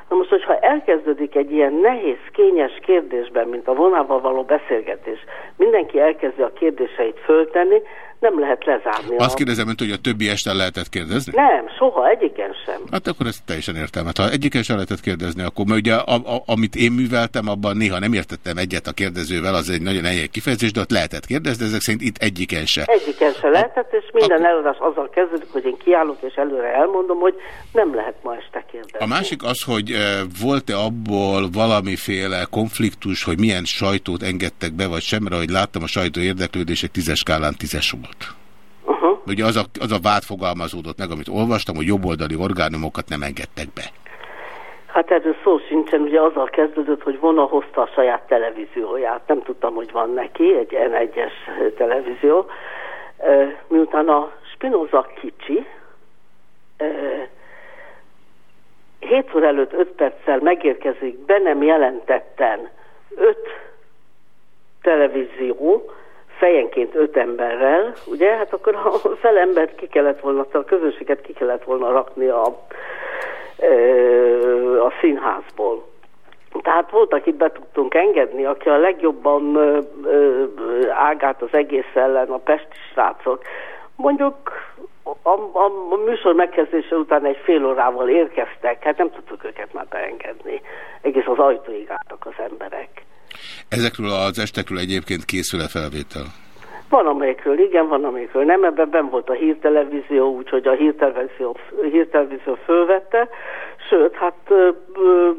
Na most, hogyha elkezdődik egy ilyen nehéz, kényes kérdésben, mint a vonával való beszélgetés, mindenki elkezdi a kérdéseit föltenni, nem lehet lezárni. Azt a... kérdezem önt, hogy a többi este lehetett kérdezni? Nem, soha, egyiken sem. Hát akkor ez teljesen értelmet. Ha egyiken sem lehetett kérdezni, akkor mert ugye a, a, amit én műveltem, abban néha nem értettem egyet a kérdezővel, az egy nagyon enyhe kifejezés, de ott lehetett kérdezni, ezek szerint itt egyiken se. Egyiken se lehetett, és minden a... előadás azzal kezdődik, hogy én kiállok és előre elmondom, hogy nem lehet ma este kérdezni. A másik az, hogy volt-e abból valamiféle konfliktus, hogy milyen sajtót engedtek be, vagy sem, mert ahogy láttam, a sajtó érdeklődés egy tízes skálán tízes volt volt. Uh -huh. Ugye az a, az a vád fogalmazódott meg, amit olvastam, hogy jobboldali orgánumokat nem engedtek be. Hát erről szó sincsen, ugye azzal kezdődött, hogy Vona hozta a saját televízióját. Nem tudtam, hogy van neki egy N1-es televízió. Miután a Spinoza kicsi, 7 óra előtt 5 perccel megérkezik, be nem jelentetten 5 televízió, fejenként öt emberrel, ugye, hát akkor a fel embert ki kellett volna, a közönséget ki kellett volna rakni a, a színházból. Tehát volt, akit be tudtunk engedni, aki a legjobban ágált az egész ellen, a pesti srácok. Mondjuk a, a, a műsor megkezdése után egy fél órával érkeztek, hát nem tudtuk őket már beengedni. Egész az ajtóig álltak az emberek. Ezekről az estekről egyébként készül-e felvétel? Van amelyikről igen, van amelyikről nem. Ebben ben volt a hírtelevízió, úgyhogy a hírtelevízió, hírtelevízió fölvette. Sőt, hát ö, ö,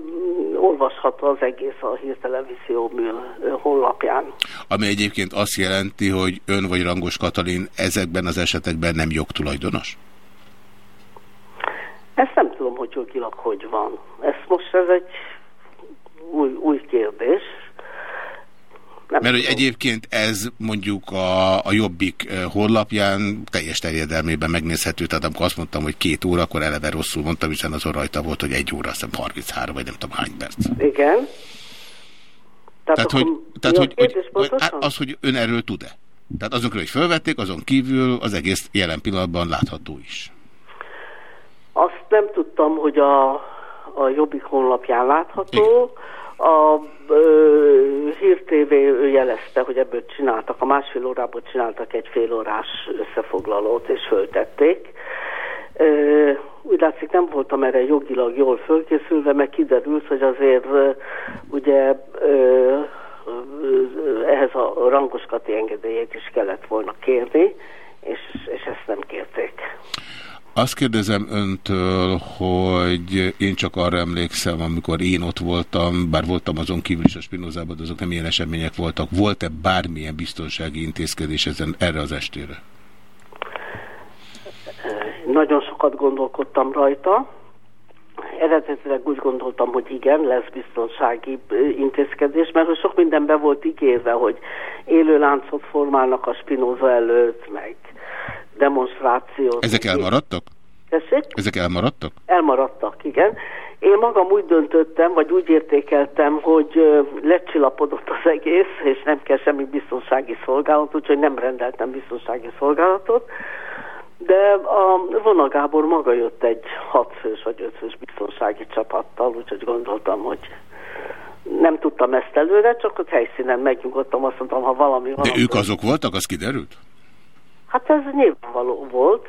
olvasható az egész a hírtelevízió mű honlapján. Ami egyébként azt jelenti, hogy ön vagy Rangos Katalin ezekben az esetekben nem jogtulajdonos? Ezt nem tudom, hogy jogilag hogy van. Ez most ez egy új, új kérdés. Nem Mert hogy egyébként ez mondjuk a, a Jobbik honlapján teljes terjedelmében megnézhető, tehát amikor azt mondtam, hogy két óra, akkor eleve rosszul mondtam, hiszen azon rajta volt, hogy egy óra, azt hiszem 33, vagy nem tudom hány perc. Igen. Tehát, tehát hogy, tehát, hogy, hogy, hogy az, hogy ön erről tud-e? Tehát azokról, hogy felvették, azon kívül az egész jelen pillanatban látható is. Azt nem tudtam, hogy a, a Jobbik honlapján látható. Igen. A ö, Hír jelezte, hogy ebből csináltak, a másfél órából csináltak egy fél órás összefoglalót, és föltették. Ö, úgy látszik nem voltam erre jogilag jól fölkészülve, meg kiderült, hogy azért ugye ö, ehhez a rangoskati engedélyét is kellett volna kérni, és, és ezt nem kérték. Azt kérdezem öntől, hogy én csak arra emlékszem, amikor én ott voltam, bár voltam azon kívül is a Spinozában, de azok nem ilyen események voltak. Volt-e bármilyen biztonsági intézkedés ezen, erre az estére? Nagyon sokat gondolkodtam rajta. Eredetileg úgy gondoltam, hogy igen, lesz biztonsági intézkedés, mert sok minden be volt ígérve, hogy élő láncot formálnak a Spinoza előtt, meg demonstrációt. Ezek elmaradtak? Tessék? Ezek elmaradtak? Elmaradtak, igen. Én magam úgy döntöttem, vagy úgy értékeltem, hogy lecsillapodott az egész, és nem kell semmi biztonsági szolgálat, úgyhogy nem rendeltem biztonsági szolgálatot. De a Vona Gábor maga jött egy hatfős vagy ötfős biztonsági csapattal, úgyhogy gondoltam, hogy nem tudtam ezt előre, csak a helyszínen megnyugodtam, azt mondtam, ha valami van. De ők azok voltak, az kiderült? Hát ez nyilvánvaló volt.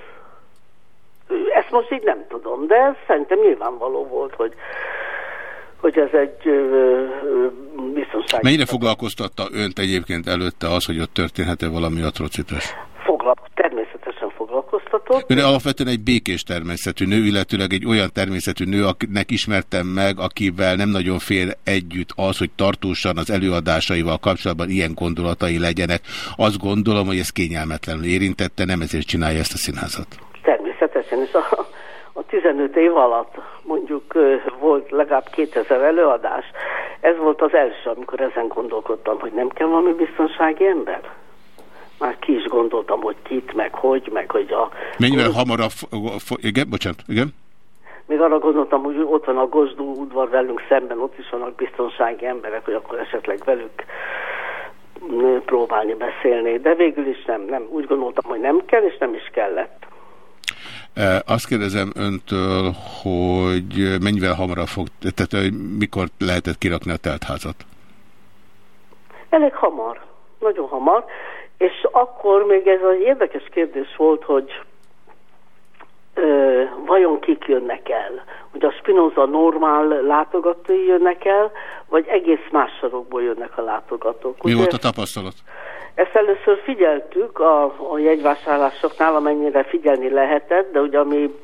Ezt most így nem tudom, de szerintem nyilvánvaló volt, hogy hogy ez egy biztonsági... Mennyire foglalkoztatta önt egyébként előtte az, hogy ott történhet-e valami atrocitás? Foglalkoztatott. Ön alapvetően egy békés természetű nő, illetőleg egy olyan természetű nő, akinek ismertem meg, akivel nem nagyon fél együtt az, hogy tartósan az előadásaival kapcsolatban ilyen gondolatai legyenek. Azt gondolom, hogy ez kényelmetlenül érintette, nem ezért csinálja ezt a színházat. Természetesen, és a, a 15 év alatt mondjuk volt legalább 2000 előadás. Ez volt az első, amikor ezen gondolkodtam, hogy nem kell valami biztonsági ember már ki is gondoltam, hogy kit, meg hogy, meg hogy a... Mennyivel hamarabb... Igen, bocsánat, igen? Még arra gondoltam, hogy ott van a Gosdú udvar velünk szemben, ott is vannak biztonsági emberek, hogy akkor esetleg velük próbálni beszélni, de végül is nem, nem. Úgy gondoltam, hogy nem kell, és nem is kellett. Azt kérdezem öntől, hogy mennyivel hamarabb fog, tehát hogy mikor lehetett kirakni a teltházat? Elég hamar, nagyon hamar. És akkor még ez az érdekes kérdés volt, hogy ö, vajon kik jönnek el? Hogy a Spinoza normál látogatói jönnek el, vagy egész más sorokból jönnek a látogatók. Mi Ugye, volt a tapasztalat? Ezt először figyeltük a, a jegyvásárlásoknál, amennyire figyelni lehetett, de ugye ami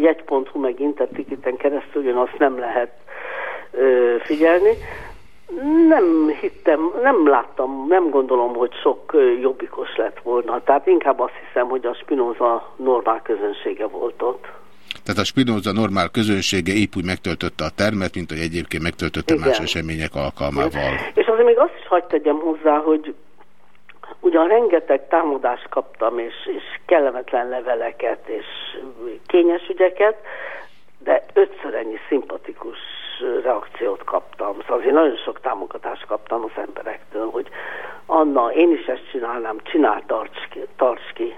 jegy.hu meg intertikiten keresztül jön, azt nem lehet ö, figyelni. Nem hittem, nem láttam, nem gondolom, hogy sok jobbikos lett volna. Tehát inkább azt hiszem, hogy a Spinoza normál közönsége volt ott. Tehát a Spinoza normál közönsége épp úgy megtöltötte a termet, mint hogy egyébként megtöltötte Igen. más események alkalmával. És azért még azt is hagyd tegyem hozzá, hogy ugyan rengeteg támadást kaptam, és, és kellemetlen leveleket, és kényes ügyeket, de ötször ennyi szimpatikus reakciót kaptam. Szóval azért nagyon sok támogatást kaptam az emberektől, hogy Anna, én is ezt csinálnám, csinál, tarts ki. Tarts ki.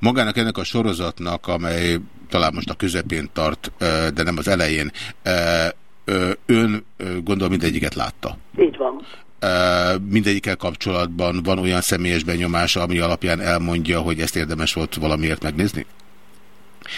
Magának ennek a sorozatnak, amely talán most a közepén tart, de nem az elején, ön gondolom mindegyiket látta. Így van. Mindegyikkel kapcsolatban van olyan személyes benyomása, ami alapján elmondja, hogy ezt érdemes volt valamiért megnézni?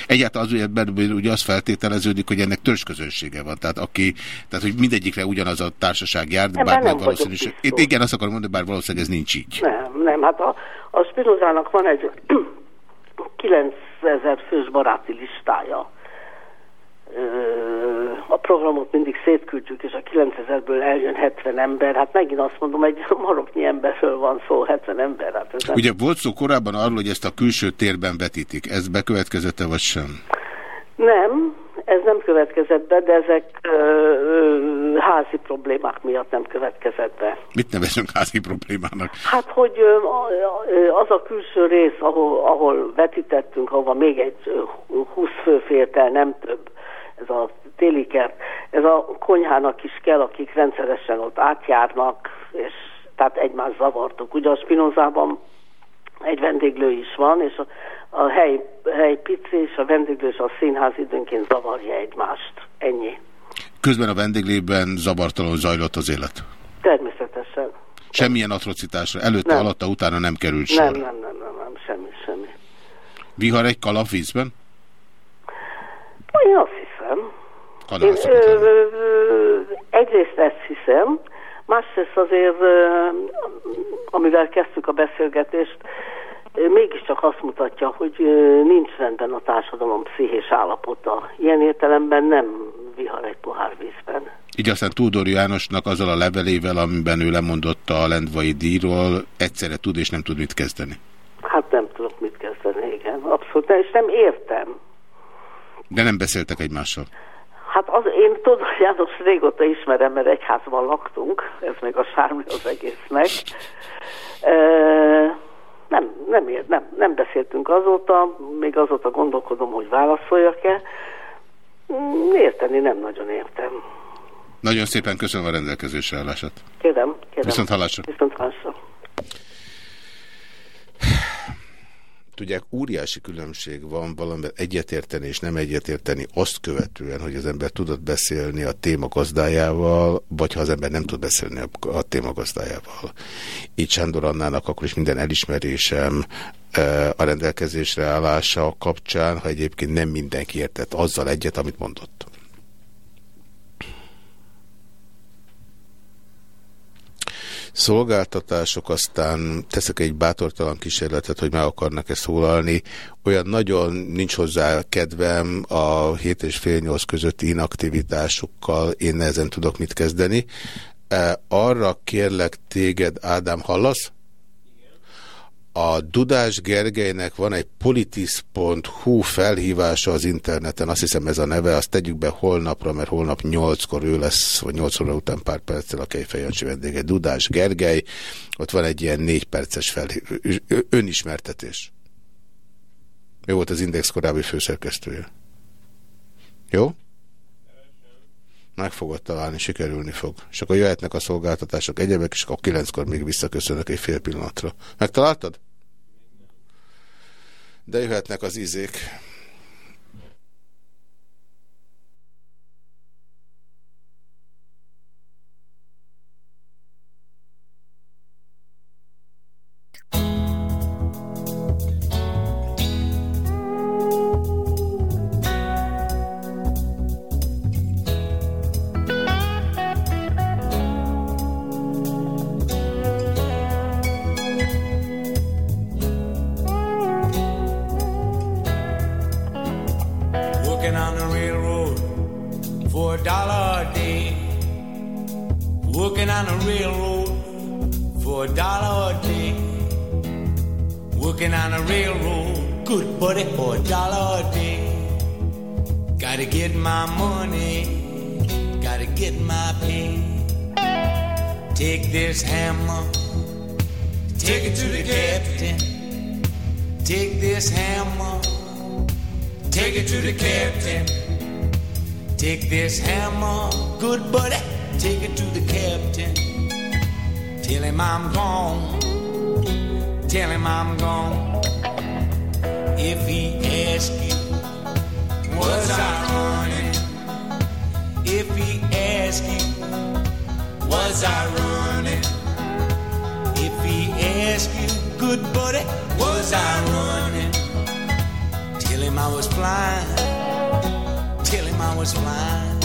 Egyáltalán az ugye, ugye az feltételeződik, hogy ennek törzsközönsége van. Tehát, aki, tehát hogy mindegyikre ugyanaz a társaság jár, de bár nem valószínűleg... Igen, azt akarom mondani, bár valószínűleg ez nincs így. Nem, nem, hát a, a Spinozának van egy [CLEARS THROAT] 9000 fős baráti listája a programot mindig szétküldjük, és a 9000-ből eljön 70 ember. Hát megint azt mondom, egy [LAUGHS] maroknyi emberről van szó, 70 ember. Hát ez nem... Ugye volt szó korábban arról, hogy ezt a külső térben vetítik. Ez bekövetkezette, vagy sem? Nem, ez nem következett be, de ezek ö, ö, házi problémák miatt nem következett be. Mit nevezünk házi problémának? Hát, hogy ö, az a külső rész, ahol, ahol vetítettünk, ahova még egy 20 fő fért el, nem több, ez a téli kert, ez a konyhának is kell, akik rendszeresen ott átjárnak, és tehát egymást zavartuk. Ugye a Spinozában egy vendéglő is van, és a, a hely, hely pici, és a vendéglő és a színház időnként zavarja egymást. Ennyi. Közben a vendéglében zavartalan zajlott az élet? Természetesen. Semmilyen atrocitásra előtte, nem. alatta, utána nem került sor? Nem, nem, nem, nem, nem semmi, semmi. Vihar egy kalap vízben? Én azt hiszem. Én, ö, ö, egyrészt ezt hiszem, másrészt azért, ö, amivel kezdtük a beszélgetést, mégiscsak azt mutatja, hogy nincs rendben a társadalom pszichés állapota. Ilyen értelemben nem vihar egy pohár vízben. Így aztán Tudor Jánosnak azzal a levelével, amiben ő lemondott a Lendvai díjról, egyszerre tud és nem tud mit kezdeni. Hát nem tudok mit kezdeni, igen. Abszolút, és nem értem. De nem beszéltek egymással? Hát az, én tudom, János régóta ismerem, mert egy házban laktunk, ez még a sármi az egésznek. E, nem, nem, nem, nem beszéltünk azóta, még azóta gondolkodom, hogy válaszoljak-e. Mm, érteni nem nagyon értem. Nagyon szépen köszönöm a rendelkezésre állását. Kérem, kérem. Viszont hallásra. Viszont hallásra. Tudják, óriási különbség van valamiben egyetérteni és nem egyetérteni azt követően, hogy az ember tudott beszélni a téma gazdájával, vagy ha az ember nem tud beszélni a, a téma gazdájával. Így Sándor Annának akkor is minden elismerésem e, a rendelkezésre állása kapcsán, ha egyébként nem mindenki értett azzal egyet, amit mondott. Szolgáltatások, aztán teszek egy bátortalan kísérletet, hogy meg akarnak-e szólalni. Olyan nagyon nincs hozzá kedvem a 7 és fél 8 közötti inaktivitásukkal, én nehezen tudok mit kezdeni. Arra kérlek téged, Ádám, hallasz? A Dudás Gergelynek van egy politis.hu felhívása az interneten, azt hiszem ez a neve, azt tegyük be holnapra, mert holnap 8-kor ő lesz, vagy 8 óra után pár perccel a Kejfejancsi vendége. Dudás Gergely, ott van egy ilyen 4 perces felhívás, önismertetés. Ő volt az Index korábbi főszerkesztője. Jó? meg fogod találni, sikerülni fog. És akkor jöhetnek a szolgáltatások egyebek, és akkor kilenckor még visszaköszönök egy fél pillanatra. Megtaláltad? De jöhetnek az izék. down the railroad for a dollar a day. Working on a railroad, good buddy, for a dollar a day. Gotta get my money, gotta get my pay. Take this hammer, take it to the captain. Take this hammer, take it to the captain. Take this hammer, good buddy take it to the captain. Tell him I'm gone. Tell him I'm gone. If he asks you, was I running? If he asks you, was I running? If he asks you, good buddy, was I running? Tell him I was flying. Tell him I was flying.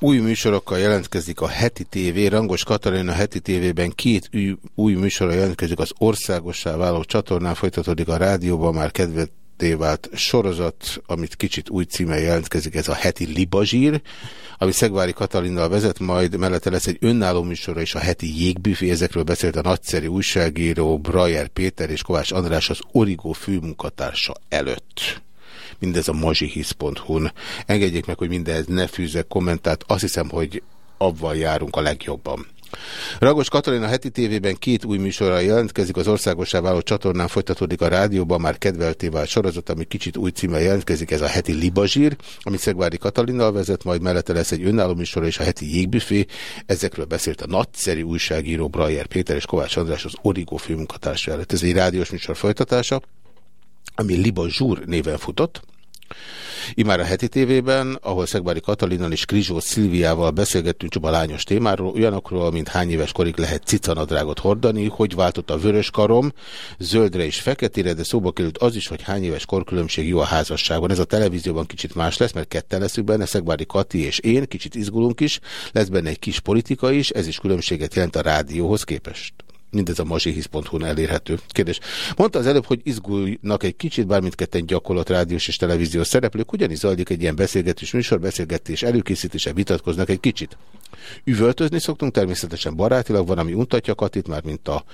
Új műsorokkal jelentkezik a Heti TV. Rangos Katalin a Heti TV-ben két új, új műsorra jelentkezik az országossá váló csatornán, folytatódik a rádióban már kedvetté vált sorozat, amit kicsit új címmel jelentkezik, ez a Heti Libazsír, ami Szegvári Katalinnal vezet, majd mellette lesz egy önálló műsora és a Heti Jégbüfé, ezekről beszélt a nagyszerű újságíró Brajer Péter és Kovács András az Origó főmunkatársa előtt mindez a mazsihisz.hu-n. Engedjék meg, hogy mindez ne fűzek kommentát, azt hiszem, hogy abban járunk a legjobban. Ragos Katalin a heti tévében két új műsorral jelentkezik, az országosá váló csatornán folytatódik a rádióban, már kedvelté vált sorozat, ami kicsit új címmel jelentkezik, ez a heti Libazsír, amit Szegvári Katalinnal vezet, majd mellette lesz egy önálló műsor és a heti Jégbüfé. Ezekről beszélt a nagyszerű újságíró Brajer Péter és Kovács András az Origó főmunkatársa előtt. Ez egy rádiós műsor folytatása ami Liba Zsúr néven futott. Imár a heti tévében, ahol Szegbári Katalinnal és Krizsó Szilviával beszélgettünk csupa lányos témáról, olyanokról, mint hány éves korig lehet cicanadrágot hordani, hogy váltott a vörös karom, zöldre és feketére, de szóba került az is, hogy hány éves korkülönbség jó a házasságban. Ez a televízióban kicsit más lesz, mert ketten leszünk benne, Szegbári Kati és én, kicsit izgulunk is, lesz benne egy kis politika is, ez is különbséget jelent a rádióhoz képest mindez a mazsihisz.hu-n elérhető. Kérdés. Mondta az előbb, hogy izgulnak egy kicsit, bár mindketten gyakorlat rádiós és televíziós szereplők, ugyanis zajlik egy ilyen beszélgetés, műsorbeszélgetés, előkészítése, vitatkoznak egy kicsit. Üvöltözni szoktunk, természetesen barátilag van, ami untatja Katit, már mint a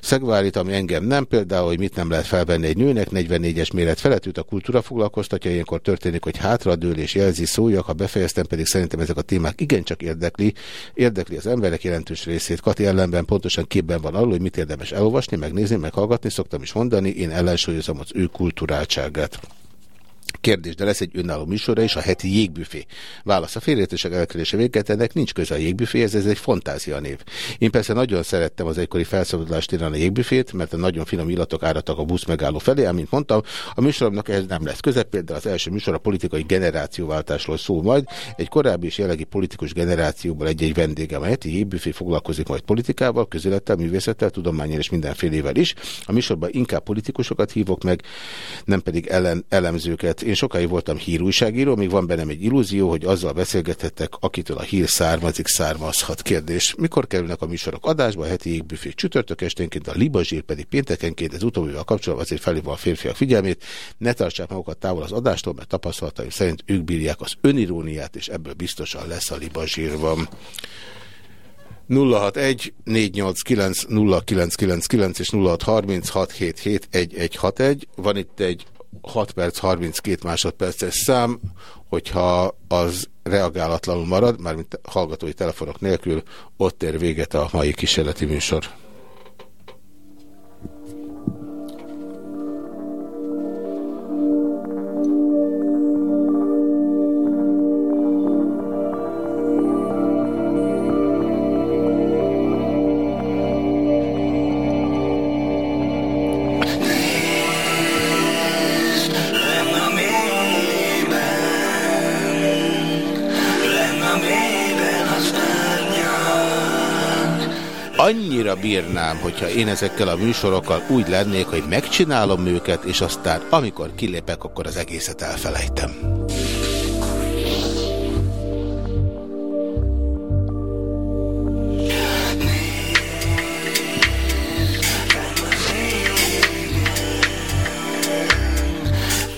szegvárit, ami engem nem, például, hogy mit nem lehet felvenni egy nőnek, 44-es méret felett a kultúra foglalkoztatja, ilyenkor történik, hogy hátradől és jelzi szóljak, ha befejeztem, pedig szerintem ezek a témák igencsak érdekli, érdekli az emberek jelentős részét. Kati ellenben pontosan képben van arról, hogy mit érdemes elolvasni, megnézni, meghallgatni, szoktam is mondani, én ellensúlyozom az ő kulturáltságát. Kérdés, de lesz egy önálló műsora és a heti jégbüfé. Válasz a félértések elkerülése véget, ennek nincs köze a jégbüféhez, ez egy fantázia név. Én persze nagyon szerettem az egykori felszabadulást írni a jégbüfét, mert a nagyon finom illatok áradtak a busz megálló felé, amint mondtam, a műsoromnak ehhez nem lesz köze, például az első műsor a politikai generációváltásról szól majd. Egy korábbi és jelenlegi politikus generációból egy-egy vendégem. A heti jégbüfé foglalkozik majd politikával, közülettel, művészettel, tudományjal és mindenfélével is. A műsorban inkább politikusokat hívok meg, nem pedig ellen, elemzőket. Én sokáig voltam hírújságíró, még van bennem egy illúzió, hogy azzal beszélgethettek, akitől a hír származik, származhat. Kérdés, mikor kerülnek a műsorok adásba, a heti égbüfék csütörtök esténként, a libazsír pedig péntekenként, ez utóbbival kapcsolatban azért felhívva a férfiak figyelmét, ne tartsák magukat távol az adástól, mert tapasztalataim szerint ők bírják az öniróniát, és ebből biztosan lesz a libazsírban. 061 489 0999 és 0636771161. Van itt egy 6 perc 32 másodperces szám, hogyha az reagálatlanul marad, mármint hallgatói telefonok nélkül, ott ér véget a mai kísérleti műsor. Bírnám, hogyha én ezekkel a műsorokkal úgy lennék, hogy megcsinálom őket, és aztán amikor kilépek, akkor az egészet elfelejtem.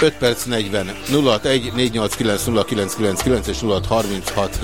Öt perc 40 061 489 0999 és 0636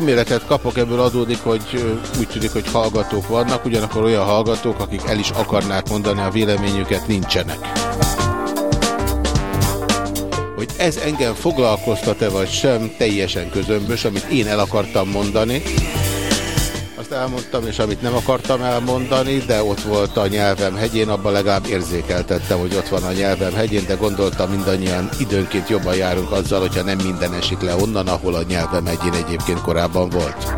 1161. e-mailetet kapok, ebből adódik, hogy úgy tűnik, hogy hallgatók vannak, ugyanakkor olyan hallgatók, akik el is akarnák mondani a véleményüket, nincsenek. Hogy ez engem foglalkoztat-e vagy sem, teljesen közömbös, amit én el akartam mondani azt elmondtam, és amit nem akartam elmondani, de ott volt a nyelvem hegyén, abban legalább érzékeltettem, hogy ott van a nyelvem hegyén, de gondoltam mindannyian időnként jobban járunk azzal, hogyha nem minden esik le onnan, ahol a nyelvem hegyén egyébként korábban volt.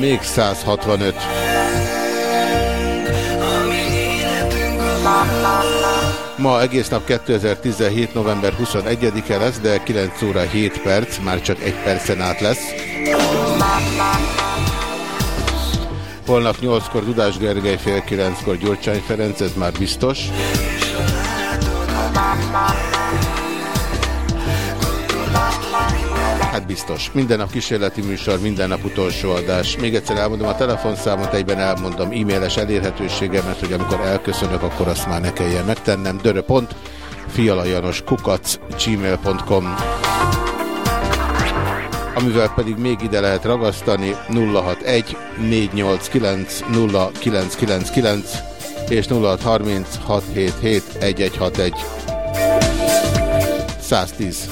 Még 165. Ma egész nap 2017. november 21-e lesz, de 9 óra 7 perc, már csak egy percen át lesz. Holnap 8-kor Dudás Gergely, fél 9-kor Gyurcsány Ferenc, ez már biztos. Hát biztos. Minden nap kísérleti műsor, minden nap utolsó adás. Még egyszer elmondom a telefonszámot, egyben elmondom e-mailes elérhetőségemet, hogy amikor elköszönök, akkor azt már ne kelljen megtennem. Dörö.pont, kukac, gmail.com amivel pedig még ide lehet ragasztani 061 489 0999 és 0630 677 1161 110.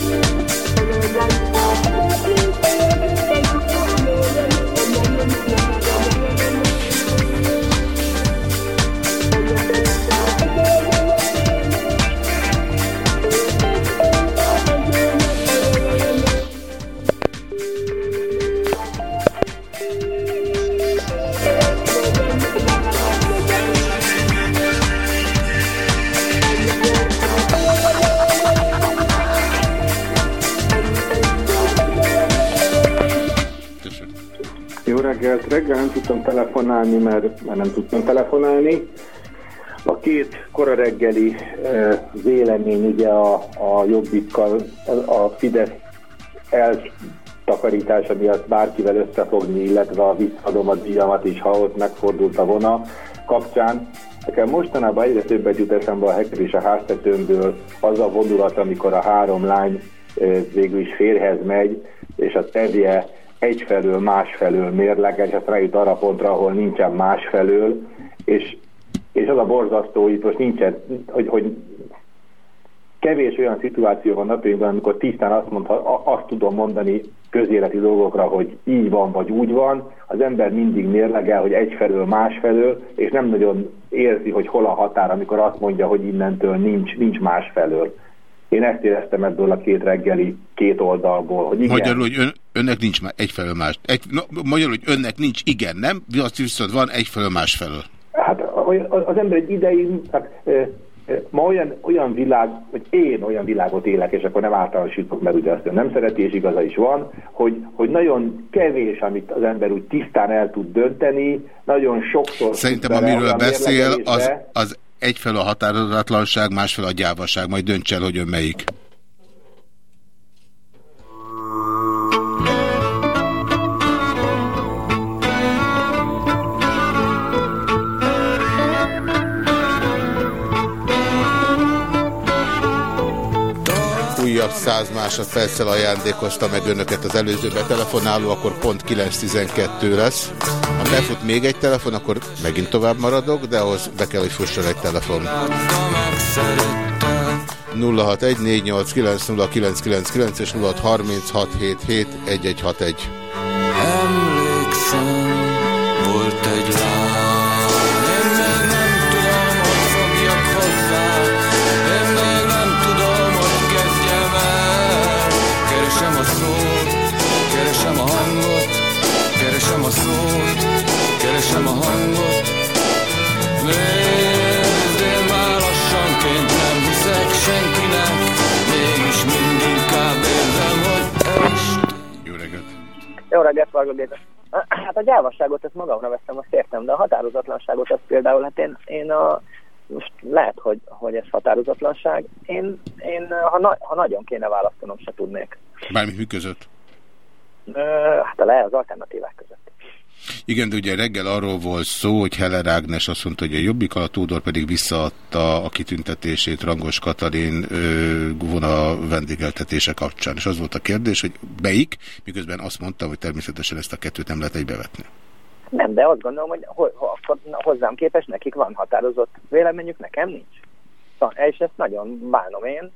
reggelt. Reggel nem tudtam telefonálni, mert, mert nem tudtam telefonálni. A két kora reggeli e, vélemény ugye a, a jobbikkal, a Fidesz eltakarítása miatt bárkivel összefogni, illetve a visszadom a díjamat is, ha ott megfordult a vona kapcsán. Nekem mostanában egyre többet jut eszembe a Heker és a háztetőmből az a vonulat, amikor a három lány végül is férhez megy, és a tevje egyfelől másfelől és rájut arra pontra, ahol nincsen másfelől, és, és az a borzasztó, hogy most nincsen, hogy, hogy kevés olyan szituáció van napjainkban, amikor tisztán azt, mondha, azt tudom mondani közéleti dolgokra, hogy így van, vagy úgy van, az ember mindig mérlegel, hogy egyfelől, másfelől, és nem nagyon érzi, hogy hol a határ, amikor azt mondja, hogy innentől nincs, nincs másfelől. Én ezt éreztem ebből a két reggeli, két oldalból. Hogy igen. Magyarul, hogy ön, önnek nincs már egyfelől más. Egy, no, magyarul, hogy önnek nincs igen, nem? Azt viszont van egyfelől másfelől. Hát az ember egy ideig, hát, ma olyan, olyan világ, hogy én olyan világot élek, és akkor nem általánosítok, mert ugye azt nem szereti, és igaza is van, hogy, hogy nagyon kevés, amit az ember úgy tisztán el tud dönteni, nagyon sokszor... Szerintem amiről beszél, az, az egyfelől a határozatlanság, másfelől a gyávaság. Majd dönts el, hogy ön melyik. 100 másodperccel ajándékozta meg önöket az előző betelefonáló, akkor pont 9.12 lesz. Ha befut még egy telefon, akkor megint tovább maradok, de ahhoz be kell, hogy fusson egy telefon. 0614890999 és 0636771161. Emlékszem, volt egy keresem Reggelt, Varga Géza! Hát a gyávasságot ezt magamra veszem, azt értem, de a határozatlanságot azt például, hát én, én a, most lehet, hogy, hogy ez határozatlanság. Én, én ha, na, ha nagyon kéne választanom, se tudnék. Bármi mi között? Hát a le az alternatívák között. Igen, de ugye reggel arról volt szó, hogy Heller Ágnes azt mondta, hogy a Jobbik alatt Tódor pedig visszaadta a kitüntetését Rangos Katalin vona vendégeltetése kapcsán. És az volt a kérdés, hogy beik, miközben azt mondta, hogy természetesen ezt a kettőt nem lehet egybevetni. Nem, de azt gondolom, hogy ho ho hozzám képes nekik van határozott véleményük, nekem nincs. És ezt nagyon bánom én,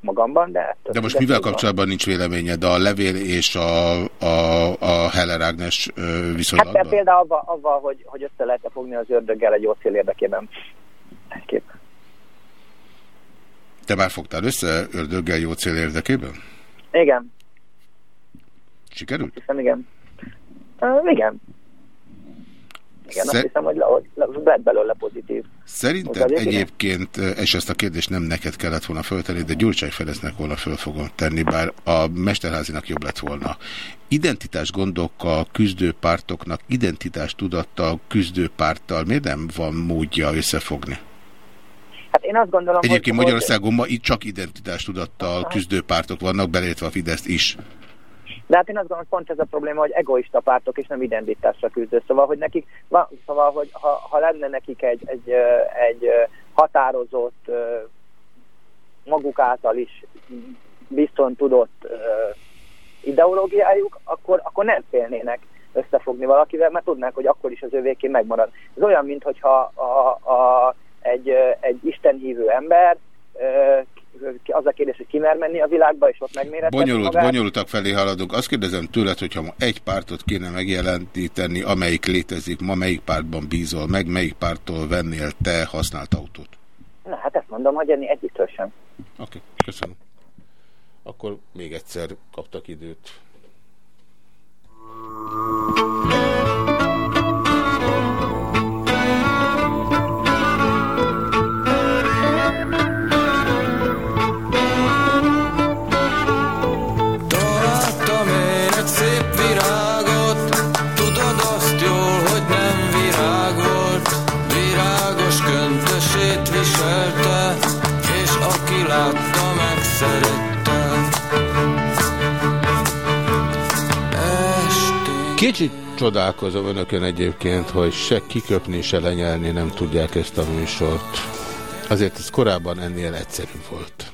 magamban, de... De most mivel kapcsolatban nincs véleményed? A levél és a, a, a Heller Ágnes viszonylatban? Hát például avval, avval hogy, hogy össze lehet -e fogni az ördöggel egy jó cél érdekében. Kép. Te már fogtál össze ördöggel jó cél érdekében? Igen. Sikerült? Hiszem, igen. Uh, igen. Igen, Szer azt hiszem, hogy lett belőle pozitív. Szerinted egyébként, és ezt a kérdést nem neked kellett volna föltenni, de Gyurcsány Ferencnek volna föl fogom tenni, bár a Mesterházinak jobb lett volna. Identitás gondokkal küzdő pártoknak, identitás tudattal küzdő párttal miért nem van módja összefogni? Hát én azt gondolom, Egyébként hogy, Magyarországon ma itt csak identitástudattal küzdő pártok vannak, beleértve a Fideszt is. De hát én azt gondolom, hogy pont ez a probléma, hogy egoista pártok és nem identitásra küzdő. Szóval, hogy nekik, szóval, hogy ha, ha lenne nekik egy, egy, egy határozott, maguk által is bizton tudott ideológiájuk, akkor, akkor nem félnének összefogni valakivel, mert tudnák, hogy akkor is az övéké megmarad. Ez olyan, mintha a, a, egy, egy istenhívő ember az a kérdés, hogy ki mer menni a világba, és ott megméretni Bonyolult, magát. Bonyolultak felé haladunk. Azt kérdezem tőled, hogyha ma egy pártot kéne megjelentíteni, amelyik létezik, ma melyik pártban bízol meg, melyik pártól vennél te használt autót? Na, hát ezt mondom, hogy enni egyikről sem. Oké, okay, köszönöm. Akkor még egyszer kaptak időt. Kicsit csodálkozom önökön egyébként, hogy se kiköpni, se lenyelni nem tudják ezt a műsort. Azért ez korábban ennél egyszerű volt.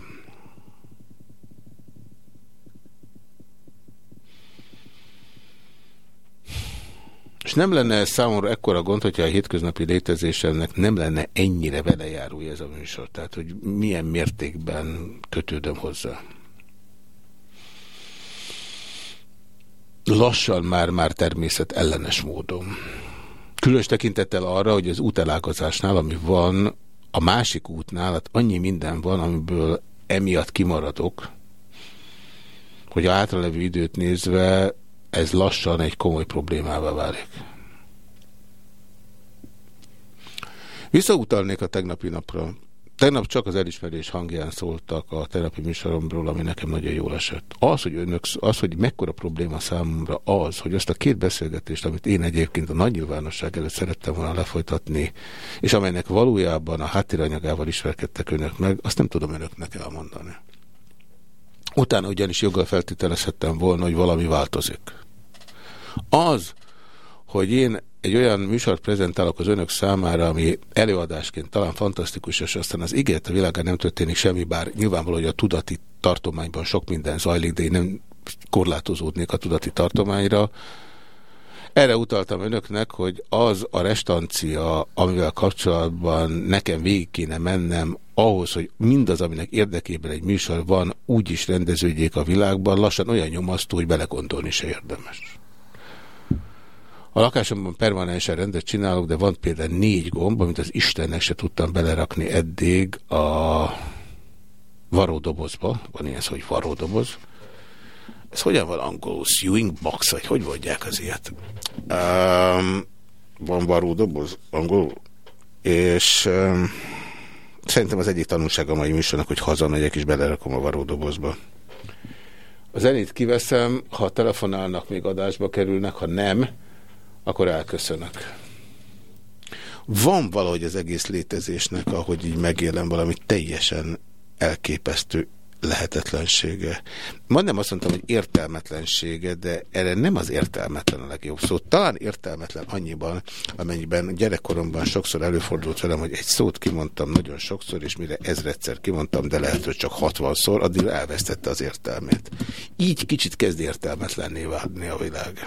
És nem lenne ez számomra ekkora gond, hogyha a hétköznapi létezésemnek nem lenne ennyire velejárója ez a műsor. Tehát, hogy milyen mértékben kötődöm hozzá. Lassan már-már természet ellenes módon. Különös tekintettel arra, hogy az útelágazásnál, ami van, a másik útnál, hát annyi minden van, amiből emiatt kimaradok, hogy a hátralevő időt nézve ez lassan egy komoly problémává válik. Visszautalnék a tegnapi napra. Tegnap csak az elismerés hangján szóltak a terapi műsoromról, ami nekem nagyon jól esett. Az, hogy önök, az, hogy mekkora probléma számomra az, hogy azt a két beszélgetést, amit én egyébként a nagy nyilvánosság előtt szerettem volna lefolytatni, és amelynek valójában a háttéranyagával ismerkedtek önök meg, azt nem tudom önöknek elmondani. Utána ugyanis joggal feltételezhettem volna, hogy valami változik. Az, hogy én egy olyan műsort prezentálok az önök számára, ami előadásként talán fantasztikus, és aztán az ígért a világán nem történik semmi, bár nyilvánvaló, hogy a tudati tartományban sok minden zajlik, de én nem korlátozódnék a tudati tartományra. Erre utaltam önöknek, hogy az a restancia, amivel kapcsolatban nekem végig kéne mennem, ahhoz, hogy mindaz, aminek érdekében egy műsor van, úgy is rendeződjék a világban, lassan olyan nyomasztó, hogy belegondolni se érdemes. A lakásomban permanensen rendet csinálok, de van például négy gomb, amit az Istennek se tudtam belerakni eddig a varódobozba. Van ilyen szó, hogy varódoboz. Ez hogyan van angolul? Sewing box, vagy hogy mondják az ilyet? Um, van varódoboz angolul? És um, szerintem az egyik tanulsága a mai műsornak, hogy hazamegyek és belerakom a varódobozba. A zenét kiveszem, ha telefonálnak, még adásba kerülnek, ha nem, akkor elköszönök. Van valahogy az egész létezésnek, ahogy így megélem valami teljesen elképesztő lehetetlensége. Ma nem azt mondtam, hogy értelmetlensége, de erre nem az értelmetlen a legjobb szó. Talán értelmetlen annyiban, amennyiben gyerekkoromban sokszor előfordult velem, hogy egy szót kimondtam nagyon sokszor, és mire ezredszer kimondtam, de lehet, hogy csak hatvanszor, addig elvesztette az értelmét. Így kicsit kezd értelmetlenné válni a világ.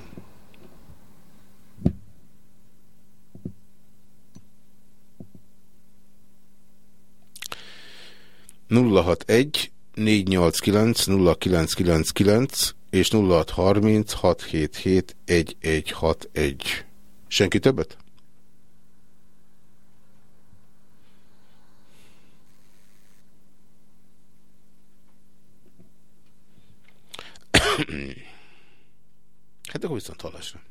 061 489 0999 és 0630 677 1161. Senki többet? [COUGHS] hát akkor viszont hallásra.